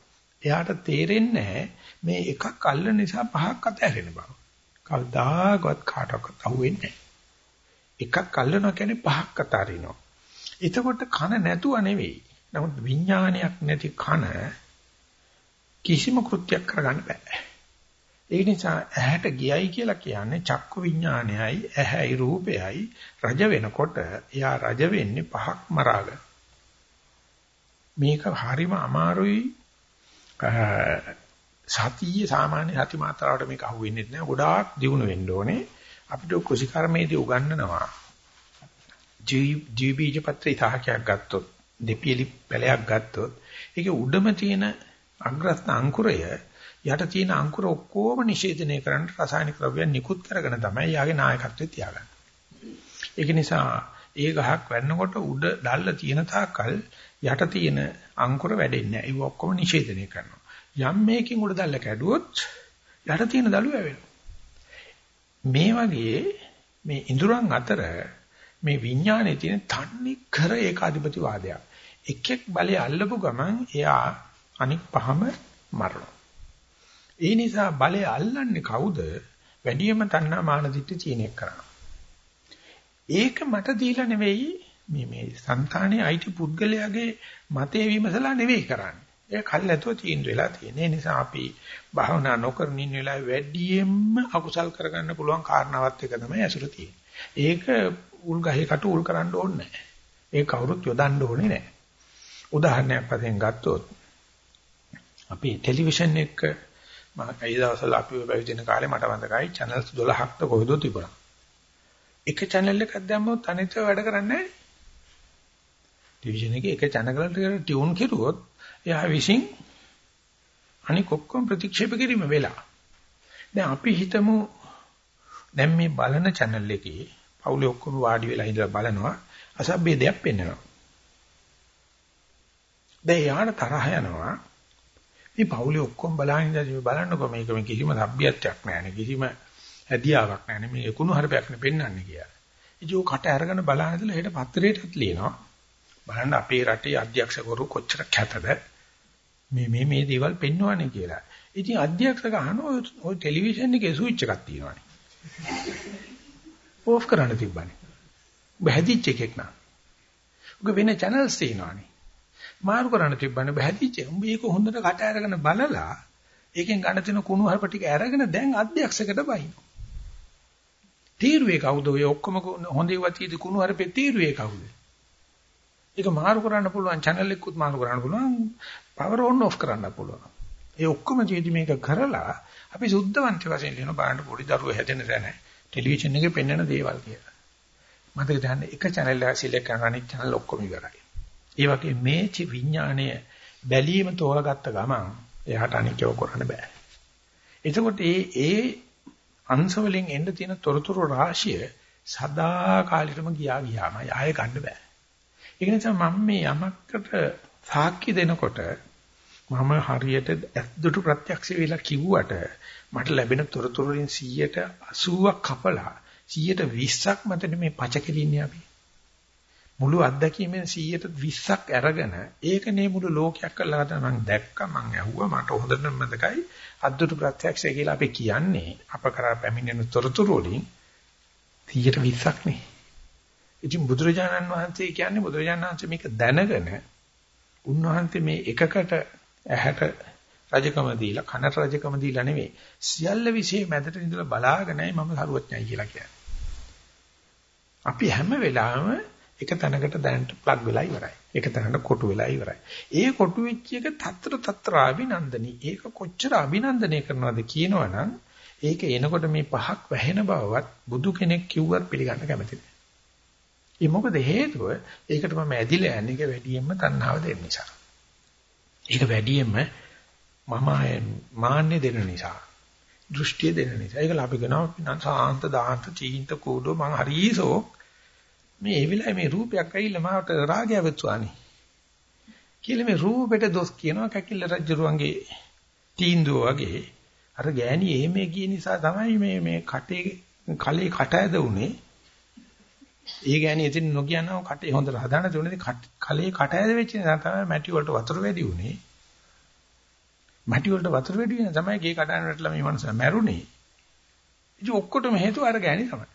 එයාට තේරෙන්නේ මේ එකක් අල්ලන නිසා පහක් අතහැරෙන බව. කවදාකවත් කාටවත් අහුවෙන්නේ නැහැ. එකක් අල්ලනවා කියන්නේ පහක් අතහරිනවා. එතකොට කන නැතුව නෙවෙයි. නමුත් විඥානයක් නැති කන කිසිම කෘත්‍යයක් කරගන්න බෑ. ඒ නිසා ඇහැට ගියයි කියලා කියන්නේ චක්කු විඥානයයි ඇහැයි රූපයයි රජ වෙනකොට එයා රජ වෙන්නේ පහක් මරාගෙන. මේක හරිම අමාරුයි සතියේ සාමාන්‍ය සති මාත්‍රාවට මේක අහුවෙන්නේ නැහැ. ගොඩාක් දියුණු වෙන්න ඕනේ. අපිට කුසිකර්මයේදී උගන්වනවා ජීවීජ පත්‍රය ඉතහකයක් ගත්තොත් දෙපියලි පැලයක් ගත්තොත් ඒකේ උඩම තියෙන අග්‍රස්ත අංකුරය යට තියෙන අංකුර ඔක්කොම නිෂේධනය කරන්න රසායනික ද්‍රව්‍යයන් නිකුත් කරගෙන තමයි යාගේ නායකත්වය තියාගන්නේ. ඒක නිසා ඒ ගහක් වැන්නකොට උඩ දැල්ල තියෙන තාක්කල් යට තියෙන අංකුර වැඩෙන්නේ නැහැ. ඒක ඔක්කොම නිෂේධනය කරනවා. යම් මේකින් උඩ දැල්ල කැඩුවොත් යට තියෙන දළු වැවෙනවා. මේ වගේ මේ ඉඳුරන් අතර මේ විඥානයේ තියෙන තන්නේ කර ඒකාධිපති වාදයක්. එකෙක් බලය අල්ලපු ගමන් එයා අනික් පහම මරනවා. ඒ නිසා බලය අල්ලන්නේ කවුද? වැඩියම තණ්හා මාන දිට්ඨි තියෙන එක කරනවා. ඒක මට දීලා නෙවෙයි මේ මේ సంతානේ අයිති පුද්ගලයාගේ මතේ විමසලා නෙවෙයි කරන්නේ. ඒක කල්ැතුව තීන්දුව වෙලා තියෙන. ඒ නිසා අපි භාවනා නොකරන ඉන්න වෙලාවේ වැඩියෙන්ම අකුසල් කරගන්න පුළුවන් කාරණාවත් එක තමයි ඇසුර තියෙන්නේ. ඒක උල් ගහේ කට උල් කරන්න ඕනේ නැහැ. ඒක කවුරුත් යොදන්න ඕනේ නැහැ. උදාහරණයක් වශයෙන් ගත්තොත් අපි ටෙලිවිෂන් එක මම ඒ දවස්වල අපි පැවිදෙන කාලේ මට මතකයි channel 12ක්ද කොහෙද තිබුණා. එක channel එකක් දැම්මොත් අනිත් වැඩ කරන්නේ නැහැ. ටෙලිවිෂන් එකේ එක channel එකකට ටියුන් කෙරුවොත් එයා විසින් අනික ඔක්කොම ප්‍රතික්ෂේප කිරීම වෙලා. දැන් අපි හිතමු දැන් මේ බලන channel එකේ පවුලේ ඔක්කොම වාඩි වෙලා ඉඳලා බලනවා අසභ්‍ය දෙයක් පෙන්වනවා. දැන් යාට තරහ යනවා. මේ පවුලේ ඔක්කොම බලන ඉඳලා බලන්නකො මේක මේ කිසිම සભ્યත්වයක් නැහැ කිසිම හැදියාවක් නැහැ මේ කුණු හරපයක් නේ පෙන්වන්නේ කියලා. ඉතින් කට අරගෙන බලන ඉඳලා හෙට පත්‍රයටත් ලියනවා. බලන්න අපේ රටේ අධ්‍යක්ෂකවරු කොච්චර කැතද මේ මේ මේ දේවල් පෙන්වන්නේ කියලා. ඉතින් අධ්‍යක්ෂක අහනවා ඔය ටෙලිවිෂන් එකේ ස්විච් එකක් තියෙනවානේ. ඕෆ් කරන්න තිබ්බනේ. ඔබ හැදිච්ච එකෙක් නා. ඔබ වෙන channels තියෙනවානේ. මාරු කරන්න තිබ්බනේ ඔබ හැදිච්ච. උඹ ඒක හොඳට කට අරගෙන බලලා ඒකෙන් ගන්න තියෙන කුණු හරප ටික අරගෙන දැන් අධ්‍යක්ෂකට බහිනවා. තීරුවේ කවුද ඔය ඔක්කොම හොඳේ වතියද කුණු හරපේ තීරුවේ කවුද? ඒක මාරු කරන්න පුළුවන් channel එකකුත් මාරු කරන්න පුළුවන් power on off කරන්න පුළුවන්. ඒ ඔක්කොම ජීදි මේක කරලා අපි සුද්ධවන්ත වශයෙන් ලියන බලන්න පොඩි දරුවෝ හැදෙන තැන ටෙලිවිෂන් එකේ පෙන්වන දේවල් කියලා. මතක ගන්න එක channel එක සිලෙක්ට් කරන අනිත් channel ඔක්කොම ඉවරයි. ඒ වගේ මේ චි විඥාණය බැලීම තෝරගත්ත ගමන් එයාට අනිකව කරන්න බෑ. එතකොට ඒ ඒ අංශ වලින් එන්න තියෙන තොරතුරු රාශිය සදා කාලෙටම ගියා ගියාම ආයෙ ගන්න බෑ. ඒක නිසා මම මේ යමකට සාක්ෂි දෙනකොට මම හරියට ඇද්දුටු ප්‍රත්‍යක්ෂ වෙලා කිව්වට මට ලැබෙන තොරතුරු වලින් 180ක් කපලා 120ක් මතනේ මේ පච කෙලින්නේ අපි. මුළු අත්දැකීමෙන් 120ක් අරගෙන ඒකනේ මුළු ලෝකයක් කරලා හදන මම දැක්කා මම ඇහුවා මට හොඳට මතකයි අද්දුටු ප්‍රත්‍යක්ෂය කියලා අපි කියන්නේ අප කරා පැමිණෙන තොරතුරු වලින් 120ක් නේ. ඉතින් බුදුරජාණන් වහන්සේ කියන්නේ බුදුරජාණන් වහන්සේ මේක දැනගෙන උන්වහන්සේ මේ එකකට ඇහැට රජකම දීලා කනට රජකම දීලා නෙවෙයි සියල්ල વિશે මැදට ඉඳලා බලාගෙනයි මම සරුවඥයි කියලා කියන්නේ. අපි හැම වෙලාවෙම එක තැනකට දැනට ප්ලග් වෙලා ඉවරයි. එක තැනකට කොටු වෙලා ඉවරයි. ඒ කොටු වෙච්ච එක తත්‍ර తත්‍ර අභිනන්දනී. ඒක කොච්චර අභිනන්දනය කරනවද කියනවනම් ඒක එනකොට මේ පහක් වැහෙන බවවත් බුදු කෙනෙක් කිව්වත් පිළිගන්න කැමති නෑ. ඒ මොකද හේතුව ඒකට මම ඇදිලා යන්නේ ඒක වැඩියෙන්ම තණ්හාව දෙන්න නිසා. ඒක වැඩියෙන්ම මම මාන්නේ දෙන නිසා. දෘෂ්ටිය දෙන නිසා. ඒකල අපි කියනවා සාන්ත දාන්ත චීන්ත කෝඩෝ මං හරිසෝ මේ ඒ වෙලාවේ මේ රූපයක් ඇවිල්ලා මාවට රාගය වෙච්චානි. කියලා මේ රූපෙට දොස් කියනවා කැකිල්ල රජුරුවන්ගේ තීන්දුව වගේ අර ගෑණි එහෙම ගිය නිසා තමයි මේ මේ කටේ කලේ කට ඇද උනේ ඒ ගෑණි එතින් නොකියනව කටේ හොඳට හදාන තුනේ කලේ කට ඇද වෙච්ච නිසා තමයි මැටි වලට වතුර වැඩි උනේ. මැටි වලට වතුර වැඩි වෙන තමයි ගේ කඩන වැටලා මේ මනුස්සයා මැරුණේ. ඉතින් ඔක්කොටම හේතුව අර ගෑණි තමයි.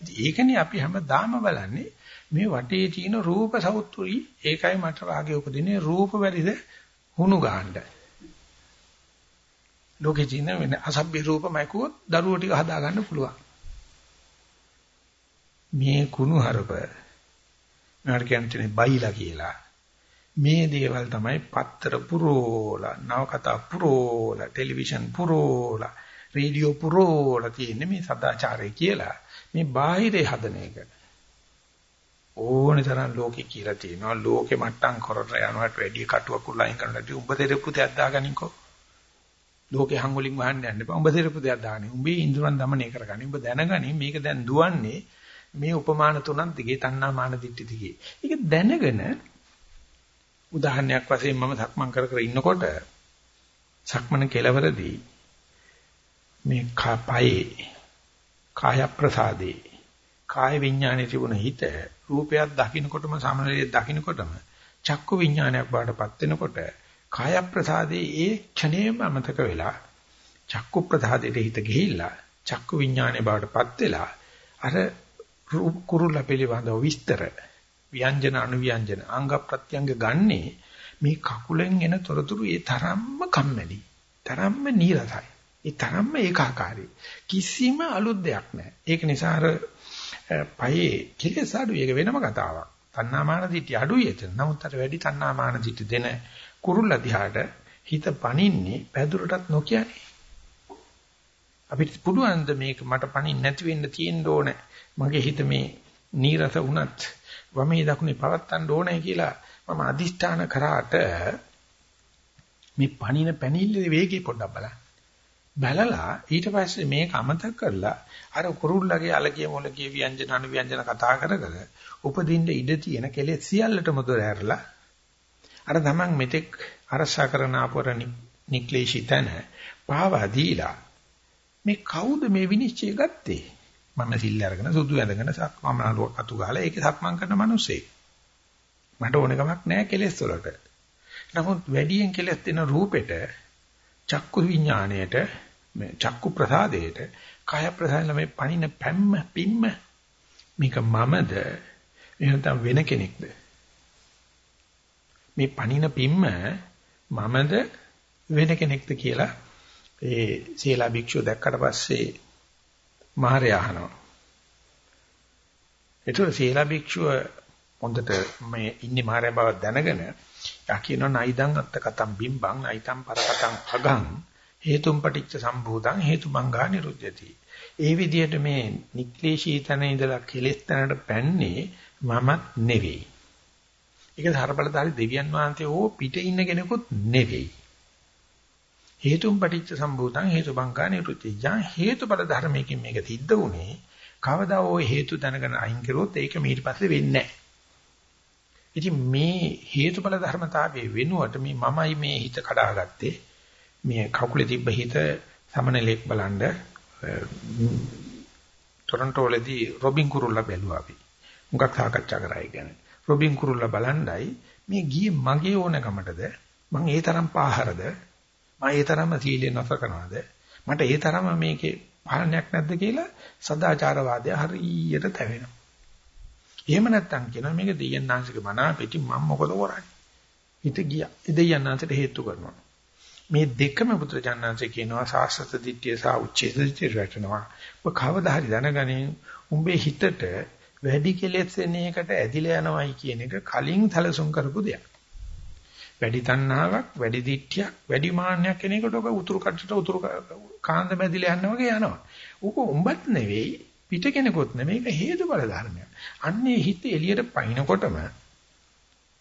ඉතින් ඒකනේ අපි හැමදාම බලන්නේ මේ වටේ තියෙන රූප සෞත්තුයි ඒකයි මට රාගය උපදින්නේ රූප වැඩිද හුණු ගන්න. ලෝකේ තියෙන වෙන අසභ්‍ය රූපමයිකුවොත් දරුවෝ ටික හදා ගන්න පුළුවන්. මේ කුණු හරප නඩ කියන්නේ බයිලා කියලා. මේ දේවල් තමයි පත්තර පුරෝලා, නවකතා පුරෝලා, ටෙලිවිෂන් පුරෝලා, රේඩියෝ පුරෝලා තියෙන්නේ මේ සදාචාරය කියලා. මේ බාහිරේ හදන එක. ඕනේ තරම් ලෝකෙ කියලා තියෙනවා. ලෝකෙ මට්ටම් කරට යනවට වැඩි කටුවක් උලයින් කරනට උඹ දෙරපු දෙයක් දාගනින්කෝ. ලෝකෙ හංගුලින් වහන්න යන්න එපා. උඹ දෙරපු දෙයක් දාගනින්. උඹේ ඉන්ද්‍රයන් দমনය කරගනින්. උඹ දැනගනින් මේක දැන් දුවන්නේ මේ උපමාන තුනක් දිගේ තණ්හා මාන දිට්ඨි දිගේ. ඒක දැනගෙන උදාහරණයක් වශයෙන් මම සක්මන් කර කර ඉන්නකොට සක්මන කෙලවරදී මේ කපයේ කාය ප්‍රසාදේ කාය විඥානයේ තිබුණ හිත රූපයක් දකින්නකොටම සමනලයේ දකින්නකොටම චක්කු විඥානයක් බාටපත් වෙනකොට කාය ප්‍රසාදේ ඒ ක්ෂණයම අමතක වෙලා චක්කු ප්‍රසාදයට හිත ගිහිල්ලා චක්කු විඥානේ බවටපත් වෙලා අර කුරුල්ල පිළිබඳව විස්තර ව්‍යංජන අනුව්‍යංජන අංග ප්‍රත්‍යංග ගන්නේ මේ කකුලෙන් එන තොරතුරු ඒ තරම්ම කම්මැලි තරම්ම නීරසයි. ඒ තරම්ම ඒකාකාරයි කිසිම අලුත් දෙයක් නැහැ. ඒක නිසා අර පයේ කෙලෙස් අඩු ඒක වෙනම කතාවක්. තණ්හාමාන දිටි අඩුයි එතන. නමුත් අර වැඩි තණ්හාමාන දිටි දෙන කුරුල්ල දිහාට හිත පනින්නේ පැදුරටත් නොකියන්නේ අපිට පුළුවන් ද මේක මට පණින්න නැති වෙන්න තියෙන්න ඕනේ. මගේ හිත මේ නීරස වුණත් වමේ දකුණේ පවත්තන්න ඕනේ කියලා මම අදිෂ්ඨාන කරාට මේ පණින පැනිල්ලේ වේගය පොඩ්ඩක් බලන්න. බලලා ඊට පස්සේ මේක අමතක කරලා අර කුරුල්ලගේ අලකිය මොලකිය ව්‍යංජන අනු ව්‍යංජන කතා කර කර උපදින්න ඉඩ තියෙන කෙලෙස් සියල්ලටම දොර ඇරලා අර තමන් මෙතෙක් අරසා කරන අපර නික්ලේශිතන පාවා දීලා මේ කවුද මේ විනිශ්චය ගත්තේ? මම සිල් අරගෙන සුදු ඇඳගෙන සක්මන් අරුවක් අතු ගහලා ඒකේ සක්මන් කරන මිනිස්සේ. මට ඕන කමක් නැහැ කෙලෙස් වලට. නමුත් වැඩියෙන් කෙලෙස් දෙන රූපෙට චක්කු විඥාණයට මේ චක්කු ප්‍රසාදයට කාය ප්‍රසාදන මේ පණින පැම්ම පිම්ම මේක මමද එහෙනම් වෙන කෙනෙක්ද මේ පණින පිම්ම මමද වෙන කෙනෙක්ද කියලා ඒ සීලා භික්ෂුව දැක්කට පස්සේ මහරය අහනවා. ඒතර සීලා භික්ෂුව හොඳට මේ ඉන්නේ මහරය බව දැනගෙන යා කියනවා නයිදං අත්ත කතම් බිම්බං නයිතම් පරකටං අගං හේතුම් පටිච්ච සම්භූතං හේතුමංගා නිරුද්ධති. ඒ විදිහට මේ නික්ලේශී තන ඉඳලා කෙලෙස් තැනට පැන්නේ මමත් නෙවෙයි. ඒක ධර්මබලධාරී දෙවියන් වහන්සේ ඕ පිටේ ඉන්න කෙනෙකුත් නෙවෙයි. හේතුම් පටිච්ච සම්භූතං හේතුබංකා නිරුද්ධිජා හේතුඵල ධර්මයකින් මේක සිද්ධ වුණේ කවදා ওই හේතු දැනගෙන අයින් කරුවොත් ඒක ඊට පස්සේ වෙන්නේ නැහැ. ඉතින් මේ හේතුඵල ධර්මතාවයේ වෙනුවට මේ මමයි මේ හිත කඩාගත්තේ මේ කකුලේ තිබ්බ හිත සමනලෙක් බලන්න ටොරන්ටෝ වලදී රොබින් කුරුල්ලා බැලුවා අපි. මුගක් සාකච්ඡා කරා ඒ ගැන. රොබින් කුරුල්ලා බලන්ඩයි මේ ගියේ මගේ ඕනකමටද මං ඒ තරම් පාහරද මම ඒ තරම්ම සීලෙන් නැස කරනවාද මට ඒ තරම්ම මේකේ පාලනයක් නැද්ද කියලා සදාචාරවාදය හරියට තැවෙනවා. එහෙම නැත්තම් කියනවා මේක දෙයයන්ාංශික මනාපෙටි මම මොකද කරන්නේ? හිත ගියා. ඒ දෙයයන්ාංශයට හේතු කරනවා. මේ දෙකම පුත්‍රජානනාංශ කියනවා සාස්ත්‍ර දිට්ඨිය සහ උච්චේත දිට්ඨිය රැටෙනවා. ඔබ කවදා හරි දැනගනින් උඹේ හිතට වැඩි කෙලෙස් එන එකට ඇදිලා යනවයි කියන එක කලින් සැලසුම් කරපු දෙයක්. වැඩි තණ්හාවක්, වැඩි දිට්ඨියක්, වැඩි මාන්නයක් කෙනෙකුට ඔක උතුරු කටට උතුරු කාන්ද මැදිලා යනවා වගේ යනවා. ඌක උඹත් නෙවෙයි, පිට කෙනෙකුත් නෙවෙයි, මේක හේතුඵල ධර්මයක්. අන්නේ හිත එළියට පයින්නකොටම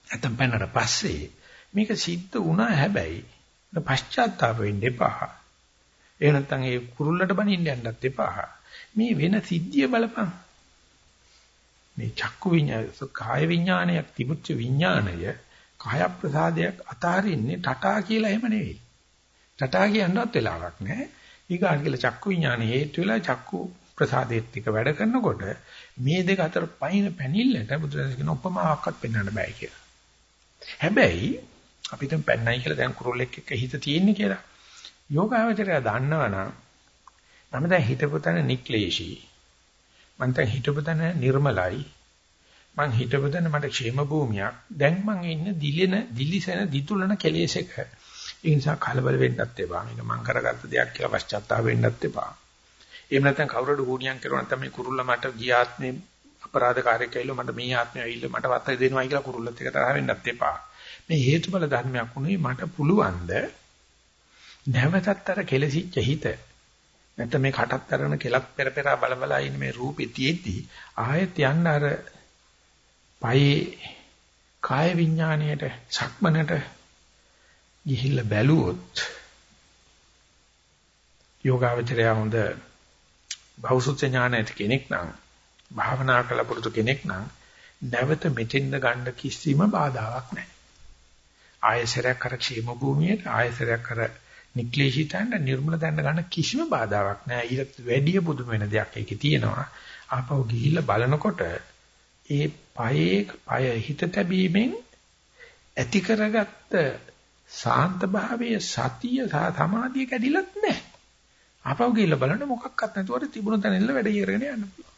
නැත්තම් පන්නට පස්සේ මේක සිද්ධ වුණා හැබැයි පශ්චාත්තාප වෙන්න එපා. ඒ නැත්තම් ඒ කුරුල්ලට බනින්න යන්නත් එපා. මේ වෙන සිද්ධිය බලපන්. මේ චක්කු විඤ්ඤාය, කාය විඤ්ඤාණයක් තිබුච්ච විඤ්ඤාණය කාය ප්‍රසාදයක් අතාරින්නේ ටටා කියලා එහෙම නෙවෙයි. ටටා කියනවත් වෙලාවක් නැහැ. ඊගාට කියලා චක්කු විඥාන හේතු වෙලා චක්කු ප්‍රසාදෙත් එක වැඩ කරනකොට මේ දෙක අතර පයින් පැනිල්ලට බුදුරජාණන් කියන උපමාවක්වත් පෙන්වන්න බෑ කියලා. හැබැයි අපි දැන් පැන්නයි කියලා දැන් කුරුල්ලෙක් එක්ක හිත තියෙන්නේ කියලා. යෝගාවචරය දන්නවනම් මම දැන් හිතපු තැන නික්ලේශී. මම දැන් හිතපු තැන නිර්මලයි. මං හිතපදන මට ക്ഷേම භූමියක්. දැන් මං ඉන්නේ දිලෙන දිලිසෙන දිතුලන කෙලෙසක. ඒ නිසා කලබල වෙන්නත් එපා. මේක මං කරගත්ත දෙයක් කියලා පශ්චාත්තාප වෙන්නත් එපා. එහෙම නැත්නම් කවුරුද ගුණියම් කරුවා නැත්නම් මේ කුරුල්ල මට ගිය ආත්මේ අපරාධකාරයෙක් ඇවිල්ලා මට මේ ආත්මය ඇවිල්ලා මට වත්තයි දෙනවා කියලා කුරුල්ලත් එක තරහ වෙන්නත් එපා. මේ හේතුඵල ධර්මයක් උනේ මට පුළුවන්ද නැවතත් අර කෙලසිච්ච හිත නැත්නම් මේ කටත් අරගෙන කෙලක් පෙර පෙර බල බල ඉන්න මේ රූපෙ තියෙද්දි ආයෙත් යන්න අර පයේ කාය විඥාණයට සක්මනට ගිහිල්ලා බැලුවොත් යෝගාවචරය හොඳ බෞසුත්‍ය ඥාන ඇති කෙනෙක් නම් භාවනා කළ පුරුදු කෙනෙක් නම් නැවත මෙතෙන්ද ගන්න කිසිම බාධාවක් නැහැ. ආයසරයක් කර ക്ഷേම භූමියට ආයසරයක් කර නික්ලේශිතන්ට නිර්මල දන්න ගන්න කිසිම බාධාවක් නැහැ. ඊට වැඩිය පුදුම වෙන දෙයක් ඒකේ තියෙනවා. ආපහු ගිහිල්ලා බලනකොට ඒ පයේ පය හිත තැබීමෙන් ඇති කරගත්ත සාන්ත භාවයේ සතිය සහ සමාධිය කැඩිලත් නැහැ. ආපහු ගිහිල්ලා බලන්න මොකක්වත් නැතුවට තිබුණ තැන ඉල්ල වැඩ ඉරගෙන යන්න පුළුවන්.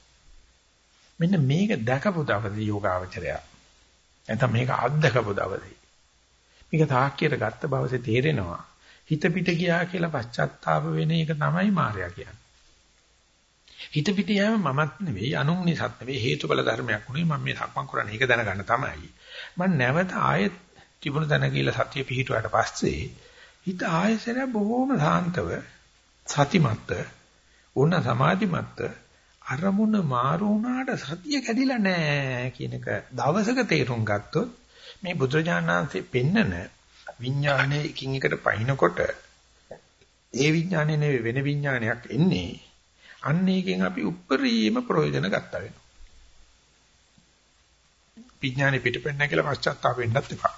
මෙන්න මේක දැකපු දවසේ යෝගාවචරය. නැත්නම් මේක අත්දකපු දවසේ. මේක තාක්කියට ගත්ත බවසේ තේරෙනවා. හිත පිට ගියා කියලා පශ්චාත්තාප වෙන එක තමයි මායя කියන්නේ. හිත පිට යෑම මමත් නෙවෙයි අනුන් නිසාත් නෙවෙයි හේතුඵල ධර්මයක් උනේ මම මේ සක්මන් කරන්නේ ඒක දැනගන්න තමයි. මම නැවත ආයෙත් තිබුණ තැන කියලා සතිය පිහිටුවාට පස්සේ හිත ආයෙසර බොහොම සාන්තව සතිමත්ත උන සමාධිමත්ත අරමුණ මාරු වුණාට සතිය කැඩිලා නැහැ කියන එක දවසක තේරුම් ගත්තොත් මේ බුදුරජාණන්සේ පෙන්නන විඥානයේ එකින් එකට පයින්නකොට ඒ විඥානේ නෙවෙයි වෙන විඥානයක් එන්නේ අන්න එකෙන් අපි උප්පරීම ප්‍රයෝජන ගත්තා වෙනවා විඥානේ පිටපෙන්න කියලා පශ්චාත්තාප වෙන්නත් එපා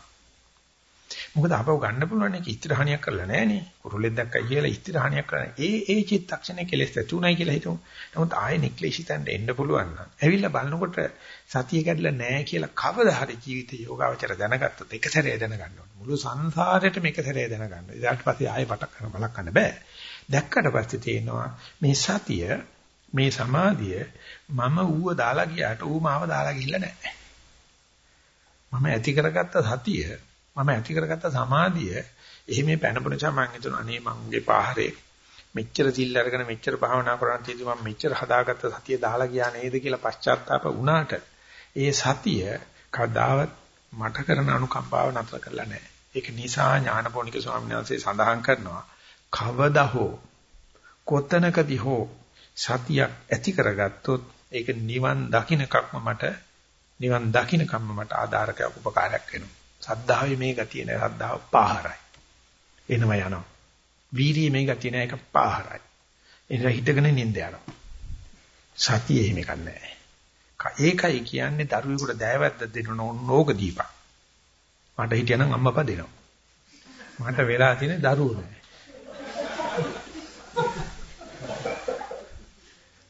මොකද අපව ගන්න පුළුවන් එක ඉස්තරහණියක් කරලා නැහනේ. කුරුල්ලෙක් දැක්කයි කියලා ඉස්තරහණියක් කරන්නේ. ඒ ඒ චිත්තක්ෂණේ කෙලෙස් ඇතුණයි කියලා හිතමු. නමුත් ආයේ නික්ලේශිතෙන්ට එන්න පුළුවන් නම් ඇවිල්ලා බලනකොට සතිය කැඩලා නැහැ කියලා කවදා හරි ජීවිතේ යෝගාවචර දැනගත්තොත් එක සැරේ දැනගන්න ඕනේ. මුළු සංසාරෙටම එක සැරේ දැනගන්න. ඊට පස්සේ ආයේ පටක් කරන බලක් ගන්න බෑ. දැක්කට පස්සේ තේනවා මේ සතිය මේ සමාධිය මම ඌව දාලා ගියාට ඌ මාව දාලා ගිහිල්ලා නැහැ. මම ඇති කරගත්ත සතිය මම ඇති කරගත්ත සමාධිය එහෙම පැනපු නිසා මම හිතනවා අනේ මංගේ පාහරේ මෙච්චර සිල් අරගෙන මෙච්චර භාවනා කරන් තියෙදි මම මෙච්චර හදාගත්ත සතිය දාලා ගියා නේද කියලා පශ්චාත්තාප වුණාට ඒ සතිය කවදාවත් මට කරන අනුකම්පාව නතර කරලා නැහැ. ඒක නිසා ඥානපෝනික ස්වාමීන් වහන්සේ සඳහන් කරනවා කවදා හෝ කොතනකදී හෝ සතියක් ඇති කරගත්තොත් ඒක නිවන් දකින්නකක්ම මට නිවන් දකින්නකම්ම මට ආධාරකයක් උපකාරයක් වෙනවා. සද්ධාවේ මේ ගතිය නෑ සද්ධාව පාහරයි. එනම යනවා. වීර්යයේ මේ ගතිය නෑ ඒක පාහරයි. එනිසා හිතගෙන නින්ද යනවා. සතියේ එහෙම එකක් නෑ. ඒකයි කියන්නේ දරුවෙකුට දෑවැද්ද දෙන්න ඕනෝක දීපක්. මට හිටියනම් අම්මපා දෙනවා. මට වෙලා තියෙන දරුවෝ නෑ.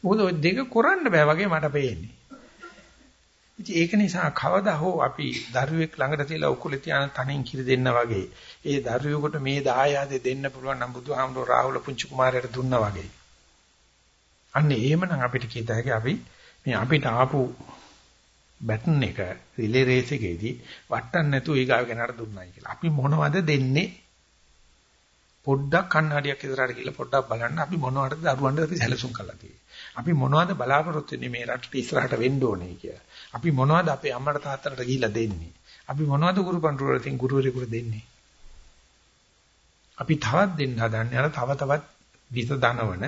මොකද ඔය දෙක කරන්න බෑ වගේ මට පේන්නේ. ඉතින් ඒක නිසා කවදා හෝ අපි දරුවෙක් ළඟට තියලා උකුලේ තියාන තනින් කිරි දෙන්න වගේ ඒ දරුවෙකුට මේ දායාදේ දෙන්න පුළුවන් නම් බුදුහාමුදුරුවෝ රාහුල පුංචි කුමාරයාට දුන්නා වගේ. අන්න එහෙමනම් අපිට කියත හැකි අපි මේ අපිට ආපු බැටන් එක රිලේ රේස් එකේදී වටන්න නැතුව ඊගාව කෙනාට දුන්නයි කියලා. අපි මොනවද දෙන්නේ? පොඩ්ඩක් කන්නඩියක් ඉදරට ගිහලා පොඩ්ඩක් බලන්න අපි මොනවටද දරුවන්ට අපි සැලසුම් කරලා තියෙන්නේ. අපි මොනවද බලාපොරොත්තු වෙන්නේ මේ රටට ඉස්සරහට වෙන්න ඕනේ කියලා. අපි මොනවද අපේ අම්මට තාත්තට ගිහිල්ලා දෙන්නේ? අපි මොනවද ගුරු පඬුරටින් ගුරුවරයෙකුට දෙන්නේ? අපි තවත් දෙන්න හදන්නේ අර තව තවත් විස දනවන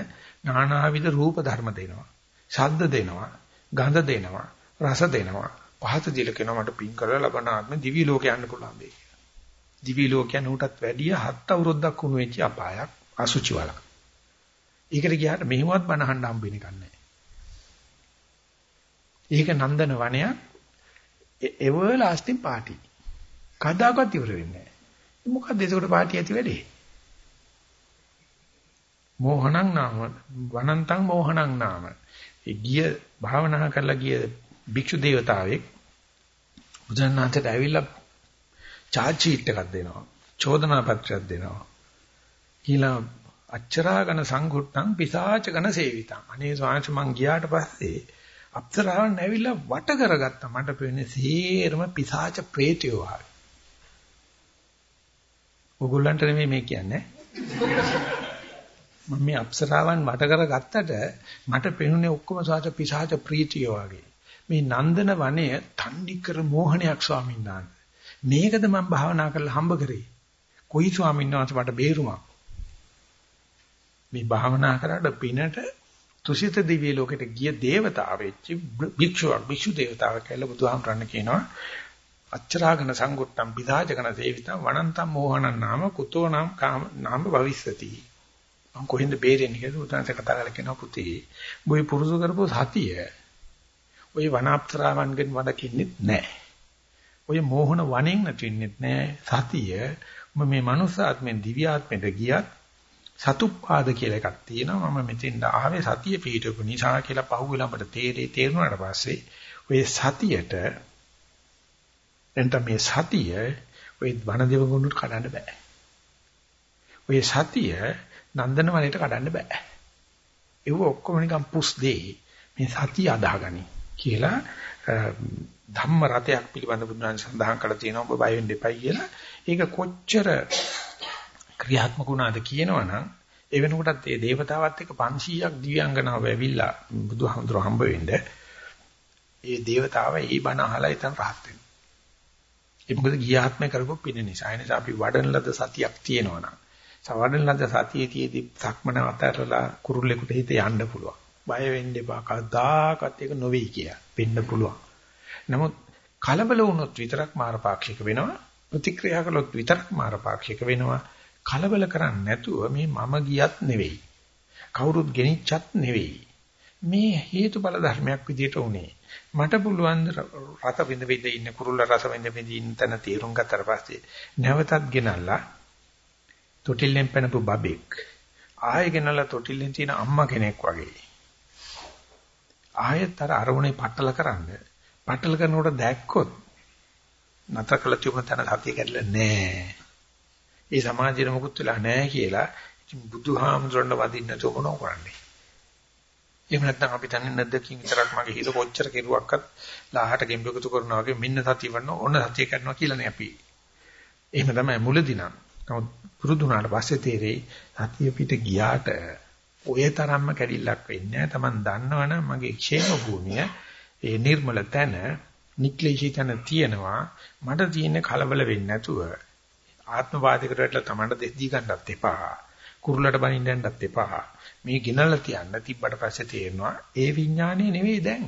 නානාවිද රූප ධර්ම දෙනවා. ශබ්ද දෙනවා, ගන්ධ දෙනවා, රස දෙනවා. පහත දිල කෙනා මට පින් කරලා ලබන ආත්ම දිවි ලෝක යන්න පුළුවන් වෙයි. දිවි ලෝකයන් උටත් වැඩිය හත් අවුරුද්දක් වුණ වෙච්ච අපායක් අසුචි වලක්. ඒකට ගියාට මෙහෙමවත් බනහන්න හම්බෙන්නේ නැහැ. ඒක නන්දන වනයක් ever lasting party. කදාකවත් ඉවර වෙන්නේ නැහැ. මොකද්ද ඒකට පාටි ඇති වෙලේ? මෝහණං නාම වනන්තං මෝහණං නාම. ඒ ගිය භාවනා කරලා ගිය භික්ෂු දේවතාවෙක් බුදුරණාහිට ඇවිල්ලා චාර්ජ් ෂීට් එකක් දෙනවා. චෝදනා පත්‍රයක් දෙනවා. කියලා අච්චරාගන සංඝුට්ටං පිසාචකන සේවිතං. අනේ ස්වාමීන් මං ගියාට පස්සේ අප්සරාවන් ඇවිල්ලා වට කරගත්තා. මට පේන්නේ සේරම පිසාච ප්‍රේතයෝ වගේ. ඕගොල්ලන්ට නෙමෙයි මේ කියන්නේ. මම මේ අප්සරාවන් වට කරගත්තට මට පේනුනේ ඔක්කොම සාච පිසාච ප්‍රීතියෝ වගේ. මේ නන්දන වනය තණ්ඩිකර මෝහනයක් ස්වාමීන් වහන්සේ. මේකද මම භාවනා කරලා හම්බ කරේ. කොයි ස්වාමීන් වහන්සේ මට බේරුමක්. මේ භාවනා කරාට පිනට තුසිත දිව්‍ය ලෝකෙට ගිය දේවතාවෙච්ච භික්ෂුවක් භික්ෂු දේවතාවක් කියලා බුදුහාමරන්න කියනවා. අච්චරාගන සංගුට්ටම් විදාජකන දේවිතං වනන්තම් මෝහනං නාම කුතෝ නම් කාම නාම භවිස්සති. මම කොහෙන්ද බේරෙන්නේ කියලා උතනස කතා කරලා කියනවා පුතේ. බොයි පුරුදු කරපු සතිය ඔය වනාප්තරාවන්ගෙන් වඩකින්නෙත් නැහැ ඔය මෝහන වණෙන් නැතිවෙන්නෙත් නැහැ සතිය මේ මනුස්ස ආත්මෙන් දිව්‍ය ආත්මෙට ගියත් සතුප්පාද කියලා එකක් තියෙනවා මම මෙතෙන් ආවේ සතිය පිටුපු නිසා කියලා පහුවෙලා අපිට තේරේ තේරුණාට පස්සේ ඔය සතියට එන්ට මේ සතිය ඔය වන දෙවගුණුට කඩන්න බෑ. ඔය සතිය නන්දන වනයේට කඩන්න බෑ. ඒව ඔක්කොම නිකන් පුස් දෙයි. මේ සතිය අදාගනි කියලා ධම්ම රතයක් පිළිබඳ බුදුන් සඳහන් කරලා තියෙනවා ඔබ බය වෙන්න එපයි කියලා. ඒක කොච්චර ක්‍රියාත්මක වුණාද කියනවනම් ඒ වෙනකොටත් ඒ దేవතාවත් එක්ක 500ක් දිව්‍යංගනාව ඇවිල්ලා බුදුහාමුදුර හම්බ වෙන්නේ. ඒ దేవතාව ඒ බණ අහලා ඉතින් rahat වෙනවා. ඒ මොකද ගියාත්මේ කරපු පින නිසා. ඒ නිසා අපි වඩන ලද සතියක් තියෙනවනම් සවඩන ලද සතියේදී සක්මන අතරලා කුරුල්ලෙකුට හිත යන්න පුළුවන්. බය වෙන්න එපා. කවදාකවත් ඒක නොවේ කියලා. වෙන්න පුළුවන්. නමුත් කලබල වුණොත් විතරක් මාරපාක්ෂික වෙනවා. ප්‍රතික්‍රියා කළොත් විතරක් මාරපාක්ෂික වෙනවා. කලබල කරන්නේ නැතුව මේ මම ගියත් නෙවෙයි. කවුරුත් ගෙනිච්චත් නෙවෙයි. මේ හේතුඵල ධර්මයක් විදියට උනේ. මට පුළුවන් රත විඳ විඳ ඉන්න කුරුල්ල රස විඳ විඳ ඉන්න තන තීරුම් ගතට පස්සේ නැවතත් ගෙනල්ලා තොටිල්ලෙන් පැනපු බබෙක් ආයෙ ගෙනල්ලා තොටිල්ලෙන් තියෙන අම්මා කෙනෙක් වගේ ආයෙත් අර අරමුණේ පටල කරන්න පටල කරනකොට දැක්කොත් නතර කළ තිබුණ තැන සතිය කැඩලා නැහැ ඒ සමාජයේ මොකුත් වෙලා නැහැ කියලා බුදුහාමුදුරන්ව වදින්න නැතුව මොනව කරන්නේ. එහෙම නැත්නම් අපි තන්නේ නැද්දකින් විතරක් මගේ හිත කොච්චර කෙරුවක්වත් ලාහට ගෙම්බෙකුතු කරනවා වගේ මෙන්න සතිය වන්න ඕන සතිය කරනවා කියලානේ අපි. එහෙම තමයි මුලදී නම්. නමුත් පුරුදු වුණාට පස්සේ තේරෙයි සතිය පිට ගියාට ඔය තරම්ම කැඩිල්ලක් වෙන්නේ නැහැ. Taman දන්නවනම් මගේ ക്ഷേම භූමිය ඒ නිර්මල තැන, නික්ලේශී තැන තියෙනවා. මට තියෙන කලබල වෙන්නේ නැතුව ආත්මවාදයකට වැටලා Tamanට දෙද්දී ගන්නත් එපා. කුරුල්ලට බනින්න යන්නත් එපා. මේ ගිනලා තියන්න තිබ්බට පස්සේ තේරෙනවා ඒ විඥානේ නෙවෙයි දැන්.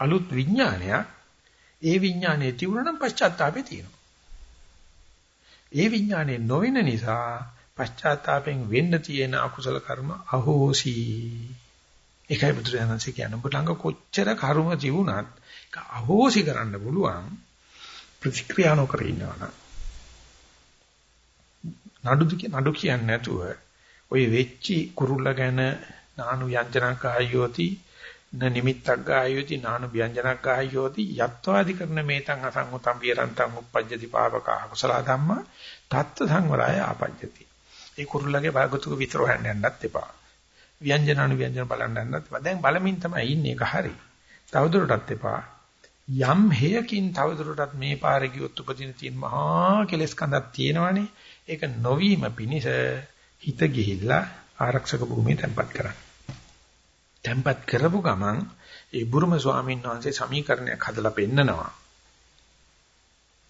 අලුත් විඥානයක්. ඒ විඥානේ තිබුණා නම් පශ්චාත්තාපේ තියෙනවා. ඒ විඥානේ නොවන නිසා පශ්චාත්තාපයෙන් වෙන්න තියෙන අකුසල කර්ම අහෝසි. ඒකයි බුදුරජාණන්සේ කියන්නේ ඔබ ළඟ කොච්චර කර්ම තිබුණත් ඒක අහෝසි කරන්න පුළුවන් ප්‍රතික්‍රියා නොකර ඉන්නවනම් නඩු නඩු කියන්නේ නැතුව ඔය වෙච්චි කුරුල්ල ගැන නානු ව්‍යංජනක් ආයෝති න නිමිත්තක් ගායෝති නානු ව්‍යංජනක් ගායෝති යත්වාදි කරන මේතං අසංගතම් විරන්තං uppajjati පාවක අකුසල ධම්ම තත්ත්ව සංවරය ආපජ්ජති. ඒ කුරුල්ලගේ භාගතුක විතර හොයන්න යන්නත් එපා. ව්‍යංජනානු ව්‍යංජන බලන්න යන්නත් එපා. දැන් බලමින් තමයි ඉන්නේ ඒක හරි. තවදුරටත් එපා. යම් හේයකින් තවදුරටත් මේ පාරේ ගියොත් උපදින තියෙන මහා කෙලස් කඳක් තියෙනවනේ. ඒක නොවීම පිණිස හිත ගිහිල්ලා ආරක්ෂක භූමිය තැම්පත් කරන්න. තැම්පත් කරපු ගමන් ඒ බුරුම ස්වාමීන් වහන්සේ සමීකරණයක් හදලා පෙන්නනවා.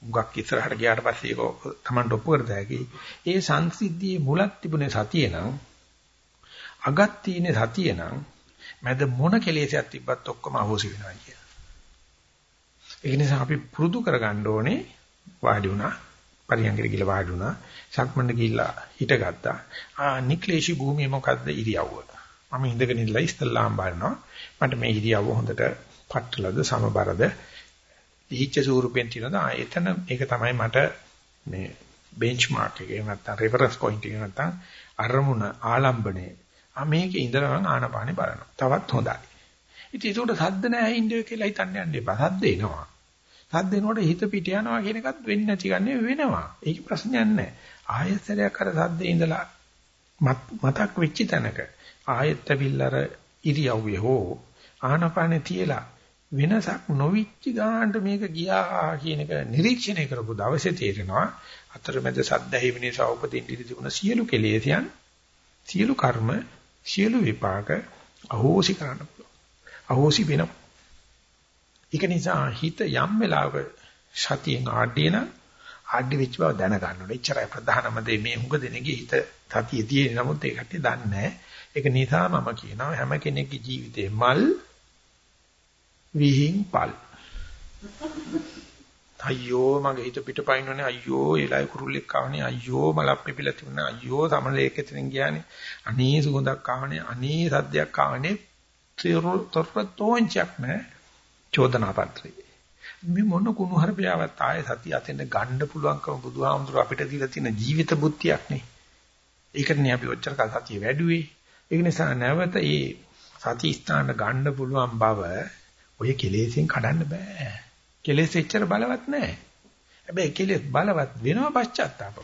උගක් ඉස්සරහට ගියාට පස්සේ ඒක Tamanට ඔප්පු කරද හැකි. ඒ සංසිද්ධියේ මුලක් තිබුණේ සතිය නම් අගක් තියෙන සතිය නම් මැද මොන කෙලෙසයක් තිබ්බත් ඔක්කොම අහෝසි වෙනවා කියලා. ඒ නිසා අපි පුරුදු කරගන්න ඕනේ වාඩි වුණා පරියංගිර ගිහලා වාඩි වුණා. සක්මණේ ගිහලා හිටගත්තා. ආ නික්ලේශී භූමිය මොකද්ද ඉරියව්ව. මම ඉඳගෙන ඉඳලා ඉස්තල්ලාම් බලනවා. මට මේ ඉරියව්ව හොඳට පట్టලද සමබරද දීච්ච ස්වරූපෙන් තියෙනද ආ එතන ඒක තමයි මට මේ බෙන්ච්මාර්ක් එක එහෙම නැත්නම් රෙෆරන්ස් පොයින්ට් එක නැත්නම් අරමුණ ආලම්බණය. ආ මේකේ ඉඳලා මම ආනපානේ බලනවා. තවත් හොඳයි. ඉතින් ඒකට සද්ද නැහැ ඉන්නේ කියලා හිතන්න යන්න එපා. සද්ද එනවා. සද්ද එනකොට හිත පිට යනවා කියන එකත් වෙන්නේ නැති ගන්නේ වෙනවා. ඒක ප්‍රශ්නයක් නැහැ. ආයතනයක් අර සද්දේ ඉඳලා මතක් වෙච්ච තැනක ආයෙත් ඇවිල්ලා අර ඉරියව්වේ හෝ ආනපානේ තියලා වෙනසක් නොවිච්ච ගානට මේක ගියා කියන එක නිරීක්ෂණය කරපු දවසේ තේරෙනවා අතරමැද සද්ද හිමිනේ සවපදින් ඉඳි තිබුණ සියලු කෙලෙසියන් සියලු කර්ම සියලු විපාක අහෝසි කරන්න පුළුවන්. අහෝසි වෙනවා. ඒක නිසා හිත යම් වෙලාවක සතියෙන් ආඩේන ආඩි වෙච්ච බව දැන ගන්න ඕනේ. එච්චරයි ප්‍රධානම දේ. මේ හුඟ දෙනෙක්ගේ හිත සතිය තියෙන නමුත් ඒ කට්ටිය දන්නේ නැහැ. ඒක නිසා මම කියනවා හැම කෙනෙක්ගේ ජීවිතේ මල් විහිං පල්. අයියෝ මගේ හිත පිටපයින්නනේ. අයියෝ එලයි කුරුල්ලෙක් ආවනේ. අයියෝ මලක් පිපිලා තිබුණා. අයියෝ සමලේක එතනින් ගියානේ. අනේ සුගඳක් ආවනේ. අනේ සද්දයක් ආවනේ. තොරතොන්චක් නෑ චෝදනා පත්‍රය. මේ මොන කුණු හරපියාවත් ආයේ සතිය අතෙන් ගන්න පුළුවන්කම බුදුහාමුදුර අපිට දීලා තියෙන ජීවිත බුද්ධියක් නේ. ඒකනේ අපි ඔච්චර කල් සතිය වැඩුවේ. ඒක නිසා නැවත මේ සති ස්ථාන ගන්න පුළුවන් බව ඔය කෙලෙසෙන් කඩන්න බෑ. කෙලෙස් එච්චර බලවත් නෑ. හැබැයි කෙලෙස් බලවත් වෙනවා පශ්චාත්තාප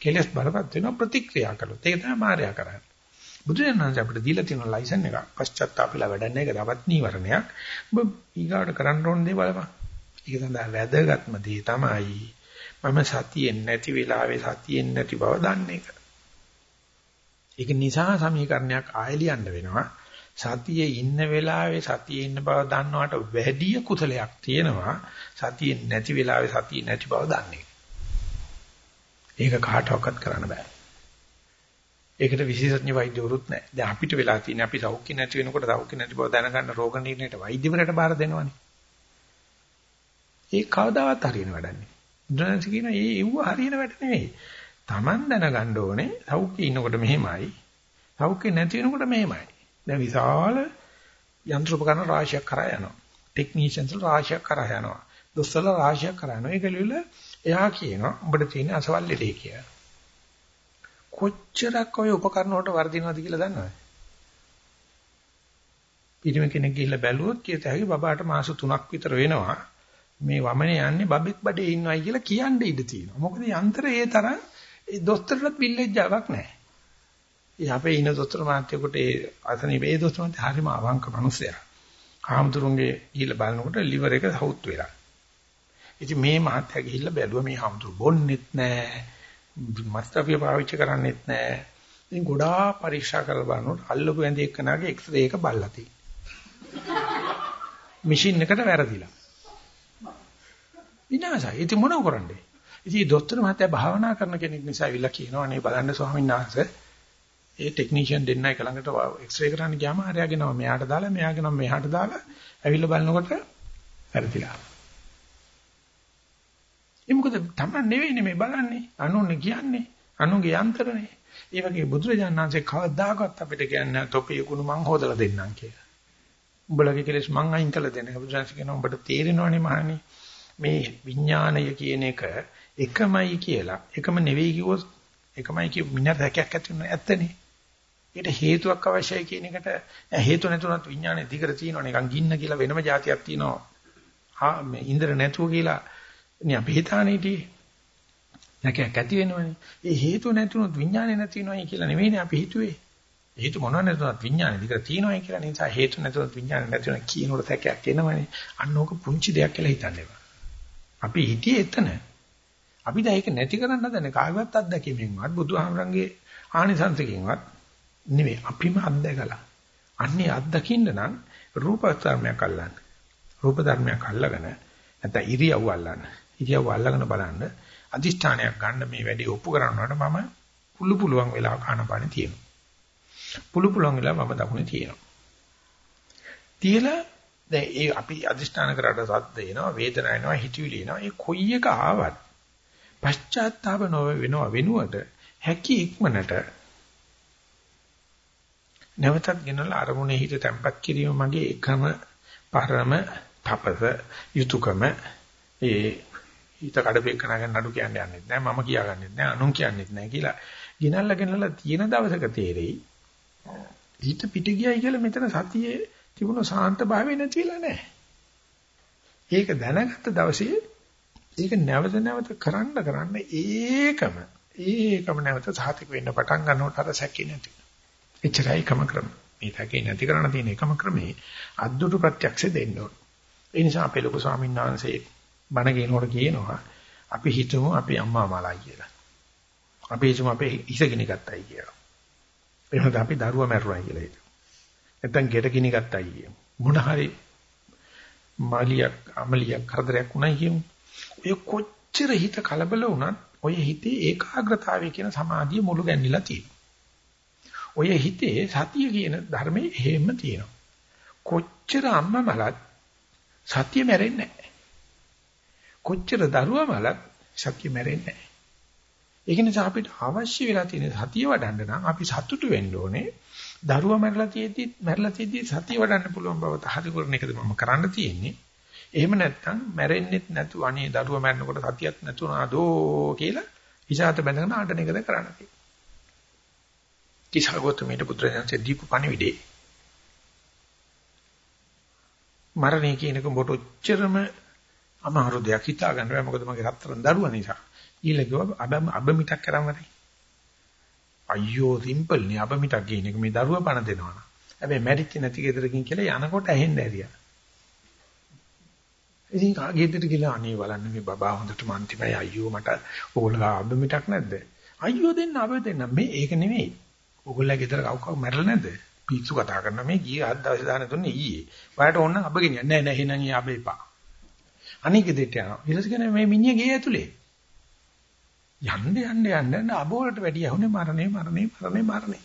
කෙලෙස් බලවත් වෙනවා ප්‍රතික්‍රියා කළොත්. ඒක තමයි මායя කරන්නේ. බුදුරජාණන් අපිට දීලා තියෙන ලයිසන් එක පශ්චාත්තාපිලා වැඩන්නේ ඒක තවත් නීවරණයක්. ඔබ ඊගාට කරන්න ඕන දේ බලපන්. ඒක සඳහා වැදගත්ම දේ තමයි මම සතියෙන් නැති වෙලාවේ සතියෙන් නැති බව දන්න එක. ඒක නිසා සමීකරණයක් ආයෙ ලියන්න වෙනවා. සතියේ ඉන්න වෙලාවේ සතියේ ඉන්න බව දන්නවට වැඩිය කුසලයක් තියෙනවා. සතියේ නැති වෙලාවේ සතියේ නැති බව දන්නේ. ඒක කාටවත් කරන්න බෑ. ඒකට විශේෂඥ වෛද්‍යවරුත් නැහැ. දැන් අපිට වෙලා තියෙන්නේ අපි සෞඛ්‍ය නැති වෙනකොට සෞඛ්‍ය නැති බව දැනගන්න රෝග නිర్ణයට වෛද්‍යවරයට බාර දෙනවනේ. ඒ කවදාවත් හරියන වැඩක් නෙවෙයි. බුදුරජාණන් කියන ඒ එව්ව හරියන වැඩ නෙවෙයි. Taman දැනගන්න ඕනේ සෞඛ්‍ය ඉන්නකොට මෙහෙමයි. සෞඛ්‍ය නැති වෙනකොට මෙහෙමයි. දැන් විශාල යන්ත්‍ර උපකරණ රාශියක් කරා යනවා. ටෙක්නීෂියන්ස් රාශියක් කරා යනවා. දොස්තරලා රාශියක් කරා යනවා. ඒකලිවල එයා කියනවා උඹට තියෙන අසවල් ලෙඩේ කියලා. කොච්චරක් ඔය උපකරණ වලට වර්ධිනවද කියලා දන්නවද? පිටිම කෙනෙක් ගිහිල්ලා බැලුවොත් කියත හැකි බබාට මාස 3ක් විතර වෙනවා. මේ වමනේ යන්නේ බබෙක් බඩේ ඉන්නවයි කියලා කියන්න ඉඩ තියෙනවා. මොකද යන්ත්‍රය ඒ තරම් ඒ දොස්තරලත් විල්ලෙජ්ජාවක් නැහැ. ඒ අපේ ඉන දොස්තර මාත්‍යකට ඒ අසනීප ඒ දොස්තර මාත්‍ය හරිම අවංක මිනිසයා. හාමුදුරුවන්ගේ ගිහිල්ලා බලනකොට liver එක සවුත් වෙලා. ඉතින් මේ මහත්තයා ගිහිල්ලා බැලුවා මේ හාමුදුරු බොන්නෙත් නැහැ. මත්ද්‍රව්‍ය පාවිච්චි කරන්නෙත් නැහැ. ඉතින් ගොඩාක් පරීක්ෂා කරලා බලනකොට අල්ලපු ඇඳේ එක්කනාගේ එක්ස්රේ එක බලලා තියෙනවා. මැෂින් එකට වැරදිලා. විනාශයි. ඉතින් මොනව කරන්නේ? ඉතින් දොස්තර මහත්තයා භාවනා කරන කෙනෙක් නිසා විලා කියනවා නේ බලන්න ස්වාමීන් වහන්සේ ඒ ටෙක්නීෂියන් දෙන්නයි කලඟට එක්ස්රේ කරන්න ගියාම හරියගෙනව මෙයාට දාලා මෙයාගෙනව මෙහාට දාලා ඇවිල්ලා බලනකොට වැරදිලා. ඒ මොකද තමයි නෙවෙයිනේ මේ බලන්නේ. අනුන්නේ කියන්නේ. අනුගේ යන්ත්‍රනේ. ඒ වගේ බුදුරජාණන් වහන්සේ කවදාකවත් අපිට කියන්නේ තොපේ ගුණ මං හොදලා දෙන්නම් කියලා. උඹලගේ කෙලෙස් මං අයින් කළ දෙන්න. බුදුරජාණන් කියනවා උඹට තේරෙනවනේ මහණනි. මේ විඥාණය කියන එක එකමයි කියලා. එකම නෙවෙයි කිව්වොත් එකමයි කිය මිනිහ රැකයක් ඇති වෙන ඇත්තනේ. ඒකට හේතුවක් අවශ්‍යයි කියන එකට හේතු නැතුණත් විඥානය දිගට තියෙනවා නිකන් ගින්න කියලා වෙනම જાතියක් තියෙනවා. හා මේ ඉන්ද්‍ර නැතුව කියලා නේ අපි හිතානේ හිටියේ. නැකයක් ඇති වෙනවනේ. ඒ හේතු නැතුනොත් විඥානේ නැති වෙනවයි කියලා නෙවෙයිනේ අපි හිතුවේ. හේතු මොනවා නැතුනත් විඥානේ දිගට තියෙනවයි කියලා නිසා හේතු නැතුනත් විඥානේ නැති වෙන කියනකොට තැකයක් එනවනේ. අන්න ඕක පුංචි දෙයක් කියලා හිතන්න එපා. අපි හිටියේ එතන. අපි දැන් ඒක නැති කරන්න හදන්නේ කාගවත් අත්දැකීමෙන්වත් බුදුහාමරංගේ ආනිසංසකින්වත් නෙවෙයි. අපිම අත්දැකලා. අන්නේ අත්දකින්න නම් රූප ධර්මයක් අල්ලන්න. රූප ධර්මයක් අල්ලගෙන නැත්නම් ඉරියව් අල්ලන්න. ඉරියව් අල්ලගෙන බලන්න අදිෂ්ඨානයක් ගන්න මේ වැඩේ ඔප්පු කරනකොට මම පුළු පුළුවන් වෙලා කනපානේ තියෙනවා. පුළු පුළුවන් වෙලා මම දකුණේ තියෙනවා. තියලා දැන් ඒ අපි අදිෂ්ඨාන කරාට සද්ද එනවා වේදනාව එනවා හිතවිලි එනවා ඒ කොයි එක ආවත් පශ්චාත්තාප නොව වෙනවා වෙනුවට හැකි ඉක්මනට නැවතත් ගෙනලා අරමුණේ හිත තැම්පත් කිරීම මගේ එකම පරම තපස යුතුයකම ඒ හිත කඩපේ කරගෙන නඩු කියන්නේ යන්නේ නැහැ මම කියාගන්නෙත් නැහැ අනුන් කියන්නෙත් නැහැ කියලා ගෙනල්ලා ගෙනල්ලා තියෙන දවසක තේරෙයි. හිත පිට ගියයි කියලා මෙතන සතියේ තිබුණ සාන්ත භාවය නැතිලා නැහැ ඒක දැනගත්ත දවසේ ඒක නැවත නැවත කරන්න කරන්න ඒකම ඒකම නැවත සාතික වෙන්න පටන් ගන්නකොට අර සැකේ නැති. එච්චරයි කම ක්‍රම. මේ සැකේ නැති කරන්න තියෙන එකම ක්‍රමේ අද්දුටු ප්‍රත්‍යක්ෂ දෙන්න ඕන. ඒ නිසා අපේ ලොකු ස්වාමීන් වහන්සේ බණ කියනකොට කියනවා අපි හිතමු අපේ අම්මා මලයි කියලා. අපි හිතමු අපේ හිස ගිනි ගත්තයි කියලා. එහෙනම් අපි දරුවා මැරුණා කියලා හිතමු. නැත්තම් ගෙට ගිනි ගත්තයි කියමු. මොන හරි මාලියක් අමලියක් කරදරයක් උනායි කියමු. ඔය කොච්චර හිත කලබල වුණත් ඔය හිතේ ඒකාග්‍රතාවය කියන සමාධිය මුළු ගැන්විලා තියෙනවා. ඔය හිතේ සතිය කියන ධර්මයේ හේම තියෙනවා. කොච්චර අම්මා මලත් සතිය මැරෙන්නේ නැහැ. කොච්චර දරුවා මලක් සතිය මැරෙන්නේ නැහැ. ඒක නිසා අපිට අවශ්‍ය වෙලා තියෙන සතිය වඩන්න නම් අපි සතුටු වෙන්න ඕනේ. දරුවා මැරලා තියෙද්දි මැරලා තියෙද්දි සතිය වඩන්න පුළුවන් බව තහති කරන එකද මම කරන්න තියෙන්නේ. එහෙම නැත්නම් මැරෙන්නෙත් නැතු අනේ දරුවා මැරෙනකොට සතියක් නැතුණාදෝ කියලා ඉසాత බැඳගෙන ආඩන එකද කරන්න තියෙන්නේ. කිසాగොතමීට පුත්‍රයන්සේ දීපු පණිවිඩේ මරණය කියන එක මොට ඔච්චරම අමාරු දෙයක් හිතා ගන්න බෑ මොකද මගේ රත්තරන් දරුවා නිසා. ඊළ කිව්වා අබ අබ මිටක් කරාමරි. අයියෝ සිම්පල් නේ අප මිටක් කියන එක මේ දරුවා පණ දෙනවා. හැබැයි මැරිච්ච නැති ගෙදරකින් කියලා යනකොට ඇහෙන්න ඇරියා. ඉතින් ගෙදරට ගිහලා අනේ බලන්න මේ බබා හොඳට මන්තිමයි අයියෝ මට ඕගොල්ලෝ අබ මිටක් නැද්ද? අයියෝ දෙන්න අබ දෙන්න මේ ඒක නෙමෙයි. ඕගොල්ලෝ ගෙදර කවු කවු මැරෙලා නැද්ද? පිස්සු කතා කරන මේ ගියේ අද දවසේ දාන දුන්නේ ඊයේ. ඔයාලට ඕන නම් අබ ගෙනියන්න. නෑ නෑ එහෙනම් ඊ අබ එපා. අනික දෙට යනවා. ඊළඟට කියන්නේ මේ මිනිහ ගේ ඇතුලේ. යන්න යන්න යන්න යන්න අබ වලට වැඩි යහුනේ මරණේ මරණේ මරණේ මරණේ.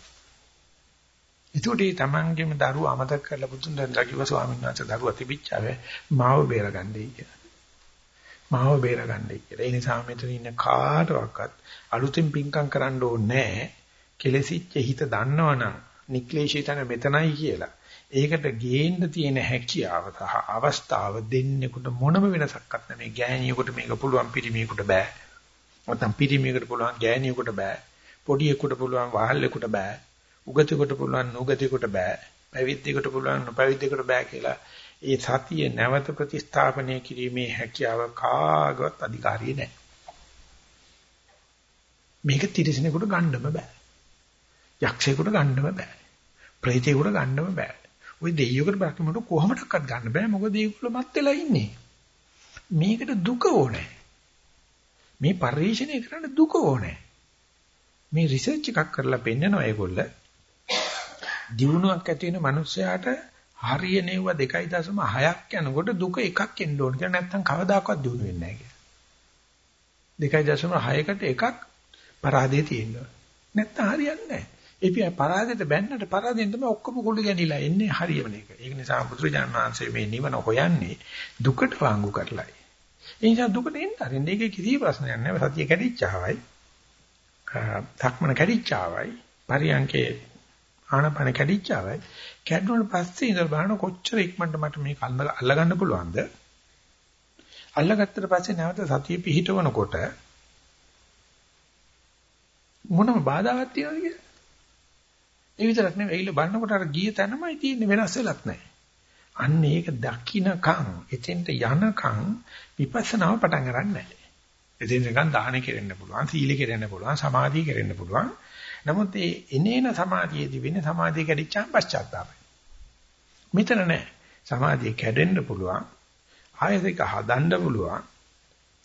ඒකට ඒ තමන්ගේම දරුව අමතක කරලා පුතුන් දැන්ලා කිව්ව ස්වාමීන් වහන්සේ දරුවා තිබිච්චාවේ මාව බේරගන්නයි කියලා. මාව බේරගන්නයි කියලා. ඒ නිසා මෙතන ඉන්න කාටවත් අලුතෙන් පිංකම් කරන්න ඕනේ නැහැ. කෙලසිච්ච හිත දන්නවනම් නික්ලේශී තන මෙතනයි කියලා. ඒකට ගේන්න තියෙන හැකියාව සහ අවස්ථාව දෙන්නෙකුට මොනම වෙනසක්වත් නැහැ. ගෑණියෙකුට මේක පුළුවන් පිරිමියෙකුට බෑ. නැත්නම් පිරිමියෙකුට පුළුවන් ගෑණියෙකුට බෑ. පොඩියෙකුට පුළුවන් වහල්ලෙකුට බෑ. උගතෙකුට පුළුවන් නුගතෙකුට බෑ. පැවිද්දෙකුට පුළුවන් නොපැවිද්දෙකුට බෑ කියලා ඒ සතිය නැවත ප්‍රතිස්ථාපනය කිරීමේ හැකියාව කාගවත් අධිකාරිය නැහැ. මේක තිරසනෙකුට ගන්නම බෑ. යක්ෂයෙකුට ගන්නම බෑ. ප්‍රේතයෙකුට ගන්නම බෑ. ওই දෙයියෙකුට බ්‍රහ්මකට කොහොමඩක්වත් ගන්න බෑ. මොකද ඒගොල්ලෝ මත් වෙලා ඉන්නේ. මේකට දුක ඕනේ. මේ පරිශ්‍රණය කරන්න දුක ඕනේ. මේ රිසර්ච් එකක් කරලා පෙන්නනවා ඒගොල්ලෝ දියුණුවක් ඇති වෙන මනුස්සයාට හරිය නෙව්ව 2.6ක් යනකොට දුක එකක් එන්න ඕන කියලා නැත්නම් කවදාකවත් දියුණු වෙන්නේ නැහැ කියලා. 2.6කට එකක් පරාදේ තියෙනවා. නැත්නම් හරියන්නේ නැහැ. ඒ පිය පරාදයට බැන්නට පරාදෙන් තමයි ඔක්කොම කුළු ගැනිලා එන්නේ හරියම එක. ඒක නිසා බුදුරජාණන් වහන්සේ මේ නිවන හොයන්නේ දුකට වාංගු කරලයි. ඒ නිසා දුකට එන්න අරින්න ඒකේ කිසි ප්‍රශ්නයක් නැහැ. සතිය කැඩිච්චාවයි. ධක්මන කැඩිච්චාවයි. පරියන්කේ ආනපන කැඩිච්චාවයි කැඩුණාට පස්සේ ඉඳලා බලන කොච්චර ඉක්මනට මට මේක අල්ලගන්න පුළුවන්ද අල්ලගත්තට පස්සේ නැවත සතිය පිහිටවනකොට මොනම බාධාවක් තියනවද කියලා ඒ විතරක් නෙවෙයි ඒල බලනකොට අර ගිය තැනමයි තියෙන්නේ වෙනස් වෙලක් නැහැ අන්න ඒක දකින්නකම් එතෙන්ට යනකම් විපස්සනාව පටන් ගන්න නැහැ එතෙන් නිකන් දාහන කෙරෙන්න පුළුවන් සීල කෙරෙන්න පුළුවන් සමාධිය කෙරෙන්න පුළුවන් නමුත් ඒ එනේන සමාධියේදී වෙන්නේ සමාධිය කැඩිච්චාම පශ්චාත්තාපය. මෙතන නෑ. සමාධිය කැඩෙන්න පුළුවන්. ආයතික හදන්න පුළුවන්.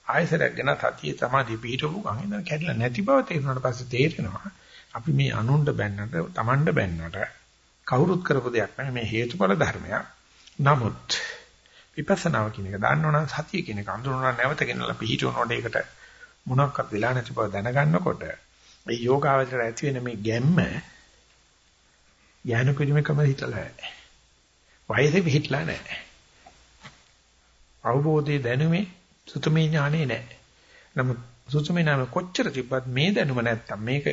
ආයසරයක් ගැන සතිය සමාධිය පිහිටවපු ගමන් ඉඳන් කැඩලා නැති බව තේරුණාට පස්සේ තේරෙනවා අපි මේ අනුණ්ඩ බැන්නට, Tamanda බැන්නට කවුරුත් කරපු දෙයක් නෙමෙයි මේ හේතුඵල ධර්මයක්. නමුත් විපස්සනාව කියන එක දන්නවනම් සතිය කියන එක අඳුරනවා නැවත ගෙනලා පිහිටවනකොට ඒකට මොනක්වත් වෙලා නැති බව දැනගන්නකොට මේ යෝගාවචර ඇති වෙන මේ ගැම්ම ඥාන කුජිමකම හිතලා නැහැ. වයසේ පිටලා නැහැ. අවබෝධයේ දැනුමේ සුතමේ ඥානේ නැහැ. නමුත් සුතමේ නාම කොච්චර තිබ්බත් මේ දැනුම නැත්තම් මේක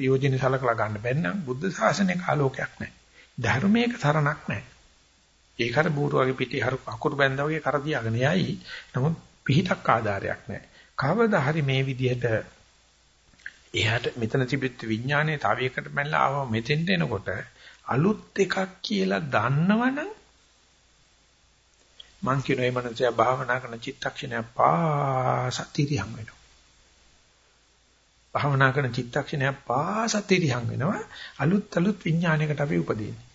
ප්‍රයෝජනෙ සලකලා ගන්න බැන්නම් බුද්ධ ශාසනයක ආලෝකයක් නැහැ. ධර්මයක සරණක් නැහැ. ඒකට බూరుවගේ පිටි හරු අකුරු බැඳා වගේ කර තියාගෙන යයි. නමුත් පිහිටක් ආධාරයක් නැහැ. කවදා හරි මේ විදිහට එහාට මෙතන තිබිච්ච විඥානයේ තව එකට බැලලා ආව මෙතෙන්ට එනකොට අලුත් එකක් කියලා දන්නවනම් මං කියන මේ මනසය භාවනා කරන චිත්තක්ෂණය පාසතිරියම් වෙනවා. භාවනා කරන චිත්තක්ෂණය පාසතිරියම් වෙනවා. අලුත් අලුත් විඥානයකට අපි උපදින්නේ.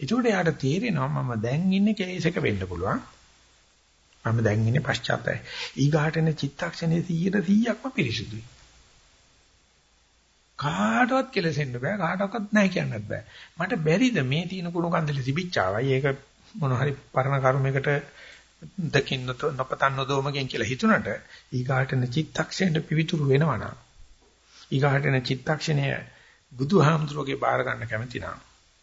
ඒකට යාට තේරෙනවා මම දැන් ඉන්නේ කේසක වෙන්න පුළුවන්. මම දැන් ඉන්නේ පශ්චාත්තයි. ඊගාට එන චිත්තක්ෂණයේ 100%ක්ම පිරිසුදුයි. කාටවත් කෙලසෙන්න බෑ කාටවත් නැහැ කියන්නත් බෑ මට බැරිද මේ තියෙන කුණු කන්දලේ තිබිච්චාවයි ඒක මොන හරි පරණ කර්මයකට දකින්න නොපතන්න දෝමකින් කියලා හිතුණට ඊගාටන චිත්තක්ෂණයට පිවිතුරු වෙනවනම් ඊගාටන චිත්තක්ෂණය බුදුහාමුදුරගේ බාර ගන්න කැමති නම්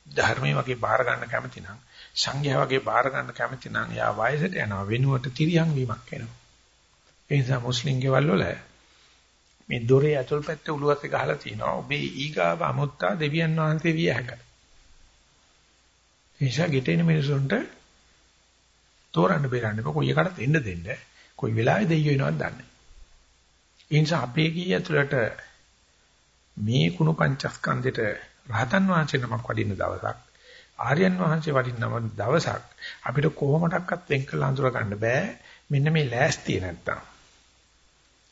ධර්මයේ වගේ බාර ගන්න කැමති නම් සංඝයා වගේ බාර ගන්න කැමති නම් යා වයසට යනවා වෙනුවට තිරියන් වීමක් වෙනවා ඒ නිසා මුස්ලිම් ගෙවල් වල මේ දොරේ ඇතුල් පැත්තේ උළුවස්සේ ගහලා තිනවා. ඔබේ ඊගාව අමුත්තා දෙවියන් වහන්සේ විය හැකියි. එනිසා ගෙටෙන මිනිසුන්ට තෝරන්න බේරන්න එපා. කොයි එකටත් එන්න දෙන්න. කොයි වෙලාවෙ දෙයියෝ වෙනවද දන්නේ. ඒ නිසා අපේ කී ඇතුළට මේ කුණු පංචස්කන්ධෙට රහතන් වහන්සේ නමක් වඩින්න දවසක් ආර්යයන් වහන්සේ වඩින්න දවසක් අපිට කොහොමඩක්වත් වෙන් කළ අඳුර ගන්න බෑ මෙන්න මේ ලෑස්තිය නැත්තම්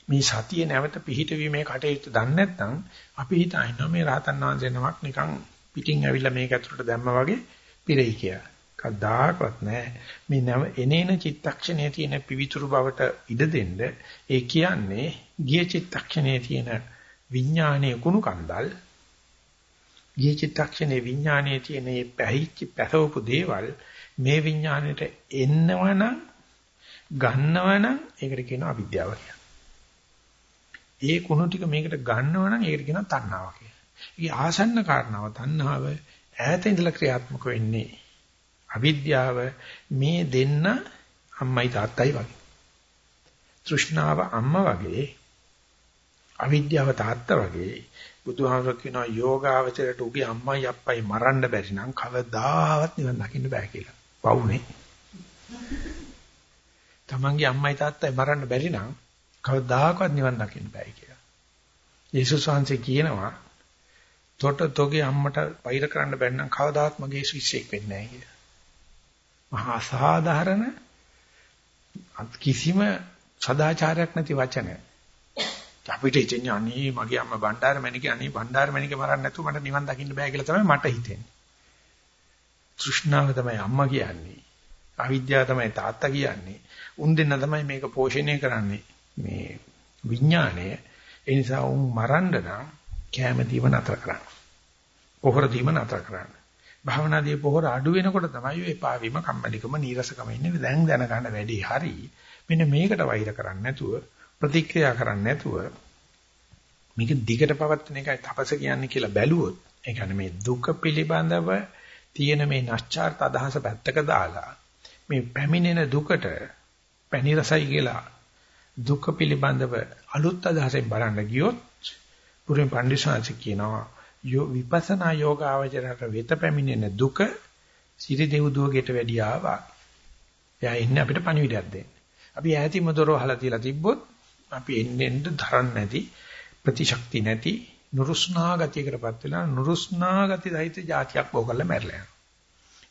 මේ සතිය නැවත පිහිටවීමේ කටයුතු දන්නේ නැත්නම් අපි හිතනවා මේ රහතන් වහන්සේ නමක් නිකන් පිටින් ඇවිල්ලා මේක ඇතුළට දැම්මා වගේ පිරෙයි කියලා. කවදාකවත් නෑ. මේ නැව එනේන චිත්තක්ෂණයේ තියෙන පිවිතුරු බවට ඉඩ දෙන්න ඒ කියන්නේ ගිය චිත්තක්ෂණයේ තියෙන විඥානයේ කුණු කන්දල් ගිය චිත්තක්ෂණයේ විඥානයේ තියෙන මේ පැහිච්ච පැසවපු දේවල් මේ විඥාණයට එන්නවනම් ගන්නවනම් ඒකට කියනවා අවිද්‍යාව කියලා. ඒ කුණු ටික මේකට ගන්නවනම් ඒකට කියනවා තණ්හාව කියලා. ඒකේ ආසන්න කාරණාව තණ්හාව ඈත ඉඳලා ක්‍රියාත්මක වෙන්නේ. අවිද්‍යාව මේ දෙන්න අම්මයි තාත්තයි වගේ. තෘෂ්ණාව අම්මා වගේ අවිද්‍යාව තාත්තා වගේ බුදුහාමර කියනවා යෝගාවචරයට උගේ අම්මයි අප්පයි මරන්න බැරි නම් කවදාවත් නිවන් දකින්න බෑ කියලා. වවුනේ. තමන්ගේ අම්මයි තාත්තයි මරන්න බැරි නම් කවදාකවත් නිවන් දකින්න බෑ කියලා. යේසුස් වහන්සේ කියනවා තොට තොගේ අම්මට වෛර කරන්න බැන්නම් කවදාවත් මගේ ශිෂ්‍යෙක් වෙන්නේ නැහැ කියලා. මහා සාධාරණ කිසිම සදාචාරයක් නැති වචන. අපිට ඉතින් අනේ මගේ අම්මා බණ්ඩාර මැනික අනේ බණ්ඩාර මැනික මරන්න නැතුව මට නිවන් දකින්න බෑ කියලා තමයි මට හිතෙන්නේ. තෘෂ්ණාව තමයි අම්මා කියන්නේ. අවිද්‍යාව තමයි තාත්තා කියන්නේ. උන් දෙන්න තමයි මේක පෝෂණය කරන්නේ. මේ විඥාණය ඒ නිසා උන් මරන්න නම් කැම දීම නතර කරන්න. පොහොර දීම නතර කරන්න. භාවනාදී පොහොර අඩු වෙනකොට තමයි ඔය එපා වීම කම්මැලිකම නීරසකම ඉන්නේ. දැන් දැනගන්න වැඩි හරි. මෙන්න මේකට වෛර කරන්නේ නැතුව ප්‍රතික්‍රියා කරන්නේ නැතුව මේක දිගට පවත්වන එකයි තපස කියන්නේ කියලා බැලුවොත් ඒ කියන්නේ මේ දුක පිළිබඳව තියෙන මේ නැස්චාර්ත අදහස පැත්තක දාලා මේ පැමිණෙන දුකට පැණි රසයි කියලා දුක පිළිබඳව අලුත් අදහසෙන් බලන්න ගියොත් පුරුම පඬිස්සංශ කියනවා යෝ විපස්සනා යෝගාවචරයට වෙත පැමිණෙන දුක සිරි දෙව්දුවකට වැඩි ආවා. එයා ඉන්නේ අපිට පණිවිඩයක් දෙන්න. අපි ඈතින්ම දොරව හලා තියලා තිබ්බොත් අපි එන්නේ එන්න ධරන් නැති ප්‍රතිශක්ති නැති නුරුස්නා ගතියකටපත් වෙලා නුරුස්නා ගති සහිත જાතියක් බෝ කරලා මැරලා යනවා.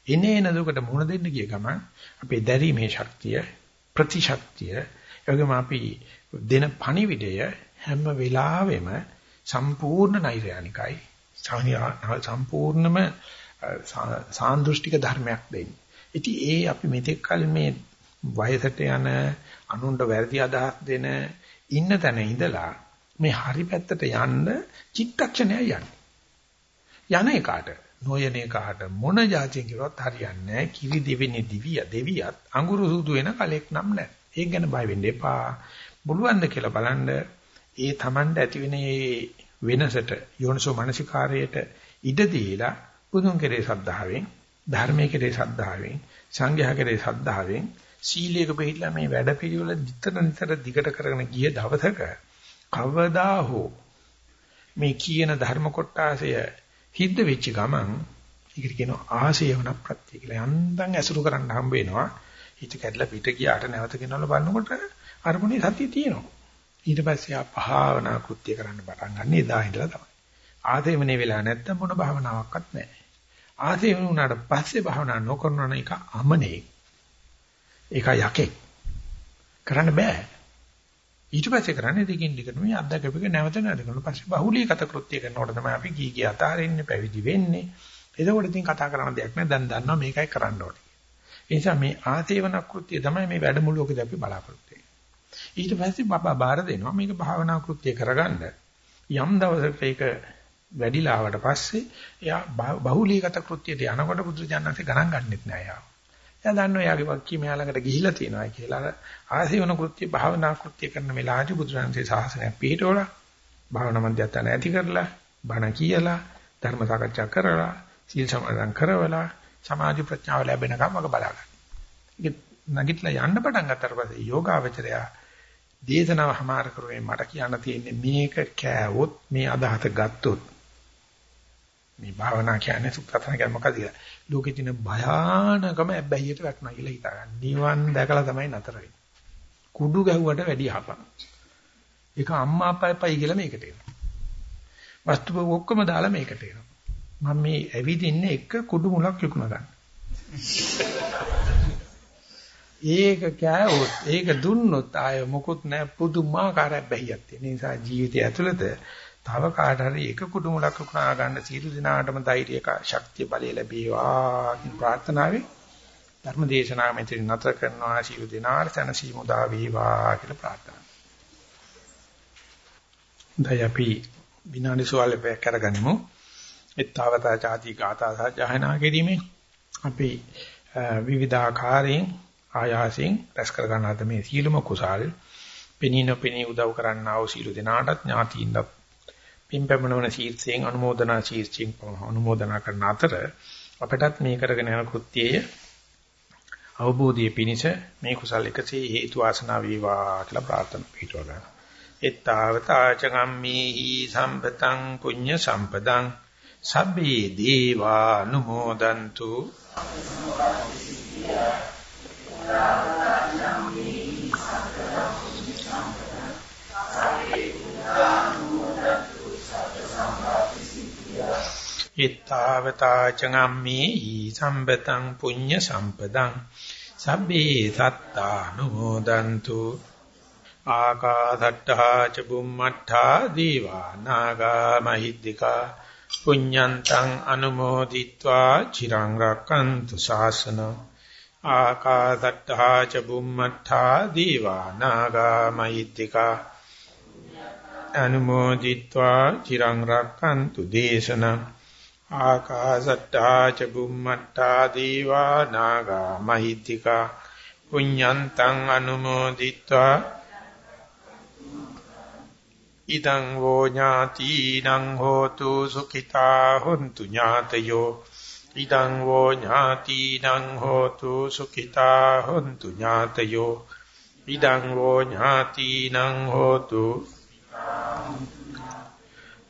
එනේ එන දුකට මුහුණ දෙන්න ගිය ගමන් අපේ දැරීමේ ශක්තිය ප්‍රතිශක්තිය එවැගේම අපි දෙන පණිවිඩය හැම වෙලාවෙම සම්පූර්ණ නෛර්යානිකයි සම්පූර්ණම සාන්දෘෂ්ටික ධර්මයක් දෙන්නේ. ඉතින් ඒ අපි මෙතෙක් කල මේ වයසට යන අනුන්ට වැරදි අදහස් දෙන ඉන්න තැන ඉඳලා මේ හරි පැත්තට යන්න චිත්තක්ෂණයයි යන්නේ. යන එකාට නොයන එකාට මොන જાතියෙන් කිව්වත් හරියන්නේ නැහැ. කිරි දෙවෙනි දිවිය දෙවියත් අඟුරු සූදු වෙන කලෙක් නම් නැහැ. ඒක ගැන බය වෙන්න එපා. බුලුවන්ද කියලා බලන්න ඒ Tamand ඇති වෙන වෙනසට යෝනිසෝ මනසිකාරයට ඉඩ දීලා බුදුන් කෙරේ සද්ධාවෙන් ධර්මයේ කෙරේ සද්ධාවෙන් සංඝයා කෙරේ සද්ධාවෙන් සීලයක පිළිලා මේ වැඩ පිළිවෙල නිතර නිතර දිගට කරගෙන ගිය දවසක කවදා හෝ මේ කියන ධර්ම කොටාසය හිද්ද වෙච්ච ගමන් ඒකට කියනවා ආසයවන ප්‍රත්‍ය කියලා. යන්තම් ඇසුරු කරන්න හම්බ වෙනවා. හිත කැඩලා පිට ගියාට නැවත ගෙනල්ලා බලනකොට අරමුණේ සතිය තියෙනවා. ඊට පස්සේ ආ භාවනා කෘත්‍ය කරන්න පටන් ගන්න එදා ඉඳලා තමයි. ආදේමනේ වෙලා නැත්තම් මොන භාවනාවක්වත් නැහැ. ආදේම වුණාට පස්සේ භාවනා නොකරන එක අමනේ. ඒක යකෙක්. කරන්න බෑ. ඊට පස්සේ කරන්නේ දිගින් දිගට මේ අත්දැකපෙක නැවත නැවත කරන පස්සේ බහුලීගත කෘත්‍ය කරනකොට තමයි අපි කී කිය අතාරින්නේ පැවිදි වෙන්නේ. එතකොට ඉතින් කතා කරන්න දෙයක් නැහැ. දැන් දන්නවා මේකයි කරන්න ඕනේ. ඒ නිසා මේ ආසේවන කෘත්‍ය තමයි මේ වැඩමුළුවකදී අපි බලාපොරොත්තු වෙන්නේ. ඊට පස්සේ බබා බාර දෙනවා මේක භාවනා කෘත්‍ය කරගන්න. යම් දවසක ඒක වැඩිලාවට පස්සේ එයා බහුලීගත කෘත්‍යයට යනකොට බුදුජානනාංශේ ගණන් ගන්නෙත් නෑ යා. එයා දන්නවා එයාගේ වක්කී මෙයා ළඟට ගිහිලා තියෙනවා කියලා. ආසේවන කෘත්‍ය භාවනා කෘත්‍ය කරන වෙලාවදී බුදුරජාණන්සේ සාසනය පිළිටවලා භාවනා මධ්‍යස්ථාන ඇති කරලා බණ කියලා ධර්ම සාකච්ඡා කරලා සීල් සමාදන් කරවලා සමාධි ප්‍රඥාව ලැබෙනකම් වග බලා ගන්න. ඒක නැගිටලා යන්න පටන් ගත්තට පස්සේ යෝගාවචරය දේශනාව හමාර කරුවේ මට කියන්න තියෙන්නේ මේක කෑවොත් මේ අදහස ගත්තොත් මේ භාවනා කියන්නේ සුප්‍රතන කියන්නේ මොකද කියලා. ලෝකේ තියෙන භයානකම ඇබ්බැහියට වැටුණා කියලා හිතා ගන්න. නිවන් දැකලා තමයි නතර වෙන්නේ. කුඩු ගැහුවට වැඩි හපන්. ඒක අම්මා අප්පයි කියලා මේකට එනවා. වස්තු ඔක්කොම දාලා මේකට එනවා. මම මේ ඇවිදින්නේ එක කුඩු මුලක් විකුණ ගන්න. ඒක කෑවොත් ඒක දුන්නොත් ආය මොකුත් නැහැ පුදුමාකාර බැහැියක් තියෙන නිසා ජීවිතය ඇතුළත තව කාට හරි එක කුඩුමුලක් කුණා ගන්න සියලු දිනාටම ධෛර්ය ශක්තිය බලය ලැබේවා කියන ප්‍රාර්ථනාවෙන් ධර්ම දේශනාව මෙතන නතර කරනවා සියලු දිනාට සනසීමු දා වේවා කියලා ප්‍රාර්ථනා. දැන් අපි විනාඩි සුවල්පයක් කරගනිමු. එත්තාවතා ചാති ගාථා සජ්ජායනා කිරීමේ අපි විවිධාකාරයෙන් ආයාසයෙන් රැස් කර ගන්නාද මේ සීලම කුසල් පෙනී නොපෙනී උදව් කරන්නා වූ සීල දෙනාටත් ඥාතීන්වත් පින්පැමණවන ශීර්ෂයෙන් අනුමೋದනා ශීර්ෂයෙන් අනුමೋದනා කරන අතර අපටත් මේ කරගෙන යන කෘත්‍යය අවබෝධයේ පිණිස මේ කුසල් එකසේ හේතු වාසනා වේවා කියලා ප්‍රාර්ථනා පිටව ගන්න. එත්තාවතාචගම්මේහි සම්පතං පුඤ්ඤ සම්පදං. සබ්බේ දීවා නුමෝදන්තු ittavata ඉත්තාවතා චගම්මේ සම්බතං පුඤ්ඤ සම්පදං සබ්බේ සත්තානුමෝදන්තු ආකාසට්ඨා ච බුම්මට්ඨා දීවා නාග මහිද්దికා පුඤ්ඤන්තං අනුමෝදිත්වා චිරං රක්칸තු ශාසන ආකාසට්ඨා ච බුම්මට්ඨා දීවා නාග මහිද්దికා අනුමෝදිත්වා චිරං රක්칸තු දේශනා ආකාසට්ඨා ච බුම්මට්ඨා දීවා නාග මහිද්దికා පුඤ්ඤන්තං අනුමෝදිත්වා ඉදං වෝ ඥාතිනං හෝතු සුඛිතා හොන්තු ඥාතයෝ ඉදං වෝ ඥාතිනං හෝතු සුඛිතා හොන්තු ඥාතයෝ ඉදං වෝ ඥාතිනං හෝතු